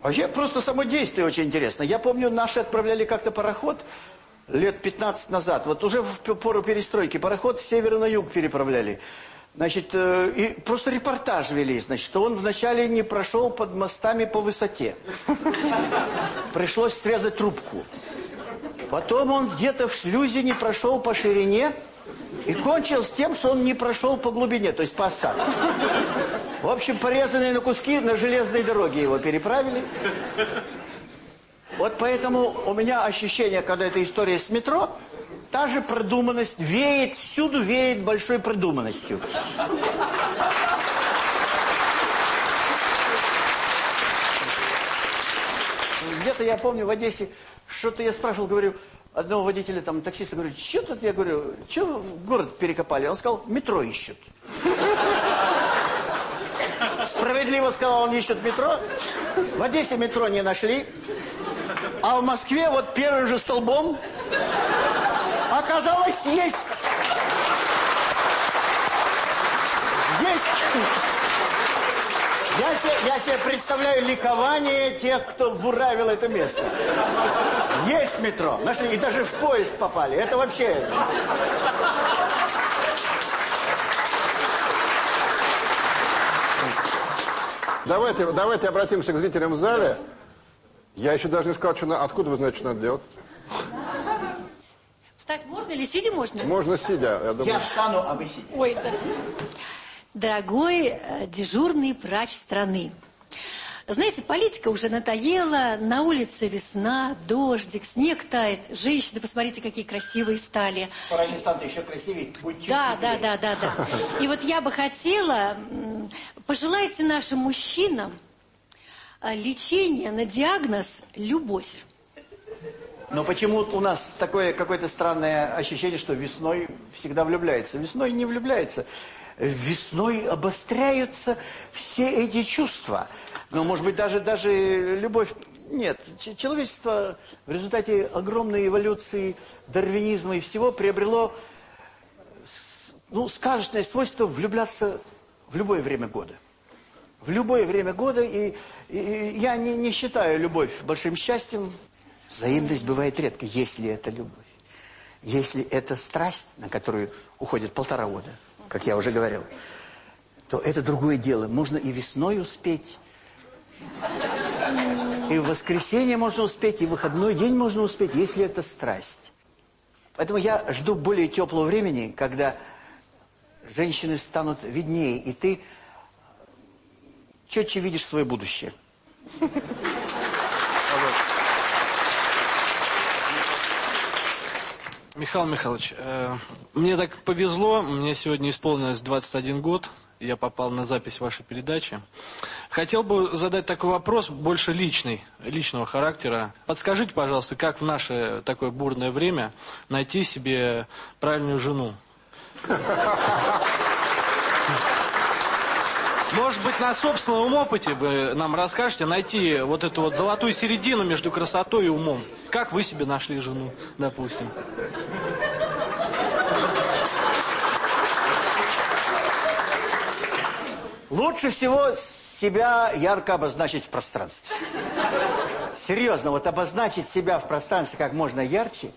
Вообще, просто само действие очень интересно. Я помню, наши отправляли как-то пароход лет 15 назад. Вот уже в пору перестройки пароход с севера на юг переправляли. Значит, э, и просто репортаж вели, значит, что он вначале не прошел под мостами по высоте. Пришлось срезать трубку. Потом он где-то в шлюзе не прошел по ширине и кончил с тем, что он не прошел по глубине, то есть по осадку. В общем, порезанные на куски на железной дороге его переправили. Вот поэтому у меня ощущение, когда эта история с метро, та же продуманность веет, всюду веет большой продуманностью. Где-то я помню в Одессе, что-то я спрашивал, говорю, одного водителя, там, таксиста, говорю, что тут, я говорю, что город перекопали? Он сказал, метро ищут. Справедливо сказал, он ищет метро. В Одессе метро не нашли. А в Москве вот первым же столбом оказалось есть. Есть. Я себе, я себе представляю ликование тех, кто буравил это место. Есть метро. Нашли, и даже в поезд попали. Это вообще... Давайте, давайте обратимся к зрителям в зале. Я еще даже не сказал, что на... откуда вы знаете, что надо делать. Встать можно или сидя можно? Можно сидя, я думаю. Я встану, а вы сидите. Ой, да. Дорогой э, дежурный врач страны, знаете, политика уже надоела, на улице весна, дождик, снег тает. Женщины, посмотрите, какие красивые стали. Параллельные станты еще красивее. Будь чуть Да, да, да, да, да. И вот я бы хотела, пожелайте нашим мужчинам лечение на диагноз «любовь». Но почему у нас такое какое-то странное ощущение, что весной всегда влюбляется? Весной не влюбляется. весной обостряются все эти чувства. Ну, может быть, даже, даже любовь... Нет, человечество в результате огромной эволюции, дарвинизма и всего приобрело ну, сказочное свойство влюбляться в любое время года. В любое время года, и, и я не, не считаю любовь большим счастьем. Взаимность бывает редко, если это любовь. Если это страсть, на которую уходит полтора года, как я уже говорил, то это другое дело. Можно и весной успеть, и в воскресенье можно успеть, и в выходной день можно успеть, если это страсть. Поэтому я жду более теплого времени, когда женщины станут виднее, и ты четче видишь свое будущее. Михаил Михайлович, э, мне так повезло, мне сегодня исполнилось 21 год, я попал на запись вашей передачи. Хотел бы задать такой вопрос, больше личный, личного характера. Подскажите, пожалуйста, как в наше такое бурное время найти себе правильную жену? Может быть, на собственном опыте вы нам расскажете, найти вот эту вот золотую середину между красотой и умом. Как вы себе нашли жену, допустим? Лучше всего себя ярко обозначить в пространстве. Серьезно, вот обозначить себя в пространстве как можно ярче,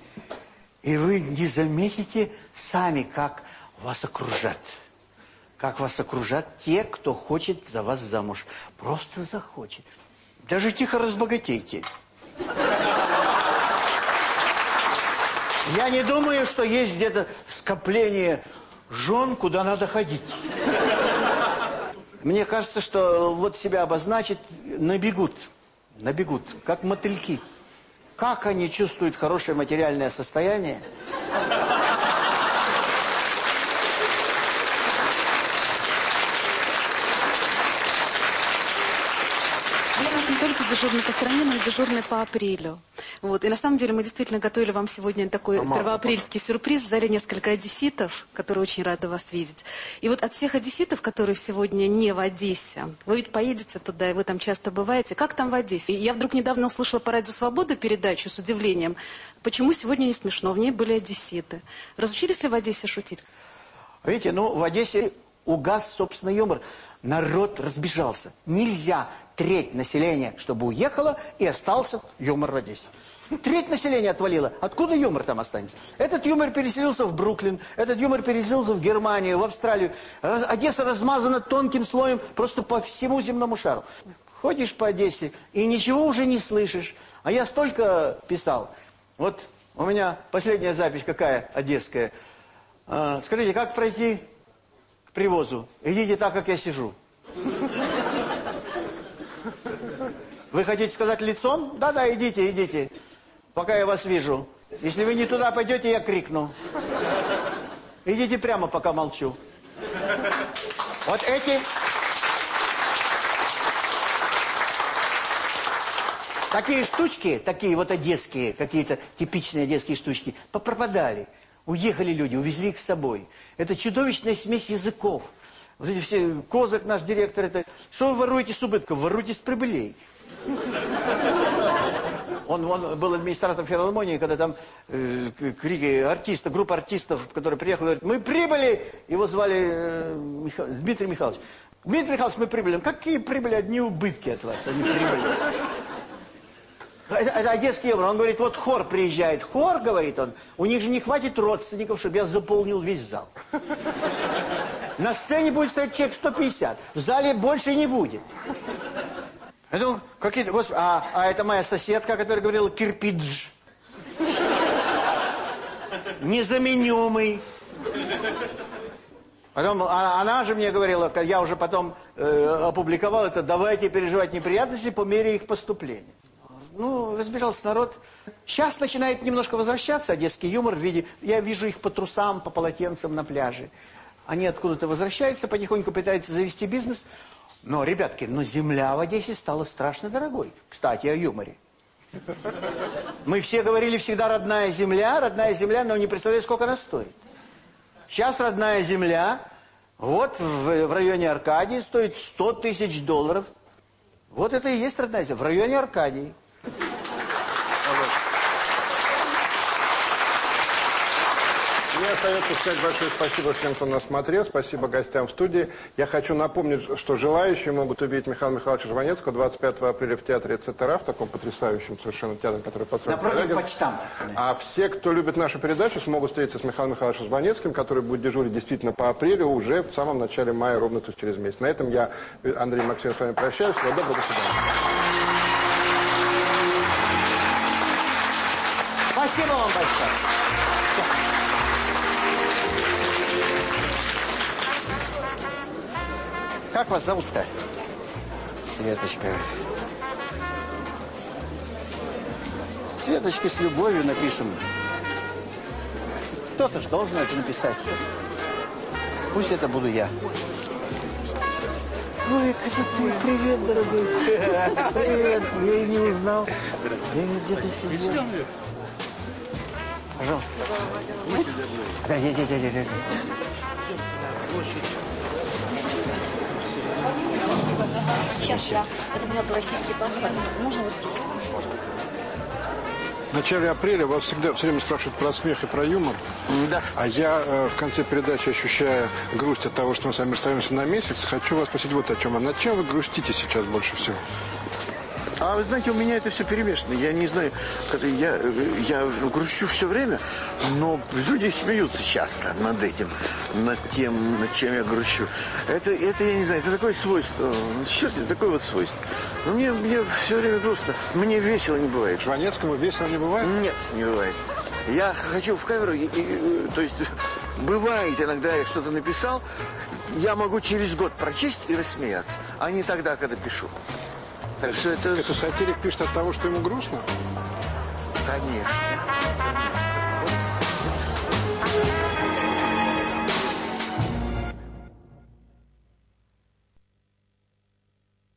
и вы не заметите сами, как вас окружат как вас окружат те, кто хочет за вас замуж. Просто захочет. Даже тихо разбогатейте. Я не думаю, что есть где-то скопление жен, куда надо ходить. Мне кажется, что вот себя обозначить набегут. Набегут, как мотыльки. Как они чувствуют хорошее материальное состояние, дежурный по стране, но и дежурный по апрелю. Вот. И на самом деле мы действительно готовили вам сегодня такой Мама. первоапрельский сюрприз. В зале несколько одесситов, которые очень рады вас видеть. И вот от всех одесситов, которые сегодня не в Одессе, вы ведь поедете туда, и вы там часто бываете. Как там в Одессе? Я вдруг недавно услышала по радио «Свобода» передачу с удивлением. Почему сегодня не смешно? В ней были одесситы. Разучились ли в Одессе шутить? Видите, ну в Одессе угас собственный юмор. Народ разбежался. Нельзя треть населения, чтобы уехала, и остался юмор в Одессе. Треть населения отвалило. Откуда юмор там останется? Этот юмор переселился в Бруклин, этот юмор переселился в Германию, в Австралию. Одесса размазана тонким слоем просто по всему земному шару. Ходишь по Одессе и ничего уже не слышишь. А я столько писал. Вот у меня последняя запись какая одесская. А, скажите, как пройти к привозу? Идите так, как я сижу. Вы хотите сказать лицом? Да-да, идите, идите, пока я вас вижу. Если вы не туда пойдете, я крикну. Идите прямо, пока молчу. Вот эти... Такие штучки, такие вот одесские, какие-то типичные одесские штучки, попропадали. Уехали люди, увезли их с собой. Это чудовищная смесь языков. Вот эти все, Козак наш директор, это... Что вы воруете с убытков? Воруйте с прибылей. Он, он был администратором филармонии, когда там э, крики артиста, группа артистов, которые приехали, говорят, мы прибыли! Его звали э, Миха... Дмитрий Михайлович. Дмитрий Михайлович, мы прибыли. Какие прибыли? Одни убытки от вас, они прибыли. Это, это одесский юмор. Он говорит, вот хор приезжает. Хор, говорит он, у них же не хватит родственников, чтобы я заполнил весь зал. На сцене будет стоять человек 150. В зале больше не будет. Это какие-то, господи, а, а это моя соседка, которая говорила кирпидж. Незаменимый. Потом, а, она же мне говорила, я уже потом э, опубликовал это, давайте переживать неприятности по мере их поступления. Ну, разбежался народ. Сейчас начинает немножко возвращаться одесский юмор в виде... Я вижу их по трусам, по полотенцам на пляже. Они откуда-то возвращаются, потихоньку пытаются завести бизнес. Но, ребятки, но земля в Одессе стала страшно дорогой. Кстати, о юморе. Мы все говорили всегда родная земля, родная земля, но не представляю, сколько она стоит. Сейчас родная земля Вот в, в районе Аркадии стоит 100 тысяч долларов. Вот это и есть родная земля. В районе Аркадии. Остается сказать большое спасибо всем, кто нас смотрел. Спасибо гостям в студии. Я хочу напомнить, что желающие могут увидеть Михаила Михайловича Жванецкого 25 апреля в театре ЦТРА, в таком потрясающем совершенно театре, который построен. Напротив почтамта. А все, кто любит нашу передачу, смогут встретиться с Михаилом Михайловичем Жванецким, который будет дежурить действительно по апрелю уже в самом начале мая, ровно то есть через месяц. На этом я, Андрей Максимов, с вами прощаюсь. Всего доброго, до свидания. Спасибо вам большое. Как вас зовут-то? Светочка. Светочки с любовью напишем. Кто-то ж должен это написать. Пусть это буду я. Ой, это ты. Привет, дорогой. Привет. Я и не узнал. Я где-то сидел. Пожалуйста. Да, нет, нет, нет, нет. Сейчас я. Это у меня был российский паспорт. Можно вот здесь? В начале апреля вас всегда все время спрашивают про смех и про юмор. Да. А я э, в конце передачи, ощущая грусть от того, что мы с вами расстаемся на месяц, хочу вас спросить вот о чем. А над чем вы грустите сейчас больше всего? А вы знаете, у меня это все перемешано. Я не знаю, как- я, я грущу все время, но люди смеются часто над этим, над тем, над чем я грущу. Это, это я не знаю, это такое свойство. Черт, это такое вот свойство. Но мне, мне все время грустно. Мне весело не бывает. Жванецкому весело не бывает? Нет, не бывает. Я хочу в камеру, и- и, то есть бывает иногда я что-то написал, я могу через год прочесть и рассмеяться, а не тогда, когда пишу. Так что это... Это сатирик пишет от того, что ему грустно? Конечно.